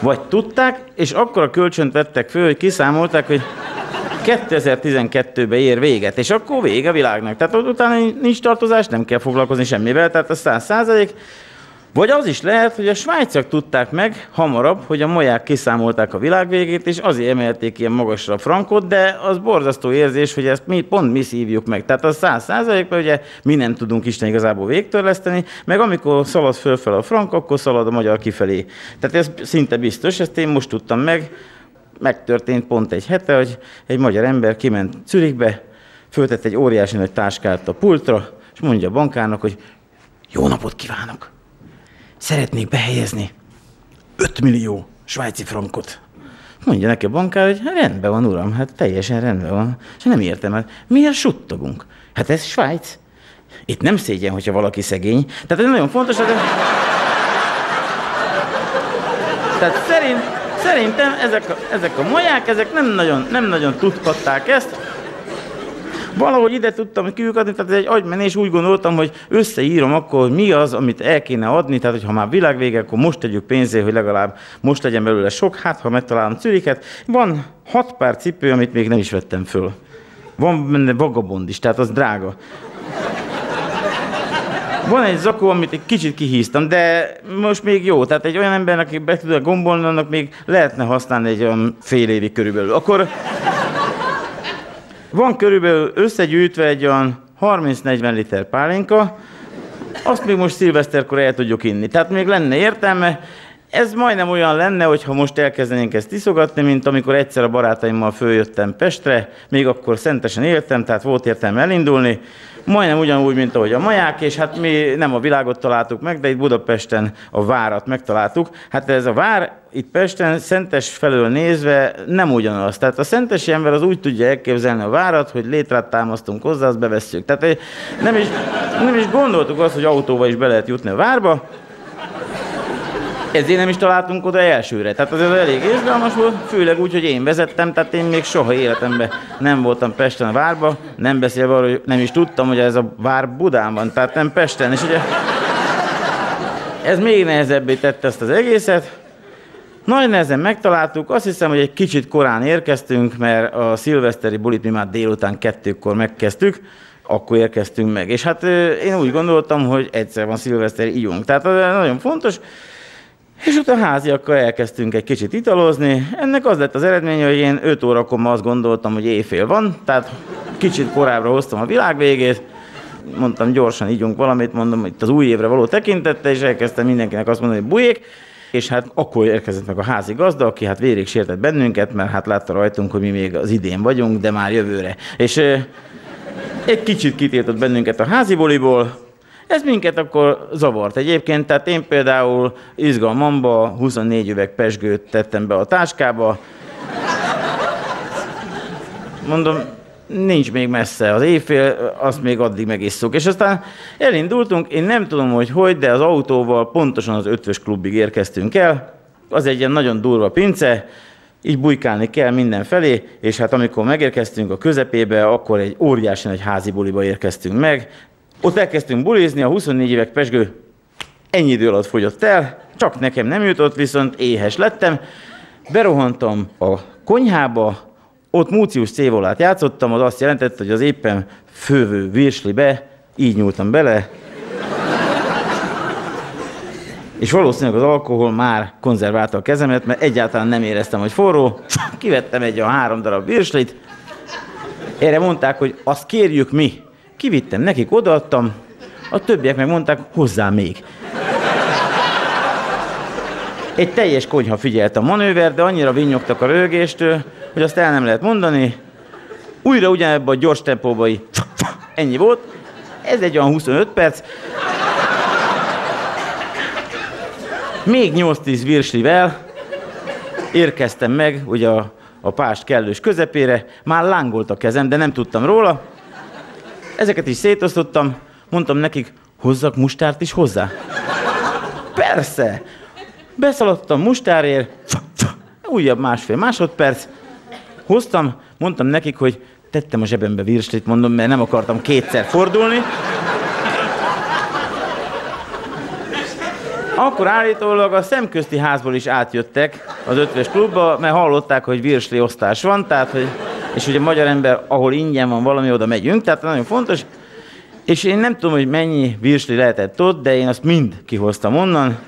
vagy tudták, és akkor a kölcsönt vettek föl, hogy kiszámolták, hogy 2012-ben ér véget, és akkor vége a világnak. Tehát utána nincs tartozás, nem kell foglalkozni semmivel, tehát a 100 százalék. Vagy az is lehet, hogy a svájciak tudták meg hamarabb, hogy a molyák kiszámolták a világ végét, és azért emelték ilyen magasra a frankot, de az borzasztó érzés, hogy ezt mi, pont mi szívjuk meg. Tehát az száz százalékban ugye mi nem tudunk Isten igazából végtörleszteni, meg amikor szalad fölfel a frank, akkor szalad a magyar kifelé. Tehát ez szinte biztos, ezt én most tudtam meg. Megtörtént pont egy hete, hogy egy magyar ember kiment Zürichbe, föltett egy óriási nagy táskát a pultra, és mondja a bankárnak, hogy jó napot kívánok! Szeretnék behelyezni 5 millió svájci frankot. Mondja neki a bankár, hogy hát rendben van, uram, hát teljesen rendben van. És nem értem, hát miért suttogunk? Hát ez Svájc. Itt nem szégyen, hogyha valaki szegény. Tehát ez nagyon fontos, de... Tehát szerint, szerintem ezek a, ezek a molyák, ezek nem nagyon, nem nagyon tudhatták ezt, Valahogy ide tudtam kiukadni, tehát egy agymenés, úgy gondoltam, hogy összeírom akkor, hogy mi az, amit el kéne adni, tehát hogy ha már világvége, akkor most tegyük pénzé, hogy legalább most legyen belőle sok, hát ha megtalálom Züriket. Van hat pár cipő, amit még nem is vettem föl. Van benne vagabond is, tehát az drága. Van egy zakó, amit egy kicsit kihíztam, de most még jó. Tehát egy olyan embernek, aki be tud gombolni, annak még lehetne használni egy olyan fél évig körülbelül. Akkor van körülbelül összegyűjtve egy olyan 30-40 liter pálinka, azt még most szilveszterkor el tudjuk inni. Tehát még lenne értelme, ez majdnem olyan lenne, hogyha most elkezdenénk ezt iszogatni, mint amikor egyszer a barátaimmal följöttem Pestre, még akkor szentesen éltem, tehát volt értelme elindulni, majdnem ugyanúgy, mint ahogy a maják, és hát mi nem a világot találtuk meg, de itt Budapesten a várat megtaláltuk. Hát ez a vár itt Pesten, Szentes felől nézve nem ugyanaz. Tehát a szentesi ember az úgy tudja elképzelni a várat, hogy létrát támasztunk hozzá, azt bevesszük. Tehát nem is, nem is gondoltuk azt, hogy autóval is be lehet jutni a várba, ezért nem is találtunk oda elsőre. Tehát az elég izgalmas volt, főleg úgy, hogy én vezettem, tehát én még soha életemben nem voltam Pesten a várba, nem beszélve arról, hogy nem is tudtam, hogy ez a vár Budán van, tehát nem Pesten. És ugye ez még nehezebbé tette ezt az egészet. Nagy nehezen megtaláltuk, azt hiszem, hogy egy kicsit korán érkeztünk, mert a szilveszteri bulit mi már délután kettőkor megkezdtük, akkor érkeztünk meg. És hát én úgy gondoltam, hogy egyszer van szilveszteri ígyunk. Tehát nagyon fontos. És utána háziakkal elkezdtünk egy kicsit italozni. Ennek az lett az eredménye, hogy én 5 órakor ma azt gondoltam, hogy éjfél van, tehát kicsit korábbra hoztam a világ végét. Mondtam, gyorsan ígyunk valamit, mondom, itt az új évre való tekintette, és elkezdtem mindenkinek azt mondani, hogy bujék. És hát akkor érkezett meg a házi gazda, aki hát vérig sértett bennünket, mert hát látta rajtunk, hogy mi még az idén vagyunk, de már jövőre. És egy kicsit kitiltott bennünket a házi boliból, ez minket akkor zavart egyébként, tehát én például izgalmamba 24 üveg pesgőt tettem be a táskába. Mondom, nincs még messze az éjfél, azt még addig megisszuk. És aztán elindultunk, én nem tudom, hogy hogy, de az autóval pontosan az ötvös klubig érkeztünk el. Az egy ilyen nagyon durva pince, így bujkálni kell mindenfelé, és hát amikor megérkeztünk a közepébe, akkor egy óriási nagy házi buliba érkeztünk meg, ott elkezdtünk bulizni, a 24 évek pesgő ennyi idő alatt fogyott el, csak nekem nem jutott, viszont éhes lettem. Berohantam a konyhába, ott Múcius cévolát játszottam, az azt jelentette, hogy az éppen fővő virslibe, így nyúltam bele, és valószínűleg az alkohol már konzerválta a kezemet, mert egyáltalán nem éreztem, hogy forró. Kivettem egy a három darab virslit, erre mondták, hogy azt kérjük mi. Kivittem nekik, odaadtam, a többiek meg mondták, hozzá még. Egy teljes konyha figyelt a manőver, de annyira vinnyogtak a rögéstől, hogy azt el nem lehet mondani. Újra ugyanebben a gyors tempóban ennyi volt. Ez egy olyan 25 perc. Még 8-10 virslivel érkeztem meg, ugye a, a pást kellős közepére, már lángolt a kezem, de nem tudtam róla. Ezeket is szétosztottam, mondtam nekik, hozzak mustárt is hozzá. Persze! Beszaladtam mustárért, újabb másfél másodperc, hoztam, mondtam nekik, hogy tettem a zsebembe virslit, mondom, mert nem akartam kétszer fordulni. Akkor állítólag a szemközti házból is átjöttek az ötves klubba, mert hallották, hogy virsli osztás van, tehát, hogy, és ugye magyar ember, ahol ingyen van valami, oda megyünk, tehát nagyon fontos. És én nem tudom, hogy mennyi virsli lehetett ott, de én azt mind kihoztam onnan.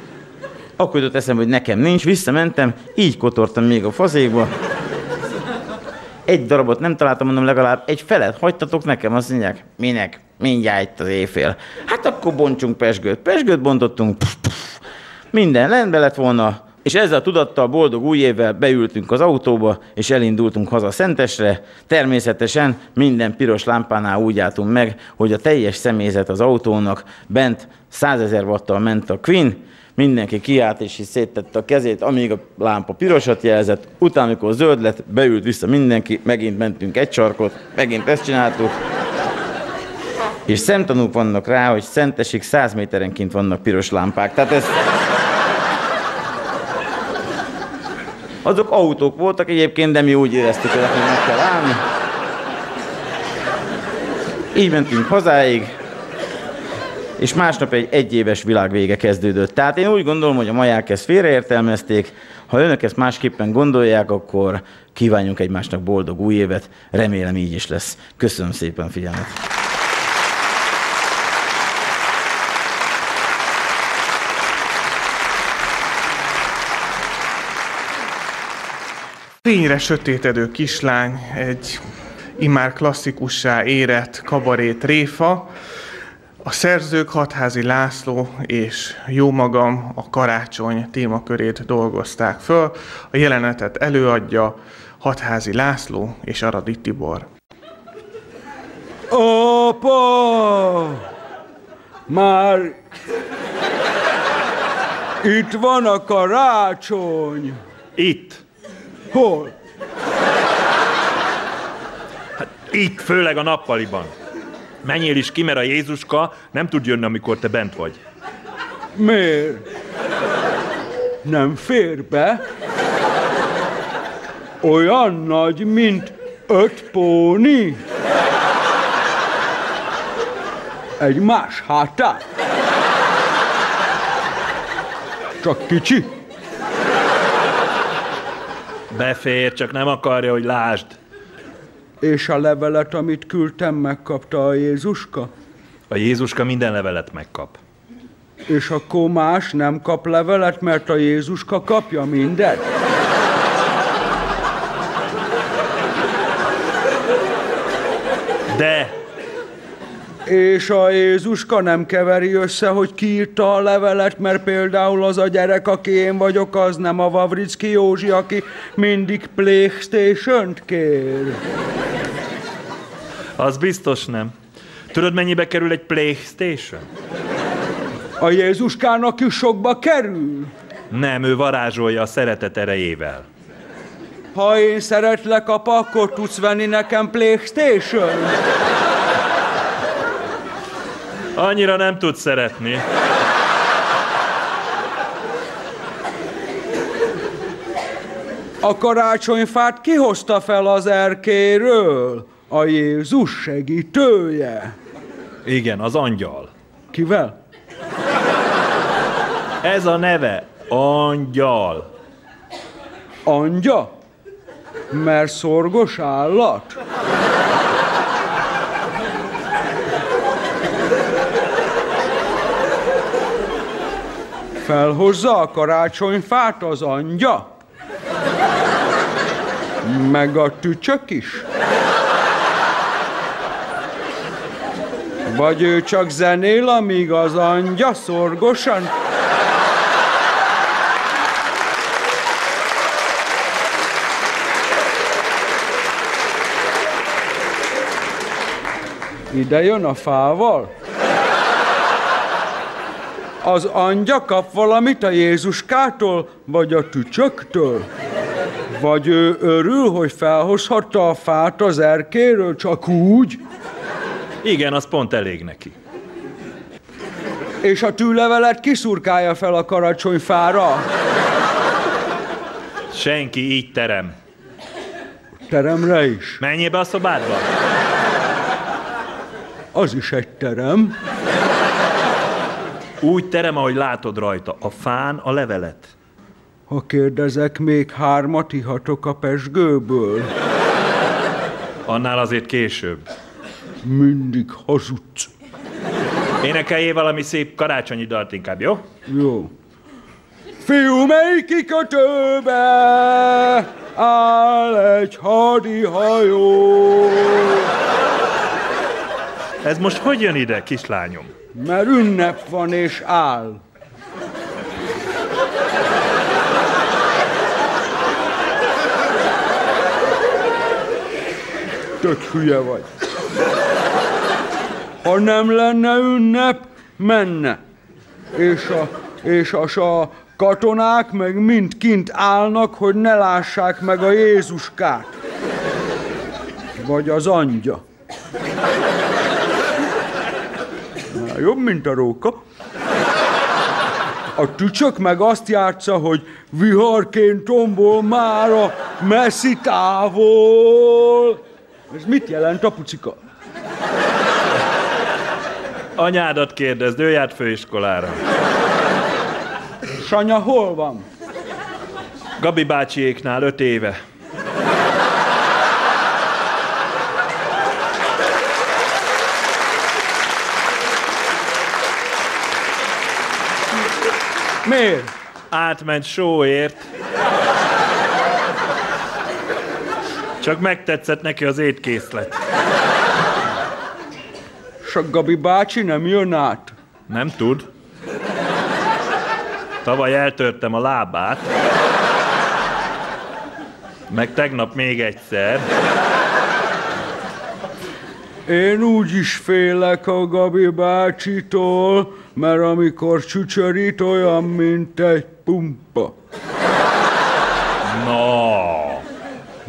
Akkor jutott eszembe, hogy nekem nincs, visszamentem, így kotortam még a fazékba. Egy darabot nem találtam, mondom, legalább egy felet hagytatok nekem, azt mondják, minek? Mindjárt itt az éjfél. Hát akkor bontsunk pesgőt. Pesgőt bontottunk, pff, pff. minden rendben lett volna, és ezzel a tudattal boldog új évvel beültünk az autóba, és elindultunk haza Szentesre. Természetesen minden piros lámpánál úgy álltunk meg, hogy a teljes személyzet az autónak bent 100 ezer watttal ment a Queen, mindenki kiállt és széttette a kezét, amíg a lámpa pirosat jelzett, utána, amikor zöld lett, beült vissza mindenki, megint mentünk egy sarkot, megint ezt csináltuk. És szemtanúk vannak rá, hogy szentesig 100 méterenként vannak piros lámpák. Tehát ez... Azok autók voltak egyébként, de mi úgy éreztük, hogy meg kell állni. Így mentünk hazáig, és másnap egy egyéves világvége kezdődött. Tehát én úgy gondolom, hogy a maják ezt félreértelmezték. Ha önök ezt másképpen gondolják, akkor kívánjunk egymásnak boldog új évet. Remélem így is lesz. Köszönöm szépen figyelmet. Fényre sötétedő kislány, egy immár klasszikussá érett kabarét réfa, a szerzők Hatházi László és jó magam a karácsony témakörét dolgozták föl. A jelenetet előadja Hatházi László és Aradi Tibor. Apa! Már itt van a karácsony. Itt. Hol? Hát itt, főleg a nappaliban. Menjél is ki, mert a Jézuska nem tud jönni, amikor te bent vagy. Miért? Nem fér be? Olyan nagy, mint öt póni? Egy más hátán? Csak kicsi? Befér, csak nem akarja, hogy lásd. És a levelet, amit küldtem, megkapta a Jézuska? A Jézuska minden levelet megkap. És akkor más nem kap levelet, mert a Jézuska kapja mindet? De És a Jézuska nem keveri össze, hogy ki írta a levelet, mert például az a gyerek, aki én vagyok, az nem a Vavricki Józsi, aki mindig Playstation-t kér. az biztos nem. Tudod, mennyibe kerül egy Playstation? A Jézuskának is sokba kerül. Nem, ő varázsolja a szeretet erejével. Ha én szeretlek, apa, akkor tudsz venni nekem Playstation? Annyira nem tud szeretni. A karácsonyfát kihozta fel az erkéről? A Jézus segítője. Igen, az angyal. Kivel? Ez a neve. Angyal. Angya? Mert szorgos állat? Felhozza a karácsonyfát az angya? Meg a tücsök is? Vagy ő csak zenél, amíg az angya szorgosan? Ide jön a fával? Az angya kap valamit a Jézuskától, vagy a tücsöktől? Vagy ő örül, hogy felhozhatta a fát az erkéről csak úgy? Igen, az pont elég neki. És a tűlevelet kiszurkálja fel a karácsonyfára? Senki így terem. Teremre is? Menjél be a szobádba. Az is egy terem. Úgy terem, ahogy látod rajta. A fán a levelet. Ha kérdezek, még hármat ihatok a pesgőből. Annál azért később. Mindig hazudsz. Énekeljél valami szép karácsonyi dalt inkább, jó? Jó. Fiú, mely kikötőbe áll egy hadihajó. Ez most hogy jön ide, kislányom? Mert ünnep van és áll. Tök hülye vagy. Ha nem lenne ünnep, menne. És a, és a, a katonák meg mind kint állnak, hogy ne lássák meg a Jézuskát. Vagy az angya. Na, jobb, mint a róka. A tücsök meg azt játsza, hogy viharként tombol már a messzi távol. Ez mit jelent, apucika? Anyádat kérdezd, ő járt főiskolára. Sanya hol van? Gabi bácsiéknál öt éve. Miért? Átment sóért. Csak megtetszett neki az étkészlet. S a Gabi bácsi nem jön át? Nem tud. Tavaly eltörtem a lábát. Meg tegnap még egyszer. Én úgy is félek a Gabi bácsitól, mert amikor csücsörít olyan, mint egy pumpa. Na.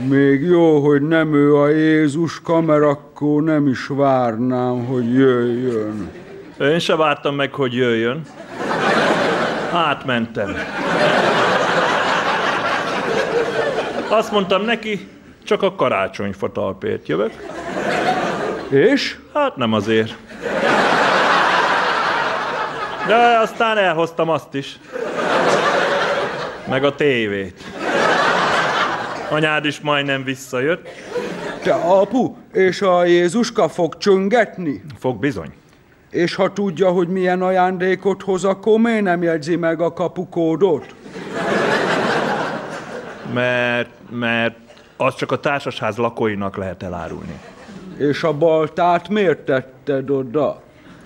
Még jó, hogy nem ő a Jézuska, mert akkor nem is várnám, hogy jöjjön. Én se vártam meg, hogy jöjjön. Átmentem. Azt mondtam neki, csak a karácsonyfa talpért jövök. És? Hát nem azért. De aztán elhoztam azt is. Meg a tévét. Anyád is majdnem visszajött. Te apu, és a Jézuska fog csöngetni? Fog bizony. És ha tudja, hogy milyen ajándékot hoz, akkor miért nem jegyzi meg a kapukódot? Mert, mert az csak a társasház lakóinak lehet elárulni. És a baltát miért tetted oda?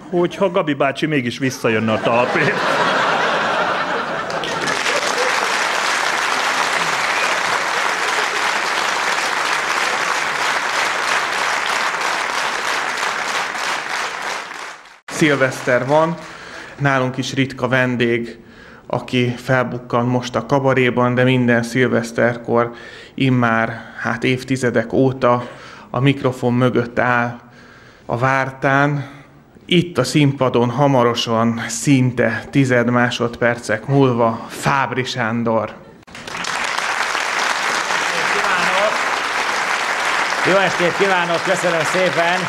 Hogyha Gabi bácsi mégis visszajönne a talpért. Szilveszter van, nálunk is ritka vendég, aki felbukkan most a kabaréban, de minden szilveszterkor immár hát évtizedek óta a mikrofon mögött áll a vártán. Itt a színpadon hamarosan, szinte tized másodpercek múlva Fábri Sándor. Jó estét kívánok, köszönöm szépen.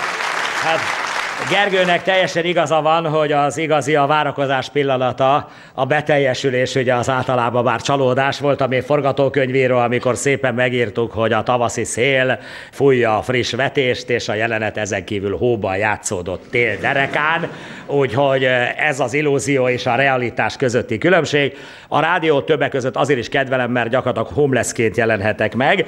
Hát Gergőnek teljesen igaza van, hogy az igazi a várakozás pillanata, a beteljesülés ugye az általában már csalódás volt a mi forgatókönyvíró, amikor szépen megírtuk, hogy a tavaszi szél fújja a friss vetést, és a jelenet ezen kívül hóban játszódott tél derekán, úgyhogy ez az illúzió és a realitás közötti különbség. A rádió többek között azért is kedvelem, mert gyakorlatilag homelessként jelenhetek meg.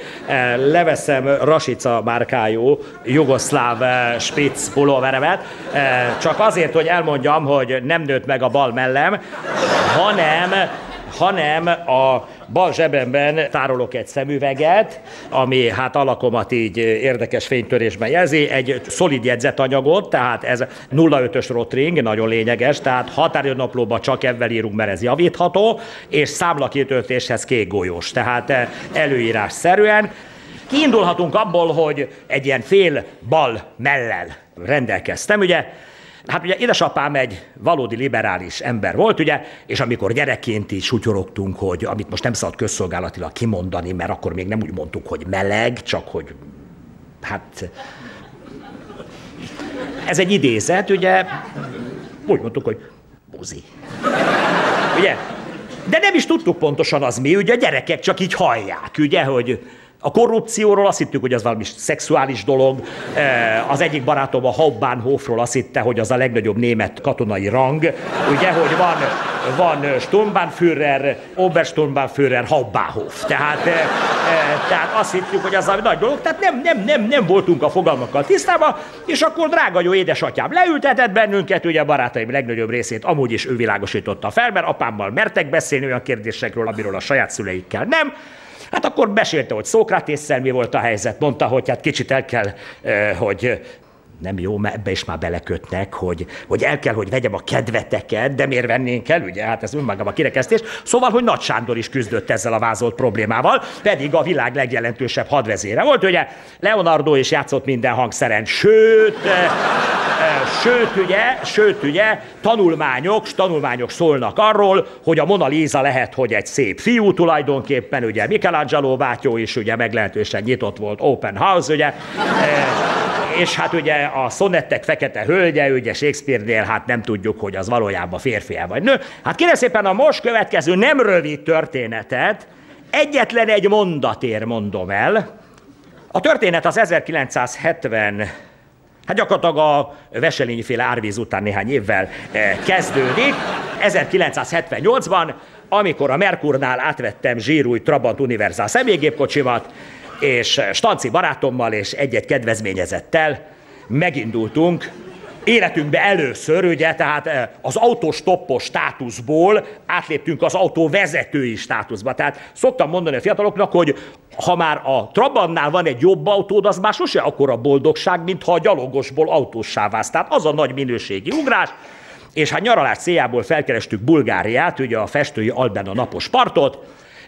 Leveszem Rasica márkájú jugoszláv spitz pulóveremet, eh, csak azért, hogy elmondjam, hogy nem nőtt meg a bal mellem, hanem hanem a bal zsebemben tárolok egy szemüveget, ami hát alakomat így érdekes fénytörésben jelzi, egy szolid jegyzetanyagot, tehát ez 05-ös rotring, nagyon lényeges, tehát határőrnaplóba csak ebben írunk, mert ez javítható, és számlakitöltéshez kék golyós, tehát eh, előírás szerűen. Kiindulhatunk abból, hogy egy ilyen fél bal mellel rendelkeztem, ugye, Hát ugye édesapám egy valódi liberális ember volt, ugye, és amikor gyerekként is sutyorogtunk, hogy amit most nem szabad közszolgálatilag kimondani, mert akkor még nem úgy mondtuk, hogy meleg, csak hogy hát ez egy idézet, ugye, úgy mondtuk, hogy buzi. Ugye? De nem is tudtuk pontosan az mi, ugye a gyerekek csak így hallják, ugye, hogy a korrupcióról azt hittük, hogy az valami szexuális dolog. Az egyik barátom a Hauptbahnhofról azt hitte, hogy az a legnagyobb német katonai rang. Ugye, hogy van, van Sturmbannführer, Obersturmbannführer, Hauptbahnhof. Tehát, tehát azt hittük, hogy az a nagy dolog. Tehát nem, nem, nem, nem voltunk a fogalmakkal tisztában, és akkor drága jó édesatyám leültetett bennünket, ugye a barátaim legnagyobb részét amúgy is ő világosította fel, mert apámmal mertek beszélni olyan kérdésekről, amiről a saját szüleikkel nem. Hát akkor mesélte, hogy Szókratésszel mi volt a helyzet, mondta, hogy hát kicsit el kell, hogy nem jó, mert ebbe is már belekötnek, hogy, hogy el kell, hogy vegyem a kedveteket, de miért vennénk el, ugye? Hát ez önmagában kirekesztés. Szóval, hogy Nagy Sándor is küzdött ezzel a vázolt problémával, pedig a világ legjelentősebb hadvezére volt, ugye? Leonardo is játszott minden hangszeren, sőt, e, e, sőt, ugye, sőt, ugye, tanulmányok, tanulmányok szólnak arról, hogy a Mona Lisa lehet, hogy egy szép fiú tulajdonképpen, ugye Michelangelo bátyó is ugye meglehetősen nyitott volt, open house, ugye, e, és hát ugye a szonettek fekete hölgye, ugye Shakespeare-nél hát nem tudjuk, hogy az valójában férfi vagy nő. Hát kérem szépen a most következő nem rövid történetet, egyetlen egy mondatér mondom el. A történet az 1970 Hát gyakorlatilag a Veselényi féle árvíz után néhány évvel eh, kezdődik. 1978-ban, amikor a Merkurnál átvettem zsírúj Trabant Universal személygépkocsimat, és Stanci barátommal és egy-egy kedvezményezettel megindultunk életünkbe először, ugye, tehát eh, az autóstoppos státuszból átléptünk az autó vezetői státuszba. Tehát szoktam mondani a fiataloknak, hogy ha már a Trabantnál van egy jobb autód, az már sose akkora boldogság, mint ha a gyalogosból autóssá válsz. Tehát az a nagy minőségi ugrás. És hát nyaralás céljából felkerestük Bulgáriát, ugye a festői Alben a napos partot,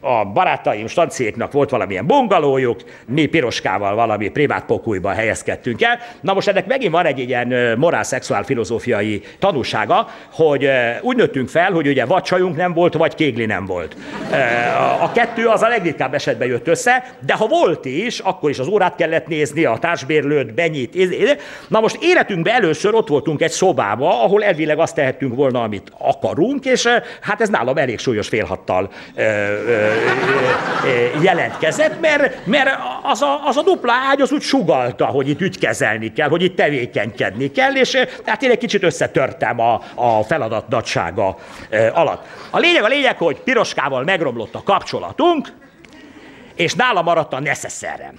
a barátaim, stanciéknak volt valamilyen bungalójuk, mi piroskával valami privát pokújban helyezkedtünk el. Na most ennek megint van egy ilyen morál-szexuál filozófiai tanúsága, hogy úgy nőttünk fel, hogy ugye vagy csajunk nem volt, vagy kégli nem volt. A kettő az a legritkább esetben jött össze, de ha volt is, akkor is az órát kellett nézni, a társbérlőt, benyit. Na most életünkben először ott voltunk egy szobába, ahol elvileg azt tehettünk volna, amit akarunk, és hát ez nálam elég súlyos félhattal jelentkezett, mert, mert az, a, az a dupla ágy az úgy sugalta, hogy itt ügykezelni kell, hogy itt tevékenykedni kell, és hát én egy kicsit összetörtem a, a feladat nagysága alatt. A lényeg a lényeg, hogy piroskával megromlott a kapcsolatunk, és nála maradt a neszeszerem.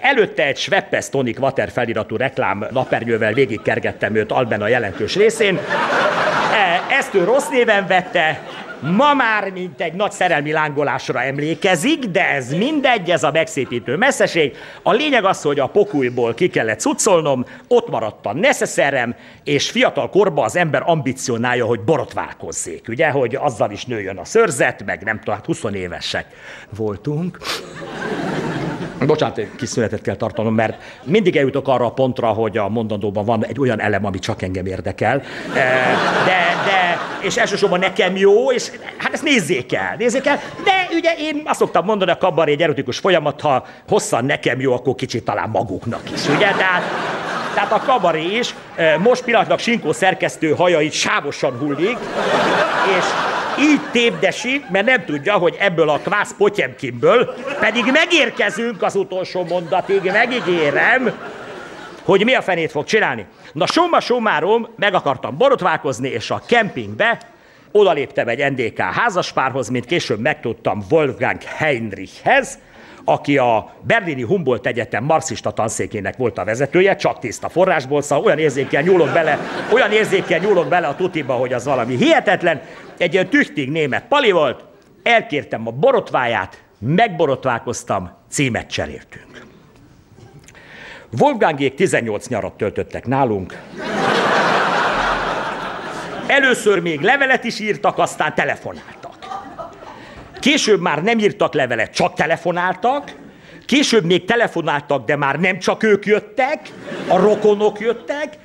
Előtte egy Schweppes Tonic Water feliratú reklám napernyővel végigkergettem őt Alben a jelentős részén. Ezt ő rossz néven vette, Ma már mint egy nagy szerelmi lángolásra emlékezik, de ez mindegy, ez a megszépítő messzeség. A lényeg az, hogy a pokújból ki kellett cuccolnom, ott maradt a neszeszerem, és fiatal korban az ember ambicionálja, hogy borotválkozzék, ugye, hogy azzal is nőjön a szörzet, meg nem tudom, hát 20 évesek voltunk. Bocsánat, egy kis szünetet kell tartanom, mert mindig eljutok arra a pontra, hogy a mondandóban van egy olyan elem, ami csak engem érdekel. De, de, és elsősorban nekem jó, és hát ezt nézzék el, nézzék el. De ugye én azt szoktam mondani, a kabaré egy erotikus folyamat, ha hosszan nekem jó, akkor kicsit talán maguknak is, ugye? Tehát, tehát a kabaré is most pillanatnak Sinkó szerkesztő haja itt sávosan hullik, és így tépdesi, mert nem tudja, hogy ebből a kvász Potyemkinből, pedig megérkezünk az utolsó mondatig, megígérem, hogy mi a fenét fog csinálni. Na, summa summarum, meg akartam borotválkozni, és a kempingbe odaléptem egy NDK házaspárhoz, mint később megtudtam Wolfgang Heinrichhez, aki a berlini Humboldt Egyetem marxista tanszékének volt a vezetője, csak tiszta forrásból, szóval olyan érzékkel nyúlok bele, olyan érzékkel nyúlok bele a tutiba, hogy az valami hihetetlen. Egy ilyen tüchtig német pali volt, elkértem a borotváját, megborotválkoztam, címet cseréltünk. Wolfgangék 18 nyarat töltöttek nálunk. Először még levelet is írtak, aztán telefonáltak. Később már nem írtak levelet, csak telefonáltak. Később még telefonáltak, de már nem csak ők jöttek, a rokonok jöttek.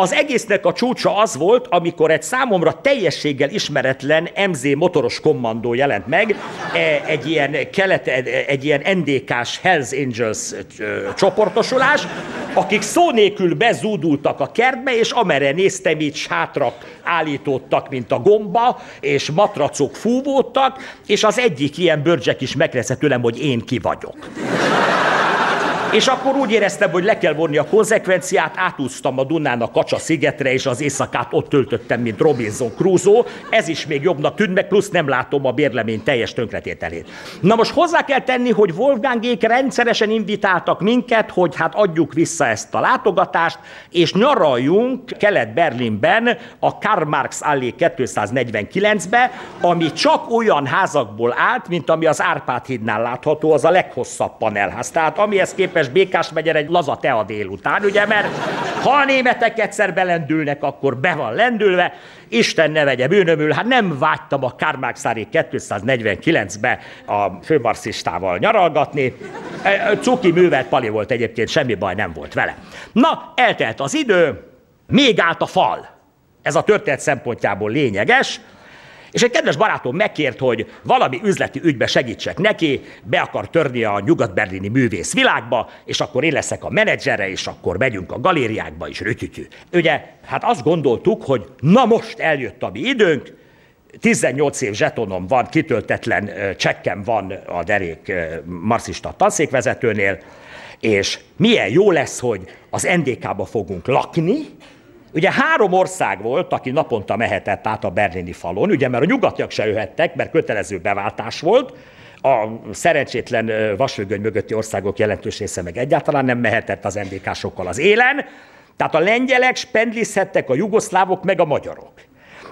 Az egésznek a csúcsa az volt, amikor egy számomra teljességgel ismeretlen MZ motoros kommandó jelent meg, e, egy ilyen, kelet, egy ilyen NDK-s Hells Angels csoportosulás, akik szó nélkül bezúdultak a kertbe, és amerre néztem, így sátrak állítódtak, mint a gomba, és matracok fúvódtak, és az egyik ilyen bőrcsek is megkérdezte tőlem, hogy én ki vagyok. És akkor úgy éreztem, hogy le kell vonni a konzekvenciát, átúztam a Dunán a Kacsa szigetre, és az éjszakát ott töltöttem, mint Robinson Crusoe. Ez is még jobbnak tűnt, meg plusz nem látom a bérlemény teljes tönkretételét. Na most hozzá kell tenni, hogy Wolfgangék rendszeresen invitáltak minket, hogy hát adjuk vissza ezt a látogatást, és nyaraljunk Kelet-Berlinben a Karl Marx Allé 249-be, ami csak olyan házakból állt, mint ami az Árpád hídnál látható, az a leghosszabb panelház. Tehát amihez képest képest Békás megyen egy laza tea délután, ugye, mert ha a németek egyszer belendülnek, akkor be van lendülve, Isten ne vegye bűnömül, hát nem vágytam a Kármákszári 249-be a főmarxistával nyaralgatni. E, cuki művelt pali volt egyébként, semmi baj nem volt vele. Na, eltelt az idő, még állt a fal. Ez a történet szempontjából lényeges, és egy kedves barátom megkért, hogy valami üzleti ügybe segítsek neki, be akar törni a nyugat-berlini művész világba, és akkor én leszek a menedzsere, és akkor megyünk a galériákba is, rütyütyű. Ugye, hát azt gondoltuk, hogy na most eljött a mi időnk, 18 év zsetonom van, kitöltetlen csekkem van a derék marxista tanszékvezetőnél, és milyen jó lesz, hogy az NDK-ba fogunk lakni, Ugye három ország volt, aki naponta mehetett át a berlini falon, ugye mert a nyugatiak se jöhettek, mert kötelező beváltás volt, a szerencsétlen vasfüggöny mögötti országok jelentős része meg egyáltalán nem mehetett az NDK-sokkal az élen, tehát a lengyelek spendlizhettek, a jugoszlávok meg a magyarok.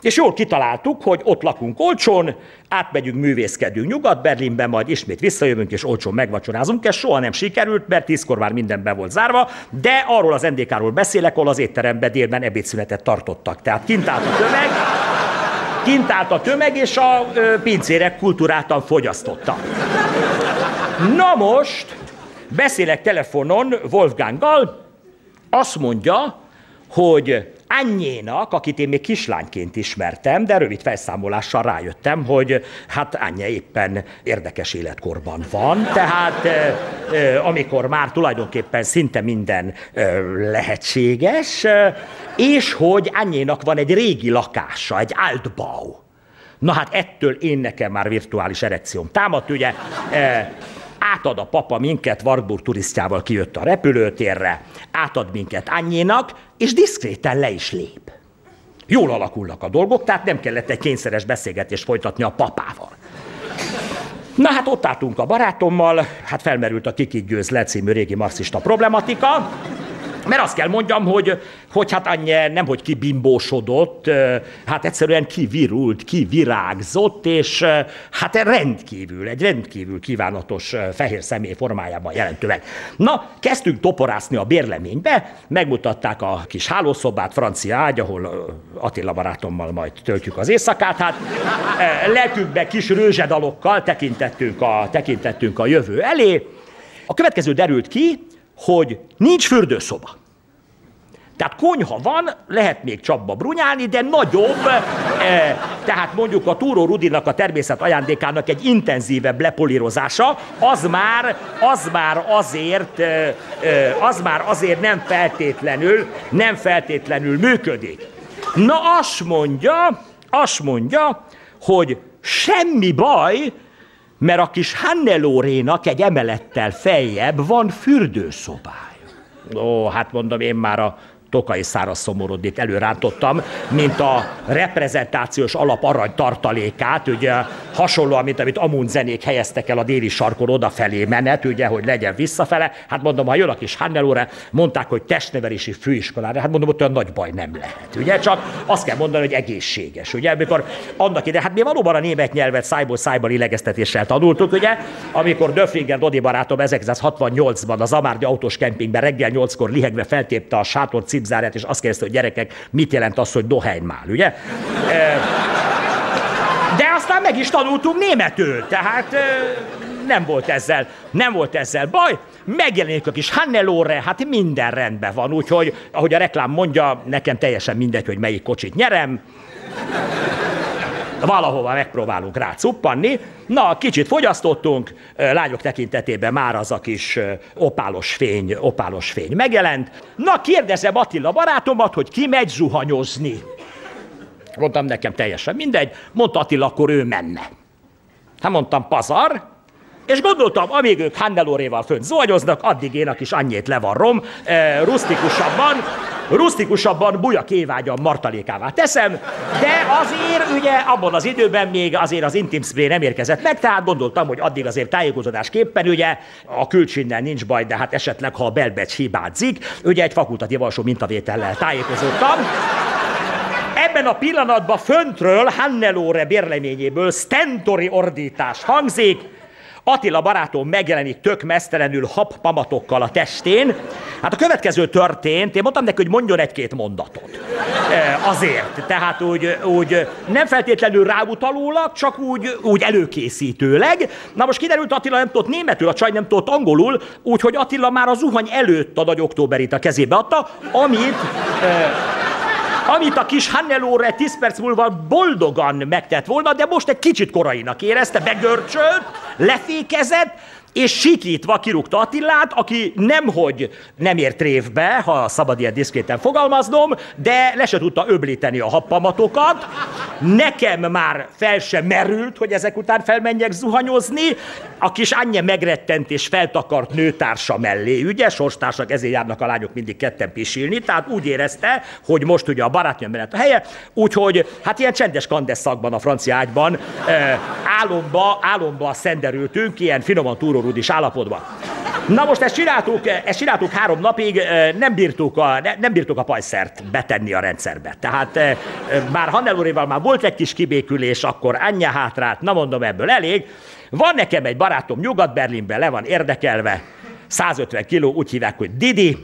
És jól kitaláltuk, hogy ott lakunk olcsón, átmegyünk, művészkedünk Nyugat-Berlinbe, majd ismét visszajövünk, és olcsón megvacsorázunk. Ez soha nem sikerült, mert tízkor már minden be volt zárva, de arról az NDK-ról beszélek, ahol az étteremben délben ebédszünetet tartottak. Tehát kint állt a tömeg, kint állt a tömeg, és a ö, pincérek kultúráltan fogyasztottak. Na most, beszélek telefonon Wolfganggal, azt mondja, hogy Anyénak, akit én még kislányként ismertem, de rövid felszámolással rájöttem, hogy hát Anye éppen érdekes életkorban van, tehát amikor már tulajdonképpen szinte minden lehetséges, és hogy Anyénak van egy régi lakása, egy Altbau. Na hát ettől én nekem már virtuális erekcióm támadt, ugye átad a papa minket, Warburg turisztjával kijött a repülőtérre, átad minket Anyénak, és diszkréten le is lép. Jól alakulnak a dolgok, tehát nem kellett egy kényszeres beszélgetést folytatni a papával. Na hát ott álltunk a barátommal, hát felmerült a Kikit győz le című régi marxista problematika, mert azt kell mondjam, hogy, hogy hát annyi nem, hogy kibimbósodott, hát egyszerűen kivirult, kivirágzott, és hát rendkívül, egy rendkívül kívánatos fehér személy formájában jelentő meg. Na, kezdtünk toporászni a bérleménybe, megmutatták a kis hálószobát, francia ágy, ahol Attila barátommal majd töltjük az éjszakát, hát lelkünkbe kis rőzsedalokkal tekintettünk a, tekintettünk a jövő elé. A következő derült ki, hogy nincs fürdőszoba. Tehát konyha van, lehet még csapba brunyálni, de nagyobb, eh, tehát mondjuk a Túró Rudinak a természet ajándékának egy intenzívebb lepolírozása, az már, az már azért, eh, eh, az már azért nem feltétlenül, nem feltétlenül működik. Na azt mondja, azt mondja, hogy semmi baj, mert a kis Hannelórénak egy emelettel feljebb van fürdőszobája. Ó, hát mondom, én már a tokai száraz szomorodét előrántottam, mint a reprezentációs alap arany tartalékát, ugye hasonlóan, mint amit Amundzenék helyeztek el a déli sarkon odafelé menet, ugye, hogy legyen visszafele. Hát mondom, ha jön a kis Hannelóra, mondták, hogy testnevelési főiskolára, hát mondom, ott olyan nagy baj nem lehet. Ugye, csak azt kell mondani, hogy egészséges. Ugye, amikor annak ide, hát mi valóban a német nyelvet szájból szájba lélegeztetéssel tanultuk, ugye, amikor Döflinger Dodi barátom 1968-ban az Amárdi autós kempingben reggel 8-kor lihegve feltépte a sátor cipzárját, és azt kérdezte, hogy gyerekek, mit jelent az, hogy dohánymál, ugye? De aztán meg is tanultunk németül, tehát nem volt ezzel, nem volt ezzel baj. Megjelenik a kis Hannelore, hát minden rendben van, úgyhogy, ahogy a reklám mondja, nekem teljesen mindegy, hogy melyik kocsit nyerem. Valahova megpróbálunk rá cuppanni. Na, kicsit fogyasztottunk, lányok tekintetében már az a kis opálos fény, opálos fény megjelent. Na, kérdezem Attila barátomat, hogy ki megy zuhanyozni. Mondtam, nekem teljesen mindegy. Mondta Attila, akkor ő menne. Hát mondtam, pazar, és gondoltam, amíg ők Hannelóréval fönt zuhanyoznak, addig én a kis annyét levarrom, e, rustikusabban, rustikusabban bujak évágyam martalékává teszem, de azért ugye abban az időben még azért az intim spray nem érkezett meg, tehát gondoltam, hogy addig azért tájékozódásképpen ugye a külcsinnen nincs baj, de hát esetleg ha a belbecs hibázik, ugye egy fakultatív alsó mintavétellel tájékozódtam. Ebben a pillanatban föntről Hannelore bérleményéből stentori ordítás hangzik, Attila barátom megjelenik tök mesztelenül happamatokkal a testén. Hát a következő történt, én mondtam neki, hogy mondjon egy-két mondatot. E, azért, tehát úgy, úgy nem feltétlenül ráutalólag, csak úgy, úgy előkészítőleg. Na most kiderült, Attila nem tudott németül, a csaj nem tudott angolul, úgyhogy Attila már a zuhany előtt a nagy októberit a kezébe adta, amit... E, amit a kis Hannelore 10 perc múlva boldogan megtett volna, de most egy kicsit korainak érezte, begörcsölt, lefékezett, és sikítva kirúgta Attilát, aki nemhogy nem ért révbe, ha szabad ilyen diszkréten fogalmaznom, de le se tudta öblíteni a happamatokat. Nekem már fel sem merült, hogy ezek után felmenjek zuhanyozni. A kis anyja megrettent és feltakart nőtársa mellé, ugye, sorstársak, ezért járnak a lányok mindig ketten pisilni, tehát úgy érezte, hogy most ugye a barátnőm lett a helye, úgyhogy hát ilyen csendes kandesz a francia ágyban eh, álomba, álomba szenderültünk, ilyen finoman túrórudis állapotban. Na most ezt csináltuk, ezt csináltuk három napig, nem bírtuk a, nem bírtuk a pajszert betenni a rendszerbe. Tehát már Hannelóréval már volt egy kis kibékülés, akkor anyja hátrált, na mondom ebből elég. Van nekem egy barátom Nyugat-Berlinben, le van érdekelve, 150 kiló, úgy hívják, hogy Didi.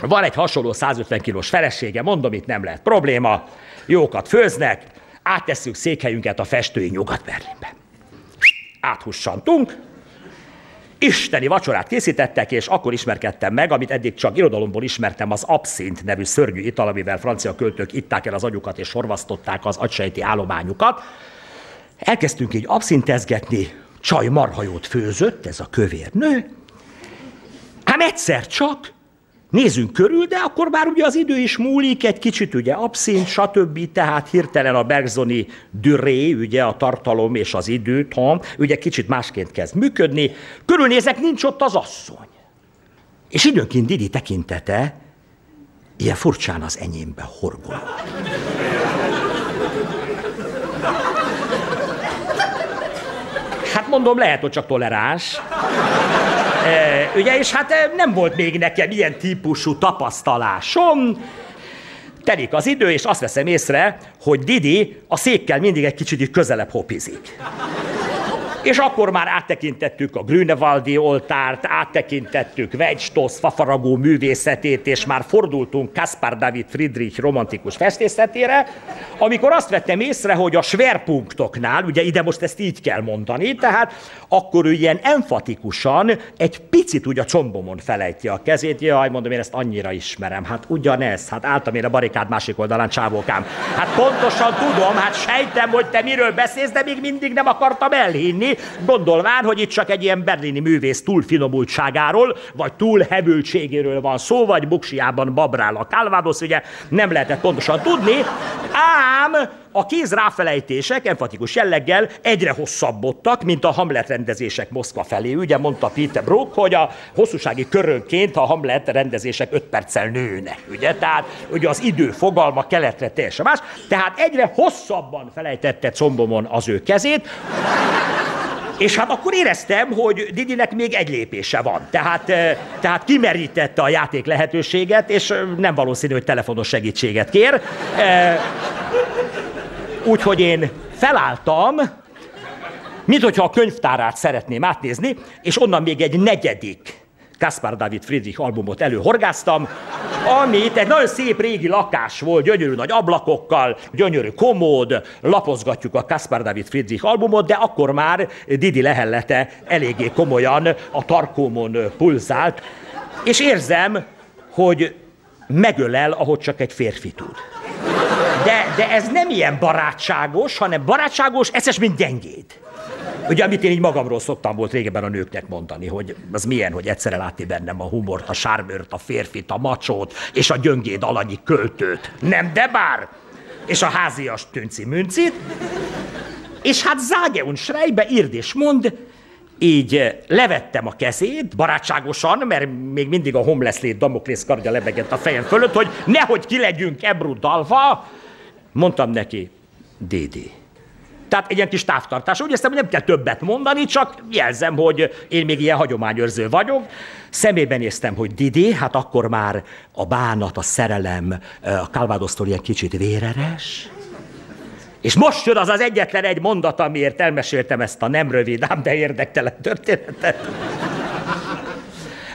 Van egy hasonló 150 kilós felesége, mondom, itt nem lehet probléma, jókat főznek, áttesszük székhelyünket a festői Nyugat-Berlinbe. Áthussantunk, isteni vacsorát készítettek, és akkor ismerkedtem meg, amit eddig csak irodalomból ismertem, az abszint nevű szörnyű ital, amivel francia költők itták el az agyukat és sorvasztották az agysejti állományukat. Elkezdtünk így abszintezgetni, csaj marhajót főzött, ez a kövér nő. Ám egyszer csak Nézzünk körül, de akkor már ugye az idő is múlik, egy kicsit ugye abszint, stb. Tehát hirtelen a Bergzoni düré, ugye a tartalom és az idő, tom, ugye kicsit másként kezd működni. Körülnézek, nincs ott az asszony. És időnként Didi tekintete ilyen furcsán az enyémbe horgol. Hát mondom, lehet, hogy csak toleráns. E, ugye, és hát nem volt még nekem ilyen típusú tapasztalásom. Telik az idő, és azt veszem észre, hogy Didi a székkel mindig egy kicsit közelebb hopizik. És akkor már áttekintettük a Grünewaldi oltárt, áttekintettük Weidstoss fafaragó művészetét, és már fordultunk Kaspar David Friedrich romantikus festészetére, amikor azt vettem észre, hogy a schwerpunktoknál, ugye ide most ezt így kell mondani, tehát akkor ő ilyen enfatikusan egy picit úgy a combomon felejti a kezét, jaj, mondom, én ezt annyira ismerem, hát ugyanez, hát álltam én a barikád másik oldalán, csávókám. Hát pontosan tudom, hát sejtem, hogy te miről beszélsz, de még mindig nem akartam elhinni, gondolván, hogy itt csak egy ilyen berlini művész túlfinomultságáról, vagy túlhevültségéről van szó, vagy buksiában babrál a Calvados, ugye nem lehetett pontosan tudni, Ám a kéz ráfelejtések enfatikus jelleggel egyre hosszabbodtak, mint a Hamlet rendezések Moszkva felé. Ugye mondta Peter Brook, hogy a hosszúsági körönként a Hamlet rendezések 5 perccel nőnek. Ugye? Tehát ugye az idő fogalma keletre teljesen más. Tehát egyre hosszabban felejtette combomon az ő kezét, és hát akkor éreztem, hogy Didinek még egy lépése van. Tehát, eh, tehát kimerítette a játék lehetőséget, és nem valószínű, hogy telefonos segítséget kér. Úgyhogy én felálltam, mint hogyha a könyvtárát szeretném átnézni, és onnan még egy negyedik Kaspar David Friedrich albumot előhorgáztam, amit egy nagyon szép régi lakás volt, gyönyörű nagy ablakokkal, gyönyörű komód, lapozgatjuk a Kaspar David Friedrich albumot, de akkor már Didi lehellete eléggé komolyan a tarkómon pulzált, és érzem, hogy megölel, ahogy csak egy férfi tud. De, de ez nem ilyen barátságos, hanem barátságos, eszes, mint gyengéd. Ugye, amit én így magamról szoktam volt régebben a nőknek mondani, hogy az milyen, hogy egyszerre látni bennem a humort, a sármőrt, a férfit, a macsót és a gyöngéd alanyi költőt. Nem, de bár! És a házias tünci müncit. És hát Zágeun Schreibe írd és mond, így eh, levettem a kezét, barátságosan, mert még mindig a homeless Damoklész kardja lebegett a fejem fölött, hogy nehogy ki legyünk ebrudalva. Mondtam neki, Dédi. Tehát egy ilyen kis távtartás. Úgy éreztem, hogy nem kell többet mondani, csak jelzem, hogy én még ilyen hagyományőrző vagyok. Szemébe néztem, hogy Didi, hát akkor már a bánat, a szerelem, a Calvadosztól ilyen kicsit véreres. És most jön az az egyetlen egy mondat, amiért elmeséltem ezt a nem rövid, ám de érdektelen történetet.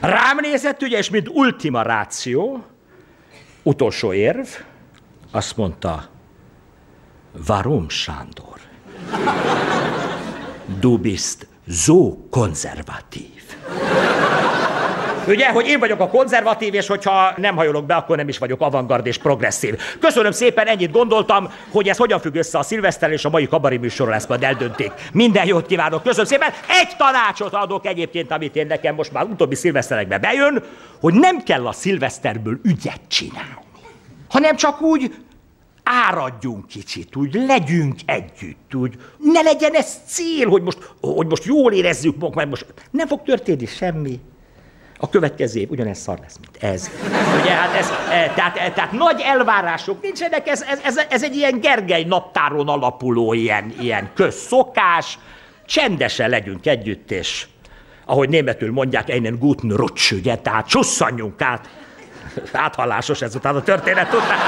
Rám nézett, ugye, és mint ultima ratio, utolsó érv, azt mondta, Varom Sándor? Du bist so konzervatív. Ugye, hogy én vagyok a konzervatív, és hogyha nem hajolok be, akkor nem is vagyok avantgard és progresszív. Köszönöm szépen, ennyit gondoltam, hogy ez hogyan függ össze a szilveszter és a mai kabari műsorral, ezt majd eldönték. Minden jót kívánok, köszönöm szépen. Egy tanácsot adok egyébként, amit én nekem most már utóbbi szilveszterekben bejön, hogy nem kell a szilveszterből ügyet csinálni, hanem csak úgy áradjunk kicsit, úgy legyünk együtt, úgy ne legyen ez cél, hogy most, hogy most jól érezzük magunkat, mert most nem fog történni semmi. A következő év ugyanez szar lesz, mint ez. Ugye, hát ez, e, tehát, e, tehát nagy elvárások nincsenek, ez, ez, ez, ez egy ilyen Gergely naptáron alapuló ilyen, ilyen közszokás. Csendesen legyünk együtt, és ahogy németül mondják, einen guten Rutsch, ugye, tehát csusszanjunk át. Áthallásos ezután a történet után.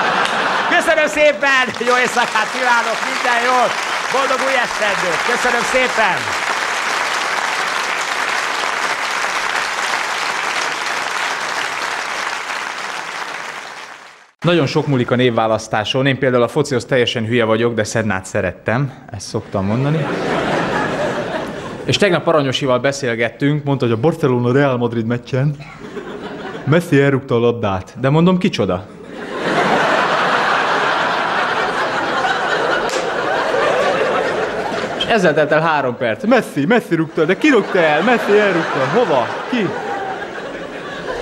Köszönöm szépen, jó éjszakát kívánok, minden jót, boldog új esztendőt, köszönöm szépen! Nagyon sok múlik a névválasztáson. Én például a focihoz teljesen hülye vagyok, de Szednát szerettem. Ezt szoktam mondani. És tegnap Aranyosival beszélgettünk, mondta, hogy a Barcelona Real Madrid meccsen Messi elrúgta a labdát. De mondom, kicsoda? Ezzel telt el három perc. Messi, Messi rúgta, de ki rúgta el? Messi elrúgta. Hova? Ki?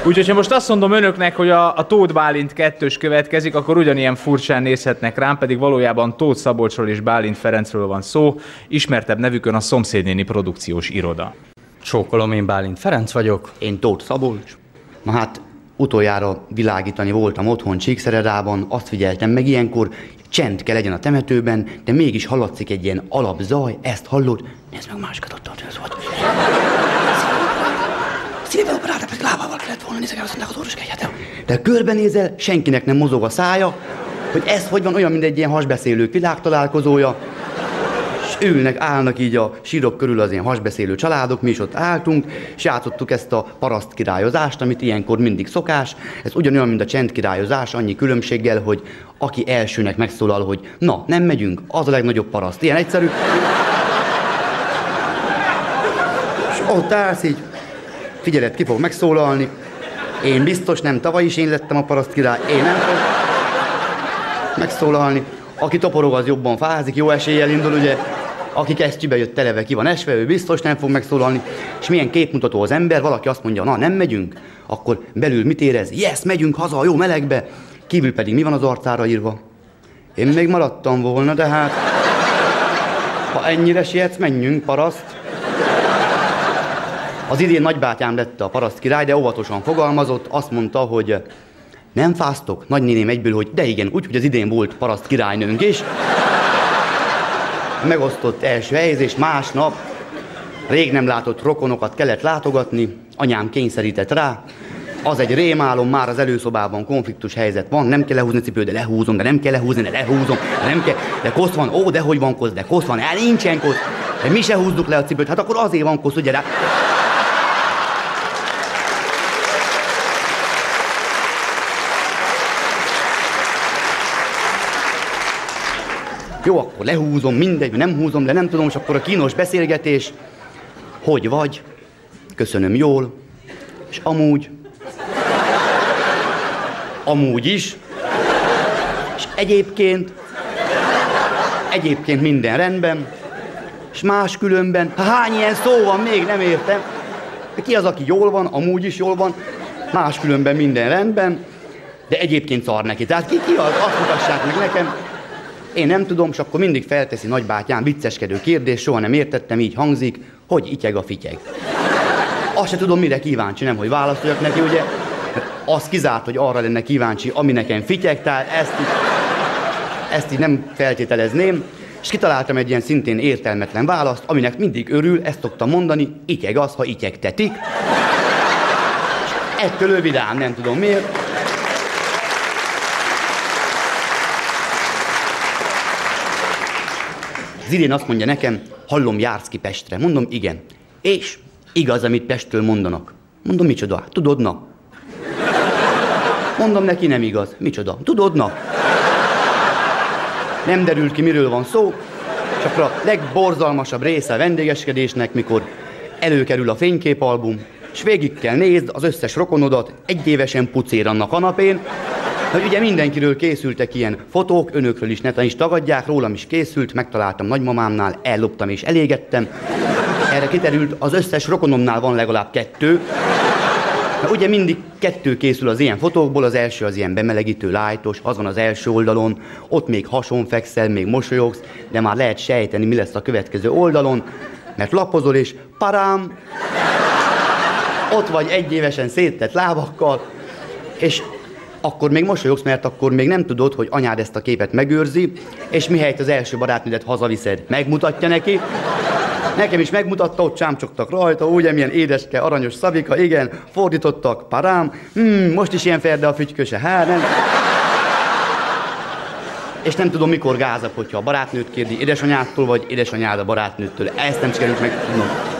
Úgyhogy ha most azt mondom önöknek, hogy a, a Tóth Bálint kettős következik, akkor ugyanilyen furcsán nézhetnek rám, pedig valójában Tóth Szabolcsról és Bálint Ferencről van szó, ismertebb nevükön a szomszédnéni produkciós iroda. Csókolom, én Bálint Ferenc vagyok. Én Tóth Szabolcs. Na hát, utoljára világítani voltam otthon Csíkszeredában, azt figyeltem meg ilyenkor, csend kell legyen a temetőben, de mégis hallatszik egy ilyen alapzaj, ezt hallod? Nézd meg másikat ott, ott, ott. Szívvel operáltak, meg lábával kellett volna, nézek el, azt mondták az orvosok egyet. De körbenézel, senkinek nem mozog a szája, hogy ez hogy van olyan, mint egy ilyen hasbeszélők világtalálkozója. Ülnek, állnak így a sírok körül az ilyen hasbeszélő családok, mi is ott álltunk, és játszottuk ezt a paraszt királyozást, amit ilyenkor mindig szokás. Ez ugyanolyan, mint a csend királyozás, annyi különbséggel, hogy aki elsőnek megszólal, hogy na, nem megyünk, az a legnagyobb paraszt. Ilyen egyszerű. És ott állsz így, figyeled, ki fog megszólalni. Én biztos nem, tavaly is én lettem a paraszt király, én nem fog megszólalni. Aki toporog, az jobban fázik, jó eséllyel indul, ugye. Aki kesztyűbe jött televe, ki van esve, ő biztos nem fog megszólalni. És milyen képmutató az ember, valaki azt mondja, na nem megyünk, akkor belül mit érez? Yes, megyünk haza a jó melegbe. Kívül pedig mi van az arcára írva? Én még maradtam volna, de hát... Ha ennyire sietsz, menjünk, paraszt. Az idén nagybátyám lett a paraszt király, de óvatosan fogalmazott, azt mondta, hogy nem fáztok, nagynéném egyből, hogy de igen, úgy, hogy az idén volt paraszt királynőnk is. Megosztott első helyezés, másnap rég nem látott rokonokat kellett látogatni, anyám kényszerített rá, az egy rémálom, már az előszobában konfliktus helyzet van, nem kell lehúzni cipőt, de lehúzom, de nem kell lehúzni, de lehúzom, de nem kell, de kosz van, ó, de hogy van kosz, de kosz van, el nincsen kosz, de mi se húzzuk le a cipőt, hát akkor azért van kosz, ugye, de... Jó, akkor lehúzom, mindegy, nem húzom le, nem tudom, és akkor a kínos beszélgetés. Hogy vagy? Köszönöm jól. És amúgy? Amúgy is. És egyébként? Egyébként minden rendben. És más különben? Hány ilyen szó van még, nem értem. Ki az, aki jól van, amúgy is jól van, más különben minden rendben, de egyébként szar neki. Tehát ki, ki az, azt mutassák meg nekem. Én nem tudom, és akkor mindig felteszi nagybátyám vicceskedő kérdés, soha nem értettem, így hangzik, hogy ityeg a fityeg. Azt se tudom, mire kíváncsi, nem, hogy válaszoljak neki, ugye? Az kizárt, hogy arra lenne kíváncsi, ami nekem fityeg, tehát ezt így, ezt így nem feltételezném. És kitaláltam egy ilyen szintén értelmetlen választ, aminek mindig örül, ezt szoktam mondani, ityeg az, ha ityegtetik. Ettől ő vidám, nem tudom miért. Az idén azt mondja nekem, hallom, jársz ki Pestre. Mondom, igen. És igaz, amit Pestről mondanak. Mondom, micsoda? Tudod, na? Mondom neki, nem igaz. Micsoda? Tudod, na? Nem derült ki, miről van szó, csak a legborzalmasabb része a vendégeskedésnek, mikor előkerül a fényképalbum, és végig kell nézd az összes rokonodat egyévesen pucéran a kanapén, hogy ugye mindenkiről készültek ilyen fotók, önökről is neten is tagadják, rólam is készült, megtaláltam nagymamámnál, elloptam és elégettem. Erre kiterült, az összes rokonomnál van legalább kettő. Na, ugye mindig kettő készül az ilyen fotókból, az első az ilyen bemelegítő, lájtos, az van az első oldalon, ott még hason fekszel, még mosolyogsz, de már lehet sejteni, mi lesz a következő oldalon, mert lapozol és parám, ott vagy egyévesen széttett lábakkal, és akkor még mosolyogsz, mert akkor még nem tudod, hogy anyád ezt a képet megőrzi, és mihelyt az első barátnődet hazaviszed, megmutatja neki. Nekem is megmutatta, ott csámcsogtak rajta, ugye milyen édeske, aranyos szavika, igen, fordítottak, parám, hmm, most is ilyen ferde a fügyköse, hát nem. És nem tudom, mikor gázabb, hogyha a barátnőt kérdi édesanyádtól, vagy édesanyád a barátnőtől. Ezt nem sikerült meg tudnom.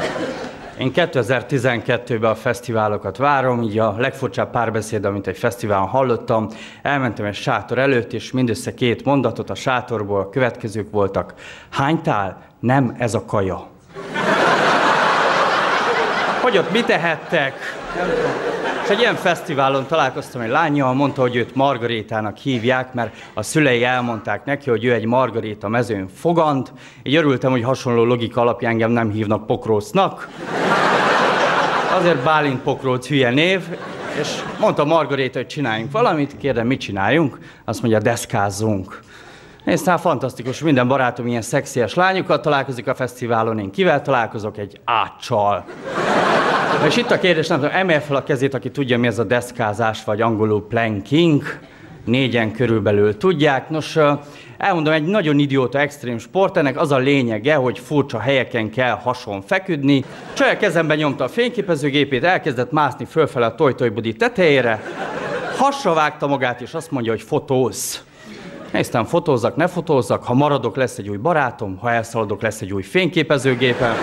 Én 2012-ben a fesztiválokat várom, így a legfurcsább párbeszéd, amit egy fesztiválon hallottam. Elmentem egy sátor előtt, és mindössze két mondatot a sátorból, a következők voltak. Hánytál? Nem, ez a kaja. Hogy ott mit tehettek? És egy ilyen fesztiválon találkoztam egy lányjal, mondta, hogy őt Margarétának hívják, mert a szülei elmondták neki, hogy ő egy Margaréta mezőn fogant. Így örültem, hogy hasonló logika alapján engem nem hívnak Pokrócnak. Azért Bálint Pokróc hülye név, és mondta Margaréta, hogy csináljunk valamit, kérdem, mit csináljunk? Azt mondja, deszkázzunk. Nézd, hát fantasztikus, minden barátom ilyen szexies lányokat találkozik a fesztiválon, én kivel találkozok? Egy áccsal. És itt a kérdés, nem tudom, emelj fel a kezét, aki tudja, mi ez a deszkázás, vagy angolul planking. Négyen körülbelül tudják. Nos, elmondom, egy nagyon idióta extrém sport, ennek az a lényege, hogy furcsa helyeken kell hason feküdni. Csaj kezemben nyomta a fényképezőgépét, elkezdett mászni fölfele a tojtojbudi tetejére, hasra vágta magát, és azt mondja, hogy fotóz. Néztem, fotózzak, ne fotózzak, ha maradok, lesz egy új barátom, ha elszaladok, lesz egy új fényképezőgépem.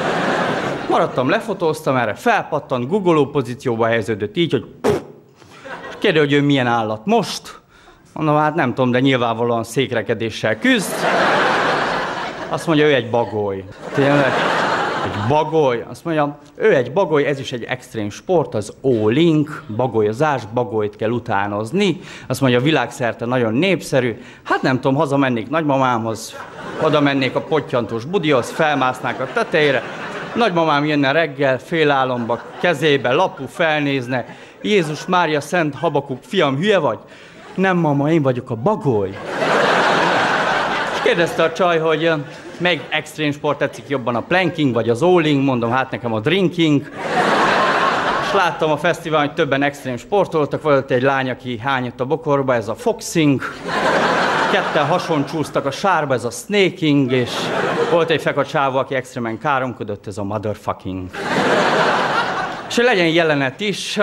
Maradtam, lefotóztam erre, felpattant, googoló pozícióba helyeződött így, hogy és kérde, hogy ő milyen állat most. Mondom, hát nem tudom, de nyilvánvalóan székrekedéssel küzd. Azt mondja, ő egy bagoly. Tényleg? Bagoly. Azt mondja, ő egy bagoly, ez is egy extrém sport, az O-link, bagolyozás, bagolyt kell utánozni. Azt mondja, világszerte nagyon népszerű. Hát nem tudom, hazamennék nagymamámhoz, oda mennék a pottyantós budihoz, felmásznák a tetejére, Nagymamám jönne reggel, félálomba, kezébe, lapú felnézne. Jézus Mária Szent Habakuk, fiam, hülye vagy? Nem, mama, én vagyok a bagoly. Kérdezte a csaj, hogy melyik extrém sport tetszik jobban, a planking vagy az owling, mondom, hát nekem a drinking. És láttam a fesztiválon, hogy többen extrém sportoltak, volt egy lány, aki hányott a bokorba, ez a foxing. Ketten hasoncsúsztak a sárba, ez a snaking, és volt egy fekad csávó, aki extremen káromkodott, ez a motherfucking. És legyen jelenet is,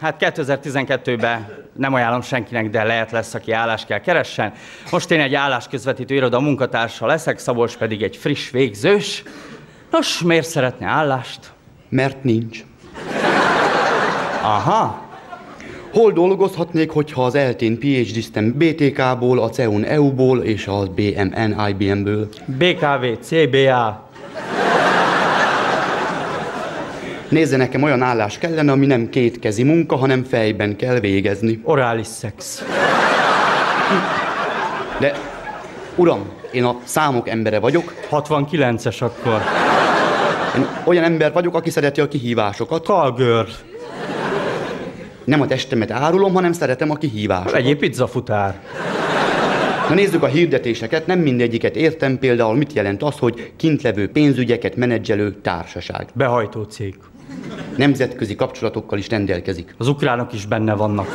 hát 2012-ben nem ajánlom senkinek, de lehet lesz, aki állást kell keressen. Most én egy állásközvetítő iroda munkatársa leszek, Szabolcs pedig egy friss végzős. Nos, miért szeretne állást? Mert nincs. Aha. Hol dolgozhatnék, hogyha az eltén PhD-ztem BTK-ból, a CEUN EU-ból és az BMN IBM-ből? BKV, CBA. Nézze, nekem olyan állás kellene, ami nem kétkezi munka, hanem fejben kell végezni. Orális szex. De, uram, én a számok embere vagyok. 69-es akkor. Én olyan ember vagyok, aki szereti a kihívásokat. Kalgör. Nem a testemet árulom, hanem szeretem a kihívásokat. Egyéb pizzafutár. Na nézzük a hirdetéseket, nem mindegyiket értem, például mit jelent az, hogy kintlevő pénzügyeket menedzselő társaság. Behajtó cég. Nemzetközi kapcsolatokkal is rendelkezik. Az ukránok is benne vannak.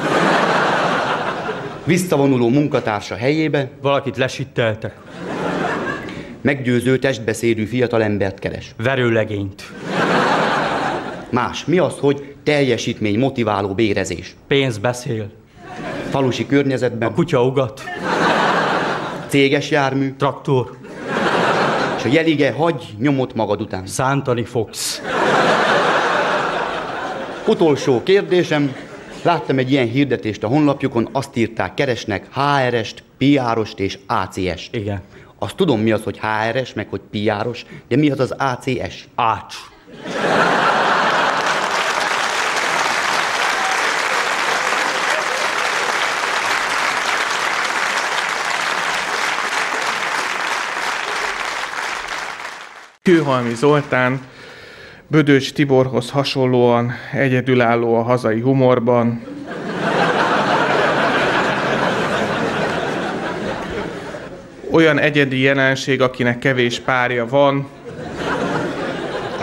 Visszavonuló munkatársa helyébe. Valakit lesitteltek. Meggyőző testbeszédű fiatalembert keres. Verőlegényt. Más. Mi az, hogy teljesítmény motiváló bérezés? Pénz beszél. Falusi környezetben. A kutya ugat. Céges jármű. Traktor. És a jelige hagy nyomot magad után. Szántani fogsz. Utolsó kérdésem. Láttam egy ilyen hirdetést a honlapjukon, azt írták, keresnek HR-est, PR-ost és ACS-t. Igen. Azt tudom, mi az, hogy HR-es, meg hogy PR-os, de mi az az ACS? Ács. Kőhalmi Zoltán, Bödöcs Tiborhoz hasonlóan egyedülálló a hazai humorban. Olyan egyedi jelenség, akinek kevés párja van,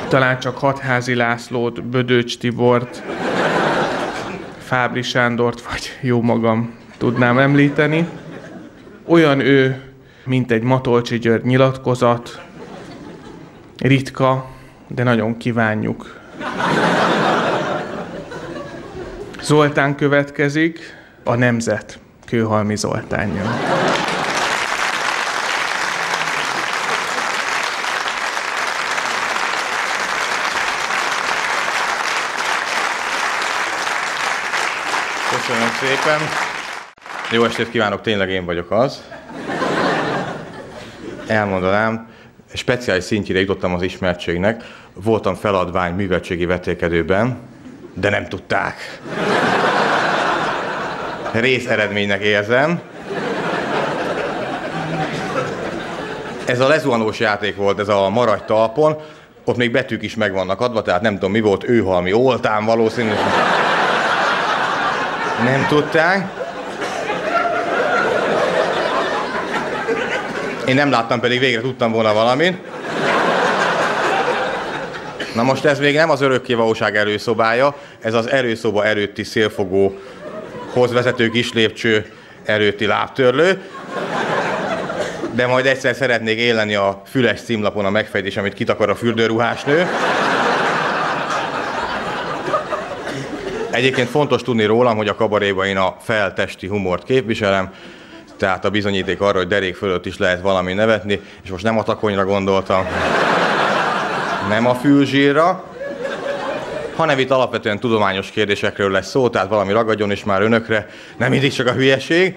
talán csak Hatházi Lászlót, Bödöcs Tibort, Fábri Sándort, vagy jó magam tudnám említeni. Olyan ő, mint egy Matolcsi György nyilatkozat, ritka, de nagyon kívánjuk. Zoltán következik, a Nemzet Kőhalmi Zoltánja. Köszönöm szépen. Jó estét kívánok, tényleg én vagyok az. Elmondanám, speciális szintjére jutottam az ismertségnek. Voltam feladvány műveltségi vetélkedőben, de nem tudták. Rész eredménynek érzem. Ez a lezuhanós játék volt, ez a maradj talpon. Ott még betűk is meg vannak adva, tehát nem tudom mi volt, őhalmi, oltán valószínűleg. Nem tudták. Én nem láttam, pedig végre tudtam volna valamit. Na most ez még nem az örökkévalóság erőszobája, ez az erőszoba erőtti szélfogóhoz vezető kis lépcső erőtti lábtörlő. De majd egyszer szeretnék élni a füles címlapon a megfejtés, amit kitakar a fürdőruhásnő. Egyébként fontos tudni rólam, hogy a kabaréban én a feltesti humort képviselem, tehát a bizonyíték arra, hogy derék fölött is lehet valami nevetni, és most nem a takonyra gondoltam, nem a fülzsírra, hanem itt alapvetően tudományos kérdésekről lesz szó, tehát valami ragadjon is már önökre, nem mindig csak a hülyeség.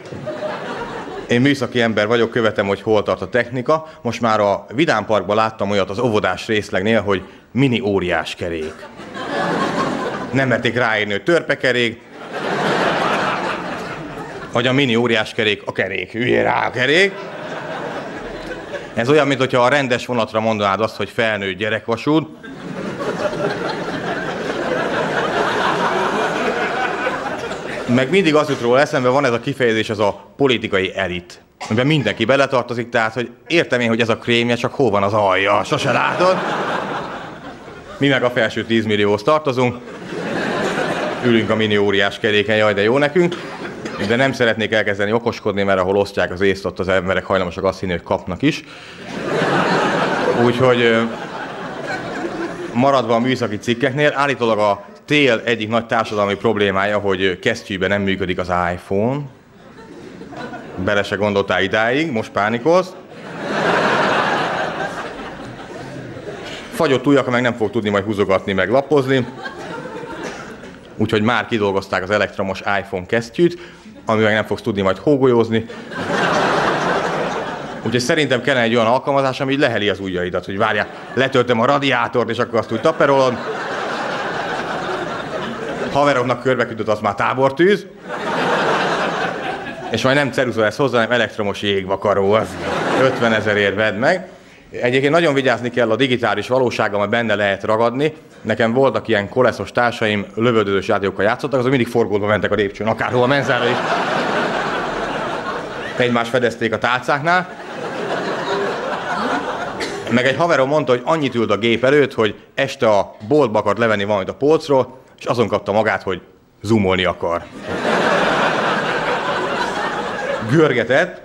Én műszaki ember vagyok, követem, hogy hol tart a technika. Most már a Vidám Parkban láttam olyat az óvodás részlegnél, hogy mini óriás kerék. Nem merték ráírni, hogy törpekerék, vagy a mini óriás kerék a kerék. Üljél rá a kerék. Ez olyan, mintha a rendes vonatra mondanád azt, hogy felnőtt gyerekvasút. Meg mindig az jut róla eszembe, van ez a kifejezés, az a politikai elit. amiben mindenki beletartozik, tehát hogy értem én, hogy ez a krémje, csak hol van az alja, sose látod. Mi meg a felső 10 millióhoz tartozunk. Ülünk a mini óriás keréken, jaj, de jó nekünk. De nem szeretnék elkezdeni okoskodni, mert ahol osztják az észt, ott az emberek hajlamosak azt hinni, hogy kapnak is. Úgyhogy maradva a műszaki cikkeknél, állítólag a tél egyik nagy társadalmi problémája, hogy kesztyűben nem működik az iPhone. Bele se gondoltál idáig, most pánikolsz. Fagyott ujjaka meg nem fog tudni majd húzogatni, meg lapozni. Úgyhogy már kidolgozták az elektromos iPhone kesztyűt, amivel nem fogsz tudni majd hógolyózni. Úgyhogy szerintem kellene egy olyan alkalmazás, ami így leheli az ujjaidat, hogy várjál, letöltöm a radiátort, és akkor azt úgy taperolod. Haveroknak körbekütött, az már tábortűz. És majd nem ceruza lesz hozzá, hanem elektromos jégvakaró, az 50 ezerért vedd meg. Egyébként nagyon vigyázni kell a digitális valósággal, mert benne lehet ragadni. Nekem voltak ilyen koleszos társaim, lövöldözős játékokkal játszottak, azok mindig forgódva mentek a lépcsőn, akárhol a menzára is. Egymást fedezték a tálcáknál. Meg egy haverom mondta, hogy annyit ült a gép előtt, hogy este a boltba akart levenni valamit a polcról, és azon kapta magát, hogy zoomolni akar. Görgetett.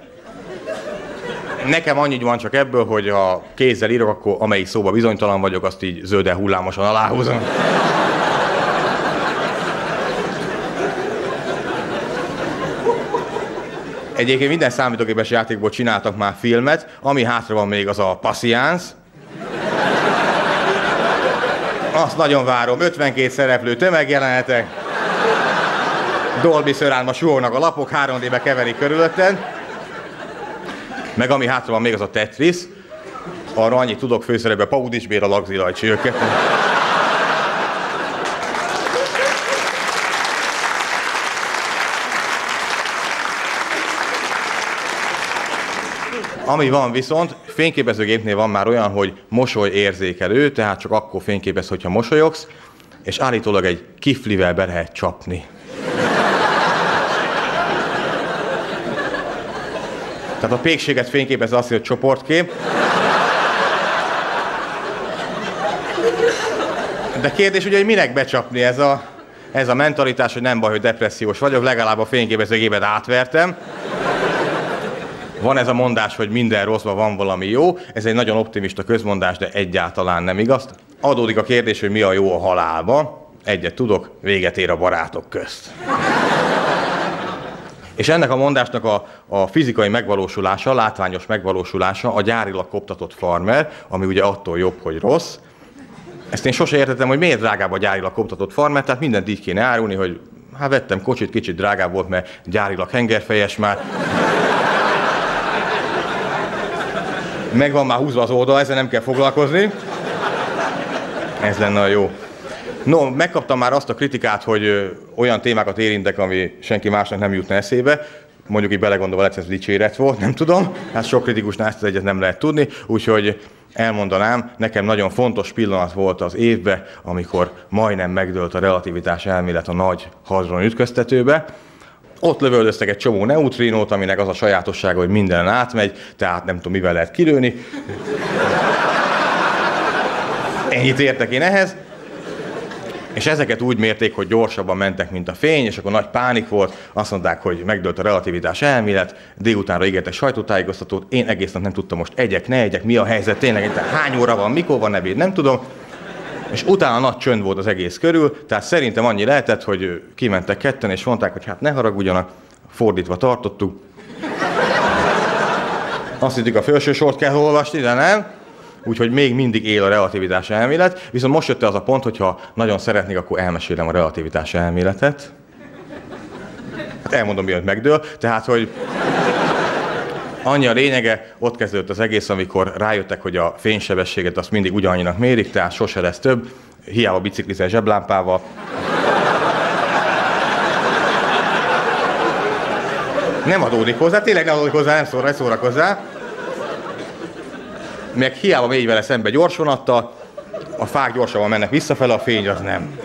Nekem annyi van csak ebből, hogy ha kézzel írok, akkor amelyik szóba bizonytalan vagyok, azt így zölden hullámosan aláhúzom. Egyébként minden számítógépes játékból csináltak már filmet, ami hátra van még az a Patience. Azt nagyon várom, 52 szereplő tömegjelenetek. Dolby szörálma suhognak a lapok, 3D-be keverik körülötted. Meg ami hátra van még az a Tetris. Arra annyit tudok főszerepbe Paudics Béra Lagzi Lajcsi őket. Ami van viszont, fényképezőgépnél van már olyan, hogy mosoly érzékelő, tehát csak akkor fényképez, hogyha mosolyogsz, és állítólag egy kiflivel be lehet csapni. Tehát a pékséget fényképez azt, hogy csoportkép. De kérdés ugye, hogy minek becsapni ez a, ez a mentalitás, hogy nem baj, hogy depressziós vagyok, legalább a fényképezőgépet átvertem. Van ez a mondás, hogy minden rosszban van valami jó, ez egy nagyon optimista közmondás, de egyáltalán nem igaz. Adódik a kérdés, hogy mi a jó a halálba. Egyet tudok, véget ér a barátok közt. És ennek a mondásnak a, a fizikai megvalósulása, látványos megvalósulása a gyárilag koptatott farmer, ami ugye attól jobb, hogy rossz. Ezt én sose értettem, hogy miért drágább a gyárilag koptatott farmer, tehát mindent így kéne árulni, hogy hát vettem kocsit, kicsit drágább volt, mert gyárilag hengerfejes már. Meg van már húzva az oldal, ezzel nem kell foglalkozni. Ez lenne a jó. No, megkaptam már azt a kritikát, hogy olyan témákat érintek, ami senki másnak nem jutna eszébe. Mondjuk így belegondolva lesz, ez dicséret volt, nem tudom. Hát sok kritikusnál ezt az egyet nem lehet tudni, úgyhogy elmondanám, nekem nagyon fontos pillanat volt az évbe, amikor majdnem megdőlt a relativitás elmélet a nagy hadron ütköztetőbe. Ott lövöldöztek egy csomó neutrinót, aminek az a sajátossága, hogy minden átmegy, tehát nem tudom, mivel lehet kilőni. Ennyit értek én ehhez. És ezeket úgy mérték, hogy gyorsabban mentek, mint a fény, és akkor nagy pánik volt, azt mondták, hogy megdőlt a relativitás elmélet, délutánra ígértek sajtótájékoztatót, én egész nap nem tudtam most egyek, ne egyek, mi a helyzet, tényleg, hány óra van, mikor van ebéd, nem tudom. És utána nagy csönd volt az egész körül, tehát szerintem annyi lehetett, hogy kimentek ketten, és mondták, hogy hát ne haragudjanak, fordítva tartottuk. Azt hittük, a felső sort kell olvasni, de nem. Úgyhogy még mindig él a relativitás elmélet, viszont most jött el az a pont, hogyha nagyon szeretnék, akkor elmesélem a relativitás elméletet. Hát elmondom, mielőtt megdől. Tehát, hogy annyi a lényege, ott kezdődött az egész, amikor rájöttek, hogy a fénysebességet azt mindig ugyanannyinak mérik, tehát sose lesz több, hiába biciklizel zseblámpával. Nem adódik hozzá, tényleg nem adódik hozzá, nem szóra, szórakozzál. Meg hiába mégy vele szembe gyorsvonattal, a fák gyorsabban mennek visszafele, a fény az nem.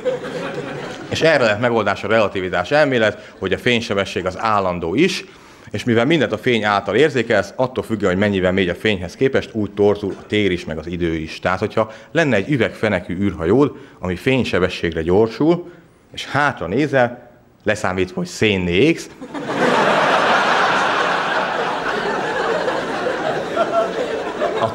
És erre lett megoldás a relativitás elmélet, hogy a fénysebesség az állandó is, és mivel mindent a fény által érzékelsz, attól függően, hogy mennyivel megy a fényhez képest, úgy torzul a tér is, meg az idő is. Tehát, hogyha lenne egy üvegfenekű űrhajód, ami fénysebességre gyorsul, és hátra nézel, leszámítva, hogy szénné égsz,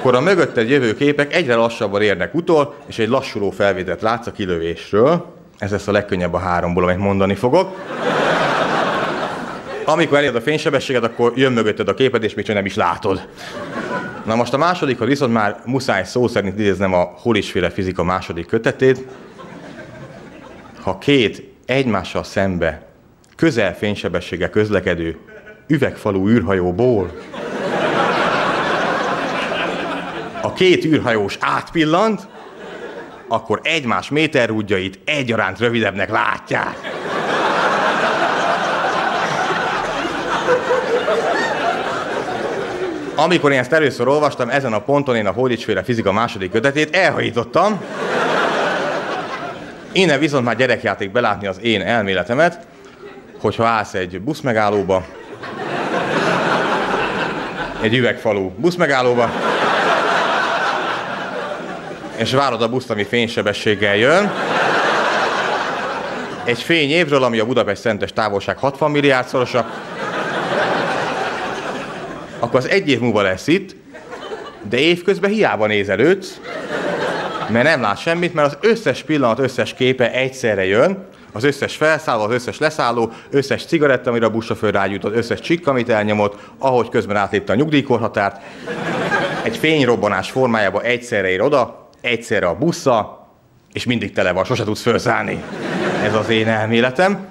akkor a mögötted jövő képek egyre lassabban érnek utol, és egy lassuló felvételt látsz a kilövésről. Ez lesz a legkönnyebb a háromból, amit mondani fogok. Amikor eléred a fénysebességet, akkor jön mögötted a képed, és még csak nem is látod. Na most a másodikhoz viszont már muszáj szó szerint idéznem a Holisféle fizika második kötetét. Ha két egymással szembe közel fénysebességgel közlekedő üvegfalú űrhajóból a két űrhajós átpillant, akkor egymás méterrúdjait egyaránt rövidebbnek látják. Amikor én ezt először olvastam, ezen a ponton én a Holicsféle fizika második kötetét elhajítottam. Innen viszont már gyerekjáték belátni az én elméletemet, hogyha állsz egy buszmegállóba, egy üvegfalú buszmegállóba, és várod a buszt, ami fénysebességgel jön. Egy fényévről, ami a Budapest szentes távolság 60 milliárdszorosa, akkor az egy év múlva lesz itt, de évközben hiába nézel őt, mert nem lát semmit, mert az összes pillanat, összes képe egyszerre jön, az összes felszálló, az összes leszálló, összes cigaretta, amire a buszsofőr rágyújtott, összes csikk, amit elnyomott, ahogy közben átlépte a nyugdíjkorhatárt, egy fényrobbanás formájába egyszerre ér oda, egyszerre a busza, és mindig tele van, sose tudsz felszállni. Ez az én elméletem.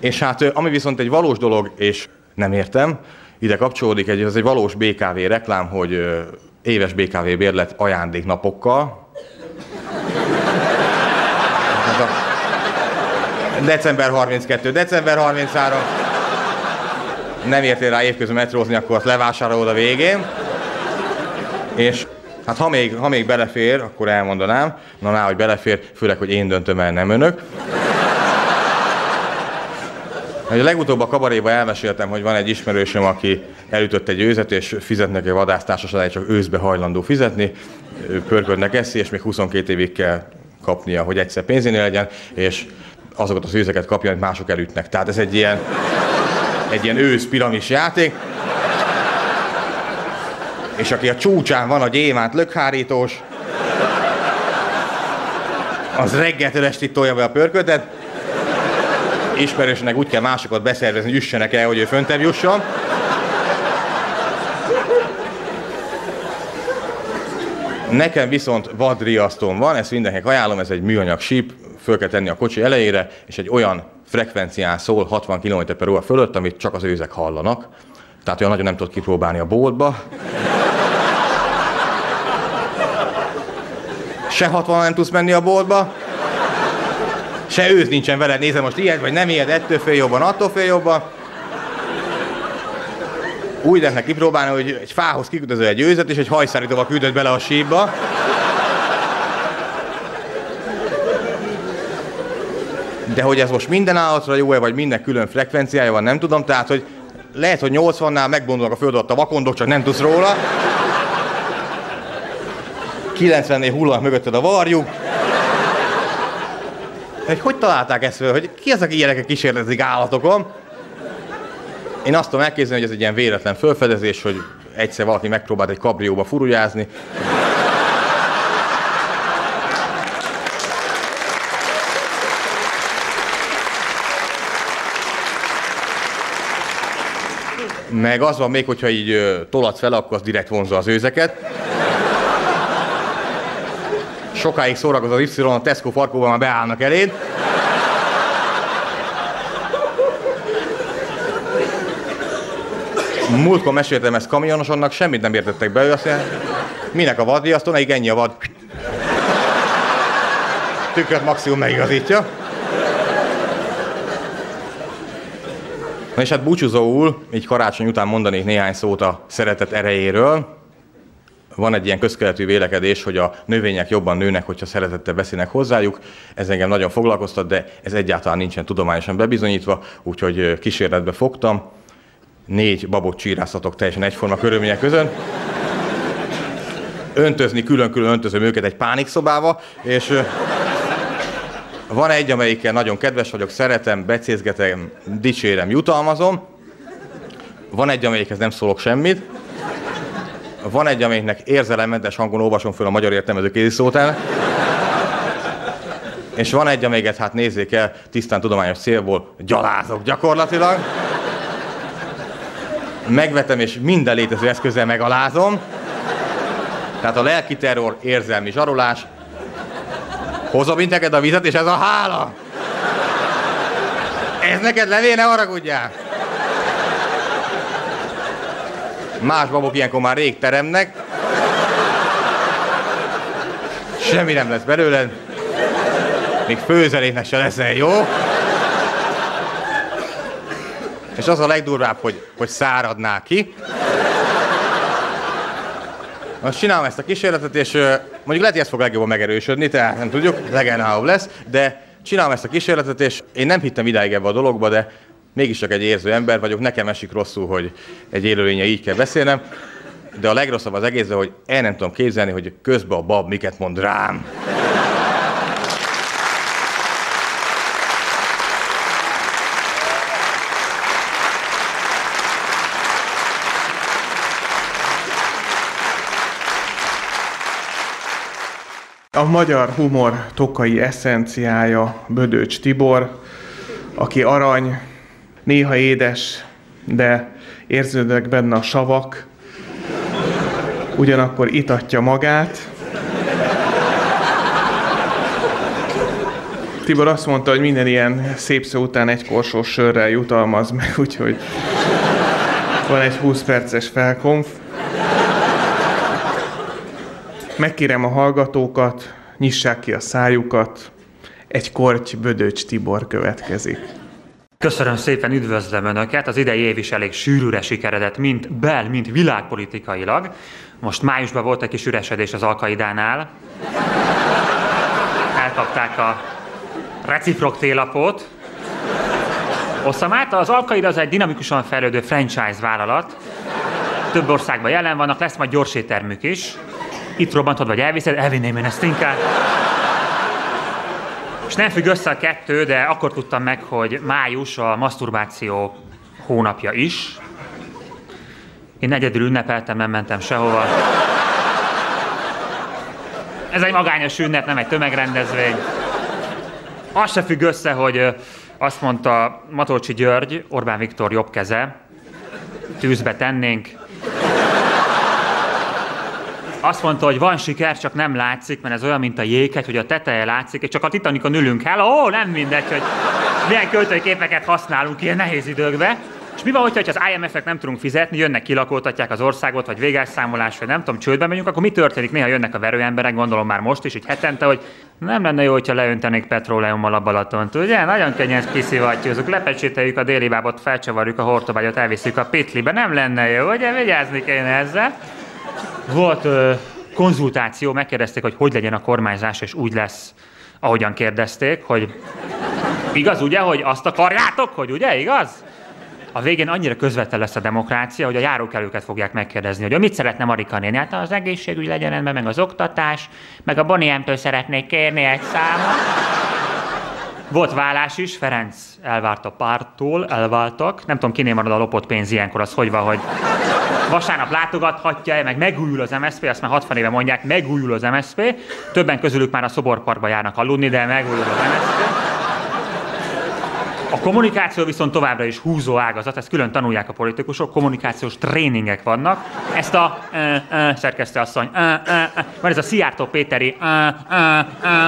És hát ami viszont egy valós dolog, és nem értem, ide kapcsolódik, egy, ez egy valós BKV reklám, hogy éves BKV bérlet ajándéknapokkal. December 32, december 33. Nem értél rá évközben metrózni, akkor azt levásárolod a végén. És Hát ha még, ha még belefér, akkor elmondanám. Na, ná, hogy belefér, főleg, hogy én döntöm el, nem önök. A legutóbb a kabaréba elmeséltem, hogy van egy ismerősöm, aki elütött egy őzet, és fizetnek egy vadásztársaság, csak őszbe hajlandó fizetni, pörködnek eszi, és még 22 évig kell kapnia, hogy egyszer pénzénél legyen, és azokat az őzeket kapja, amit mások elütnek. Tehát ez egy ilyen, egy ilyen ősz piramis játék és aki a csúcsán van a gyémánt lökhárítós, az reggeltől estig tolja be a pörkötet, ismerősnek úgy kell másokat beszervezni, hogy üssenek el, hogy ő föntebb jusson. Nekem viszont vadriasztóm van, ezt mindenkinek ajánlom, ez egy műanyag síp, föl kell tenni a kocsi elejére, és egy olyan frekvencián szól 60 km per óra fölött, amit csak az őzek hallanak. Tehát olyan nagyon nem tudod kipróbálni a boltba. Se 60 nem tudsz menni a boltba, se ősz nincsen veled, nézem most ilyet, vagy nem ilyet, ettől fél jobban, attól fél jobban. Úgy lehetne kipróbálni, hogy egy fához kiküldözöl egy őzet, és egy hajszárítóval küldött bele a sípba. De hogy ez most minden állatra jó-e, vagy minden külön frekvenciája van, nem tudom. Tehát, hogy lehet, hogy 80-nál megbondolnak a föld a vakondok, csak nem tudsz róla. 90-nél hullanak mögötted a varjuk. Hogy hogy találták ezt föl, hogy ki az, aki ilyeneket kísérletezik állatokon? Én azt tudom elképzelni, hogy ez egy ilyen véletlen fölfedezés, hogy egyszer valaki megpróbált egy kabrióba furujázni. Meg az van még, hogyha így tolatsz fel, akkor az direkt vonza az őzeket. Sokáig szórakoz az Y, a Tesco farkóban már beállnak eléd. Múltkor meséltem ezt kamionosonnak, semmit nem értettek be, ő azt mondja, minek a vadriasztó, nekik ennyi a vad. Tükröt maximum megigazítja. Na és hát búcsúzóul, így karácsony után mondanék néhány szót a szeretet erejéről van egy ilyen közkeletű vélekedés, hogy a növények jobban nőnek, hogyha szeretettel beszélnek hozzájuk. Ez engem nagyon foglalkoztat, de ez egyáltalán nincsen tudományosan bebizonyítva, úgyhogy kísérletbe fogtam. négy babot csíráztatok teljesen egyforma körülmények között. Öntözni, külön-külön öntözöm őket egy pánikszobába, és van egy, amelyikkel nagyon kedves vagyok, szeretem, becézgetem, dicsérem, jutalmazom. Van egy, amelyikhez nem szólok semmit. Van egy, amelyiknek érzelemmentes hangon olvasom föl a magyar értelmező kéziszótál. És van egy, amelyiket hát nézzék el, tisztán tudományos célból gyalázok gyakorlatilag. Megvetem, és minden létező eszközzel megalázom. Tehát a lelki terror, érzelmi zsarolás. Hozom neked a vizet, és ez a hála. Ez neked levé, ne haragudjál. Más babok ilyenkor már rég teremnek. Semmi nem lesz belőled. Még főzeléknek se leszel, jó? És az a legdurvább, hogy, hogy száradnál ki. Most csinálom ezt a kísérletet, és mondjuk lehet, hogy ez fog legjobban megerősödni, tehát nem tudjuk, legelnább lesz, de csinálom ezt a kísérletet, és én nem hittem idáig ebbe a dologba, de mégiscsak egy érző ember vagyok, nekem esik rosszul, hogy egy élőlénye így kell beszélnem, de a legrosszabb az egészben, hogy el nem tudom képzelni, hogy közben a bab miket mond rám. A magyar humor tokai eszenciája Bödöcs Tibor, aki arany, néha édes, de érződnek benne a savak, ugyanakkor itatja magát. Tibor azt mondta, hogy minden ilyen szép szó után egy korsós sörrel jutalmaz meg, úgyhogy van egy 20 perces felkonf. Megkérem a hallgatókat, nyissák ki a szájukat. Egy korty Bödöcs Tibor következik. Köszönöm szépen, üdvözlöm Önöket! Az idei év is elég sűrűre sikeredett, mint bel, mint világpolitikailag. Most májusban volt egy kis üresedés az Alkaidánál. Elkapták a reciprok télapót. Oszamát, az Alkaida az egy dinamikusan fejlődő franchise vállalat. Több országban jelen vannak, lesz majd gyors is. Itt robbantod, vagy elviszed, elvinném én ezt inkább. És nem függ össze a kettő, de akkor tudtam meg, hogy május a maszturbáció hónapja is. Én egyedül ünnepeltem, nem mentem sehova. Ez egy magányos ünnep, nem egy tömegrendezvény. Az se függ össze, hogy azt mondta Matolcsi György, Orbán Viktor jobb keze, tűzbe tennénk. Azt mondta, hogy van siker, csak nem látszik, mert ez olyan, mint a jéghegy, hogy a teteje látszik, és csak a Titanicon ülünk el, ó, nem mindegy, hogy milyen költői képeket használunk ilyen nehéz időkben. És mi van, hogyha az IMF-ek nem tudunk fizetni, jönnek, kilakótatják az országot, vagy végásszámolás, vagy nem tudom, csődbe megyünk, akkor mi történik? Néha jönnek a verőemberek, gondolom már most is, így hetente, hogy nem lenne jó, hogyha leöntenék petróleummal a Balatont, ugye? Nagyon könnyen kiszivattyúzunk, lepecsételjük a déli bábot, felcsavarjuk a hortobágyat, elviszük a pitlibe. Nem lenne jó, ugye? Vigyázni kéne ezzel. Volt ö, konzultáció, megkérdezték, hogy hogy legyen a kormányzás, és úgy lesz, ahogyan kérdezték, hogy igaz ugye, hogy azt akarjátok, hogy ugye, igaz? A végén annyira közvetlen lesz a demokrácia, hogy a járókelőket fogják megkérdezni, hogy mit szeretne Marika néni. Hát az egészségügy legyen rendben, meg az oktatás, meg a Boniemtől szeretnék kérni egy számot. Volt vállás is, Ferenc elvárt a pártól, elváltak. Nem tudom, kinél marad a lopott pénz ilyenkor, az hogy van, hogy vasárnap látogathatja, meg megújul az MSZP, azt már 60 éve mondják, megújul az MSZP. Többen közülük már a szoborparkba járnak aludni, de megújul az MSZP. A kommunikáció viszont továbbra is húzó ágazat, ezt külön tanulják a politikusok, kommunikációs tréningek vannak. Ezt a ö, ö, szerkesztő asszony, ö, ö, ö, van ez a Szijjártó Péteri, ö, ö, ö.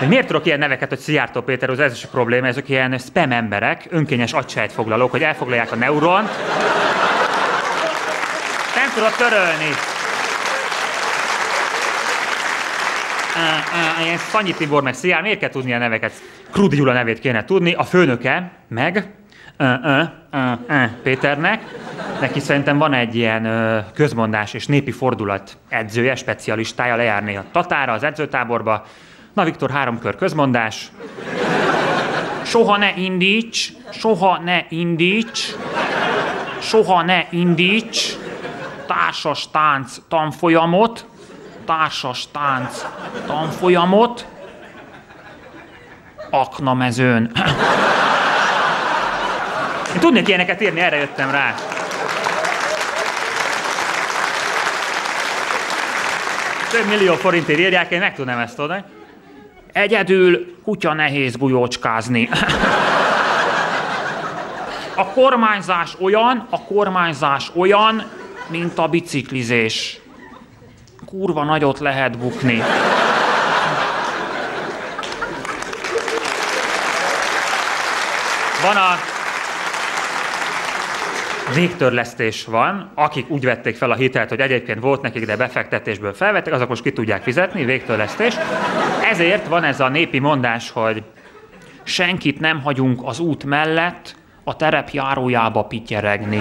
De miért tudok ilyen neveket, hogy Szijjártó Péter, az ez is a probléma, ezek ilyen spam emberek, önkényes agysejtfoglalók, hogy elfoglalják a neuront. Nem tudod törölni. Ilyen Szanyi Tibor, meg Szijjár, miért kell tudni a neveket? Krudi Gyula nevét kéne tudni, a főnöke, meg Péternek, neki szerintem van egy ilyen közmondás és népi fordulat edzője, specialistája, lejárni a Tatára, az edzőtáborba. Na Viktor, három kör közmondás. Soha ne indíts, soha ne indíts, soha ne indíts társas tánc tanfolyamot, társas tánc tanfolyamot, aknamezőn. Én tudnék ilyeneket írni, erre jöttem rá. Több millió forintért írják, én meg tudnám ezt adni. Egyedül kutya nehéz gulyócskázni. A kormányzás olyan, a kormányzás olyan, mint a biciklizés. Kurva nagyot lehet bukni. Van a végtörlesztés van, akik úgy vették fel a hitelt, hogy egyébként volt nekik, de befektetésből felvettek, azok most ki tudják fizetni, végtörlesztés. Ezért van ez a népi mondás, hogy senkit nem hagyunk az út mellett, a terep járójába pityeregni.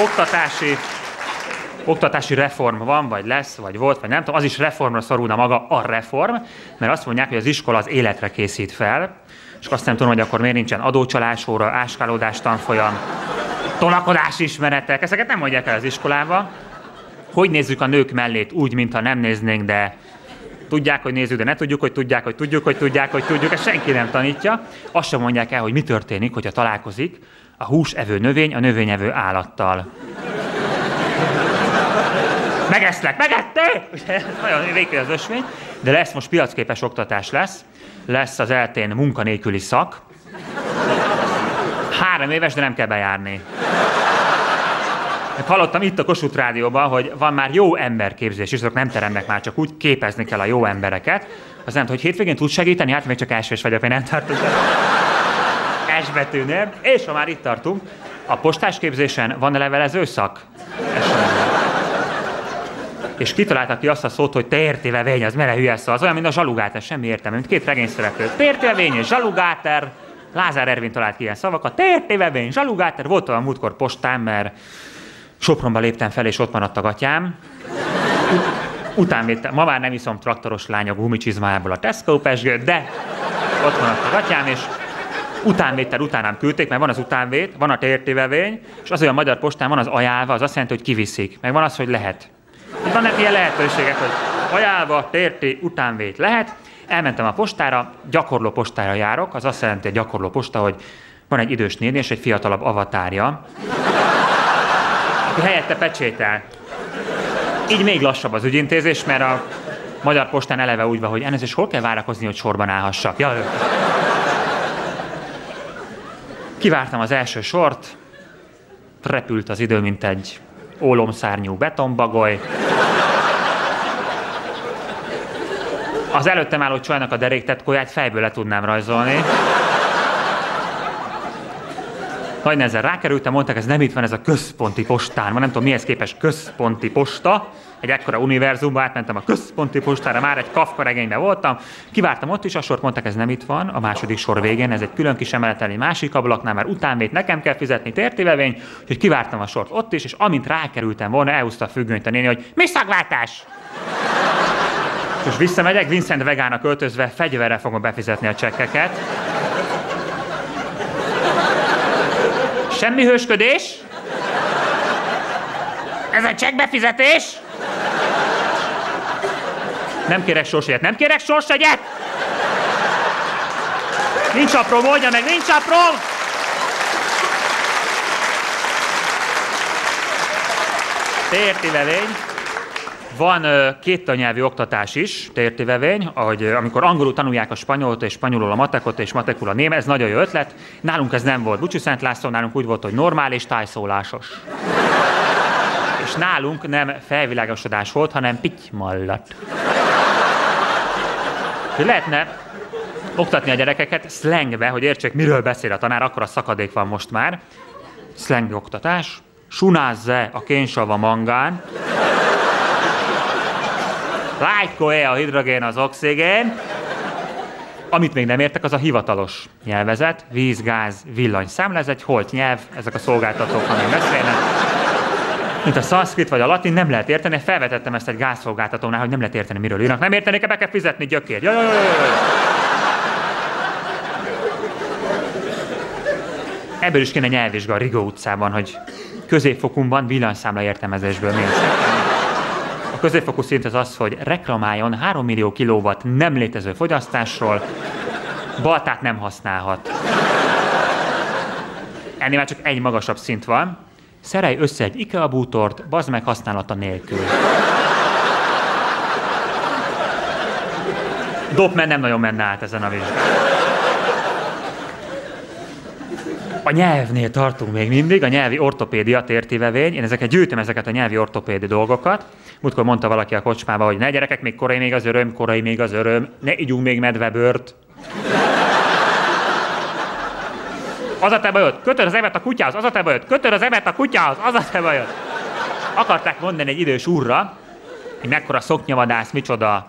Oktatási oktatási reform van, vagy lesz, vagy volt, vagy nem tudom, az is reformra szorulna maga a reform, mert azt mondják, hogy az iskola az életre készít fel, és azt nem tudom, hogy akkor miért nincsen adócsalásóra, áskálódás tanfolyam, tolakodás ismeretek, ezeket nem mondják el az iskolába. Hogy nézzük a nők mellét úgy, mintha nem néznénk, de tudják, hogy nézzük, de ne tudjuk, hogy tudják, hogy tudjuk, hogy tudják, hogy tudjuk, ezt senki nem tanítja. Azt sem mondják el, hogy mi történik, hogyha találkozik a húsevő növény a növényevő állattal. Megeszlek, megették! Nagyon végül az ösvény, de lesz most piacképes oktatás lesz, lesz az eltén munkanélküli szak. Három éves, de nem kell bejárni. Meg hallottam itt a Kossuth Rádióban, hogy van már jó emberképzés, és azok nem teremnek már, csak úgy képezni kell a jó embereket. Az nem, hogy hétvégén tud segíteni, hát még csak elsős vagyok, még nem tartok. S betűnél. És ha már itt tartunk, a postás képzésen van-e levelező szak? És kitaláltak ki azt a szót, hogy tértévevény, az mere hülye szó, az olyan, mint a zsalugáter, semmi értelme, mint két regényszereplő. Tértévevény és zsalugáter, Lázár Ervin talált ki ilyen szavakat, tértévevény, zsalugáter, volt olyan múltkor postán, mert Sopronba léptem fel, és ott maradt a gatyám. Után védtem, ma már nem iszom traktoros lány a gumicsizmájából a Tesco pesgőt, de ott maradt a gatyám, és utánvétel utánám küldték, mert van az utánvét, van a tértévevény, és az olyan magyar postán van az ajánlva, az azt jelenti, hogy kiviszik. Meg van az, hogy lehet. Van ilyen lehetőségek, hogy ajánlva, térti, utánvét lehet. Elmentem a postára, gyakorló postára járok, az azt jelenti, hogy gyakorló posta, hogy van egy idős néni és egy fiatalabb avatárja, aki helyette pecsétel. Így még lassabb az ügyintézés, mert a Magyar Postán eleve úgy van, hogy ennél és hol kell várakozni, hogy sorban állhassak. Ja, Kivártam az első sort, repült az idő, mint egy ólomszárnyú betonbagoly. Az előttem álló csajnak a deréktetkóját fejből le tudnám rajzolni. Nagy nehezen rákerültem, mondták, ez nem itt van, ez a központi postán. Ma nem tudom, mihez képes központi posta. Egy ekkora univerzumba átmentem a központi postára, már egy Kafka regényben voltam. Kivártam ott is, a sort mondták, ez nem itt van, a második sor végén, ez egy külön kis emeleten, egy másik ablaknál, már utánvét nekem kell fizetni tértivevény, úgyhogy kivártam a sort ott is, és amint rákerültem volna, elhúzta a függönyt a néni, hogy mi szagváltás? Most visszamegyek, Vincent vegának öltözve, fegyverrel fogom befizetni a csekkeket. Semmi hősködés? Ez egy csekkbefizetés? Nem kérek sorsegyet, nem kérek sorsegyet! Nincs apró, mondja meg, nincs apró! Térti levény. Van két tannyelvű oktatás is, tértivevény, ahogy amikor angolul tanulják a spanyolt, és spanyolul a matekot, és matekul a német, ez nagyon jó ötlet. Nálunk ez nem volt. Bucsú Szent László nálunk úgy volt, hogy normális tájszólásos. És nálunk nem felvilágosodás volt, hanem pitymallat. Lehetne oktatni a gyerekeket slangbe, hogy értsék, miről beszél a tanár, akkor a szakadék van most már. Slang oktatás. Sunázze a kénsava mangán. Lájko-e a hidrogén az oxigén? Amit még nem értek, az a hivatalos nyelvezet, víz, gáz, villanyszám, ez egy holt nyelv, ezek a szolgáltatók, amik beszélnek mint a szanszkrit vagy a latin, nem lehet érteni. Felvetettem ezt egy gázszolgáltatónál, hogy nem lehet érteni, miről írnak. Nem értenék, be kell fizetni gyökér. Jaj, jaj, jaj, Ebből is kéne nyelvvizsga a Rigó utcában, hogy középfokumban villanyszámla értelmezésből. A középfokú szint az az, hogy reklamáljon 3 millió kilowatt nem létező fogyasztásról, baltát nem használhat. Ennél már csak egy magasabb szint van, Szerelj össze egy IKEA bútort, bazd meg használata nélkül. Dopman nem nagyon menne át ezen a vizsgán. A nyelvnél tartunk még mindig, a nyelvi ortopédia tértivevény. Én ezeket gyűjtöm, ezeket a nyelvi ortopédi dolgokat. Múltkor mondta valaki a kocsmába, hogy ne gyerekek, még korai még az öröm, korai még az öröm, ne igyunk még medvebört. Az a te bajod, kötöd az emet a kutyához, az a te bajod, kötöd az emet a kutyához, az a te bajod. Akarták mondani egy idős úrra, hogy mekkora szoknyavadász, micsoda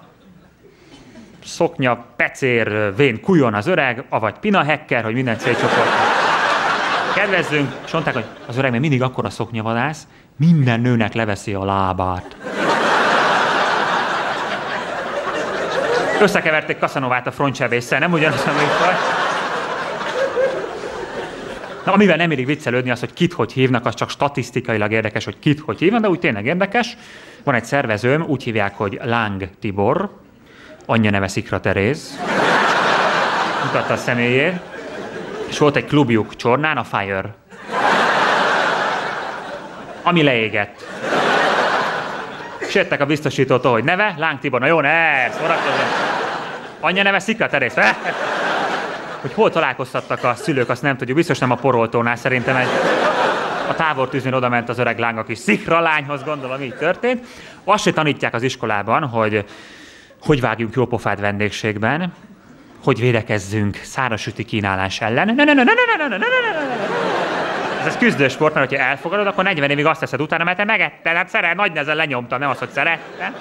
szoknya, pecér, vén, kujon az öreg, avagy Pina Hacker, hogy minden célcsoport. Kedvezzünk, és mondták, hogy az öreg még mindig akkora szoknyavadász, minden nőnek leveszi a lábát. Összekeverték Kasanovát a frontsebésszel, nem ugyanaz a műfaj. Na, amivel nem érik viccelődni, az, hogy kit hogy hívnak, az csak statisztikailag érdekes, hogy kit hogy hívnak, de úgy tényleg érdekes. Van egy szervezőm, úgy hívják, hogy Láng Tibor, anyja neve Szikra Teréz, mutatta a személyét, és volt egy klubjuk Csornán, a Fire. Ami leégett. És a biztosítótól, hogy neve, Láng Tibor, na jó, ne, szórakozom. Anyja neve Szikra Teréz. Hogy hol találkoztattak a szülők, azt nem tudjuk, biztos nem a poroltónál, szerintem egy a tábortűznél oda ment az öreg láng a kis szikra lányhoz, gondolom így történt. Azt se tanítják az iskolában, hogy hogy vágjunk jó pofát vendégségben, hogy védekezzünk szárasüti kínálás ellen. Ne, ne, ne, ne, ne, ne, ne, ne, ne, ne. Ez, ez küzdős sport, mert hogyha elfogadod, akkor 40 évig azt teszed utána, mert te megetted, hát szeret, nagy nezen lenyomtam, nem az, hogy szerettem.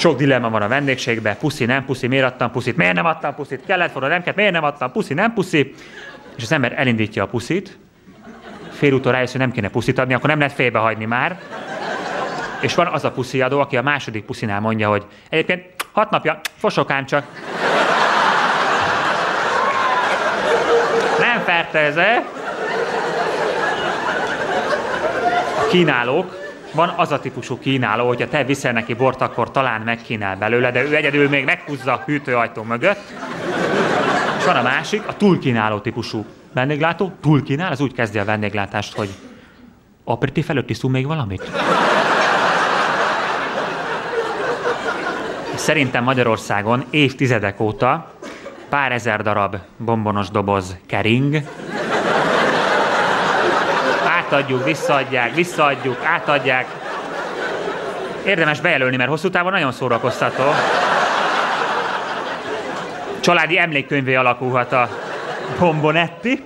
Sok dilemma van a vendégségben, puszi, nem puszi, miért adtam puszit, miért nem adtam puszit, kellett forró, nem kellett, miért nem adtam puszi, nem puszi. És az ember elindítja a puszit, félúton rájössz, hogy nem kéne puszit adni, akkor nem lehet félbehagyni már. És van az a pusziadó, aki a második puszinál mondja, hogy egyébként hat napja, fosokám csak. Nem ferteze. A kínálók, van az a típusú kínáló, hogyha te viszel neki bort, akkor talán megkínál belőle, de ő egyedül még meghúzza a hűtőajtó mögött. És van a másik, a túlkínáló típusú vendéglátó, túlkínál, az úgy kezdi a vendéglátást, hogy aperitif előtt iszunk még valamit? Szerintem Magyarországon évtizedek óta pár ezer darab bombonos doboz kering. Átadjuk, visszaadják, visszaadjuk, átadják. Érdemes bejelölni, mert hosszú távon nagyon szórakoztató. Családi emlékkönyvé alakulhat a bombonetti.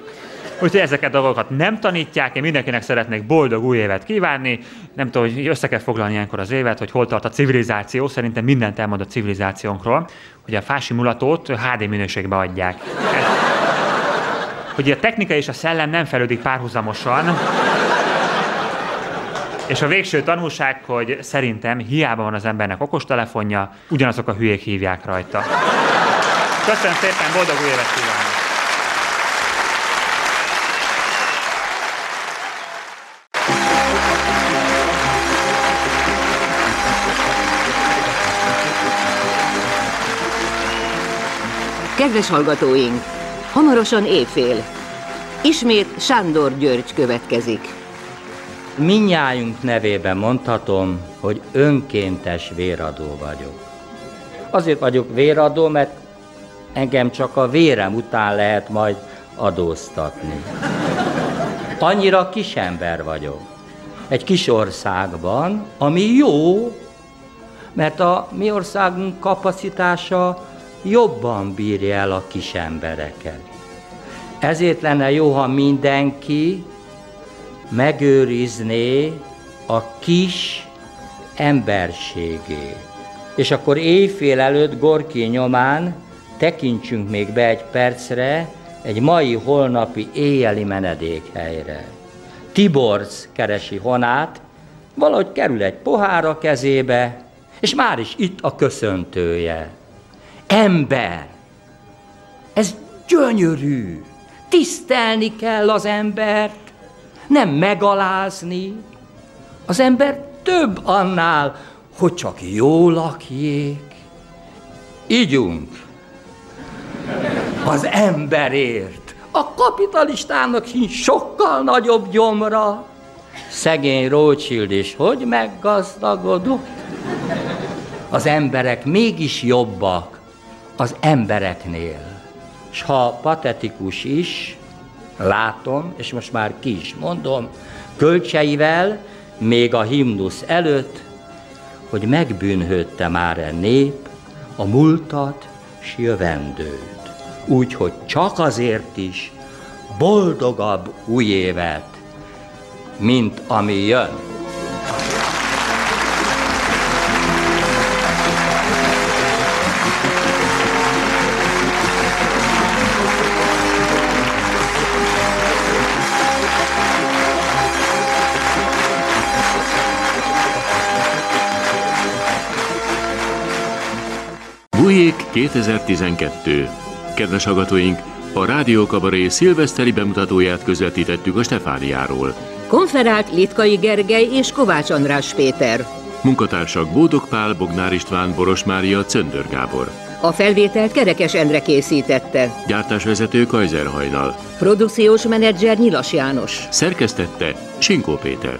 Úgyhogy ezeket a dolgokat nem tanítják, én mindenkinek szeretnék boldog új évet kívánni. Nem tudom, hogy össze kell foglalni ilyenkor az évet, hogy hol tart a civilizáció. Szerintem mindent elmond a civilizációnkról, hogy a fási mulatót HD minőségbe adják. Hogy a technika és a szellem nem fejlődik párhuzamosan, és a végső tanulság, hogy szerintem hiába van az embernek okostelefonja, ugyanazok a hülyék hívják rajta. Köszönöm szépen, boldog új évet kívánok! Kedves hallgatóink, hamarosan éjfél. Ismét Sándor György következik. Minnyájunk nevében mondhatom, hogy önkéntes véradó vagyok. Azért vagyok véradó, mert engem csak a vérem után lehet majd adóztatni. Annyira kisember vagyok. Egy kis országban, ami jó, mert a mi országunk kapacitása jobban bírja el a kis embereket. Ezért lenne jó, ha mindenki megőrizné a kis emberségét. És akkor éjfél előtt Gorki nyomán tekintsünk még be egy percre egy mai-holnapi éjjeli menedékhelyre. Tiborz keresi Honát, valahogy kerül egy pohár a kezébe, és már is itt a köszöntője ember. Ez gyönyörű. Tisztelni kell az embert, nem megalázni. Az ember több annál, hogy csak jól lakjék. Ígyunk az emberért. A kapitalistának sincs sokkal nagyobb gyomra. Szegény Rothschild is hogy meggazdagodott? Az emberek mégis jobbak az embereknél. S ha patetikus is, látom, és most már ki is mondom, kölcseivel, még a himnusz előtt, hogy megbűnhődte már a nép a múltat s jövendőt. Úgyhogy csak azért is boldogabb új évet, mint ami jön. 2012. Kedves hallgatóink, a Rádió Kabaré szilveszteri bemutatóját közvetítettük a Stefániáról. Konferált Litkai Gergely és Kovács András Péter. Munkatársak Bódog Pál, Bognár István, Boros Mária, Czöndör Gábor. A felvételt Kerekes Endre készítette. Gyártásvezető Kajzer Hajnal. Produkciós menedzser Nyilas János. Szerkesztette Sinkó Péter.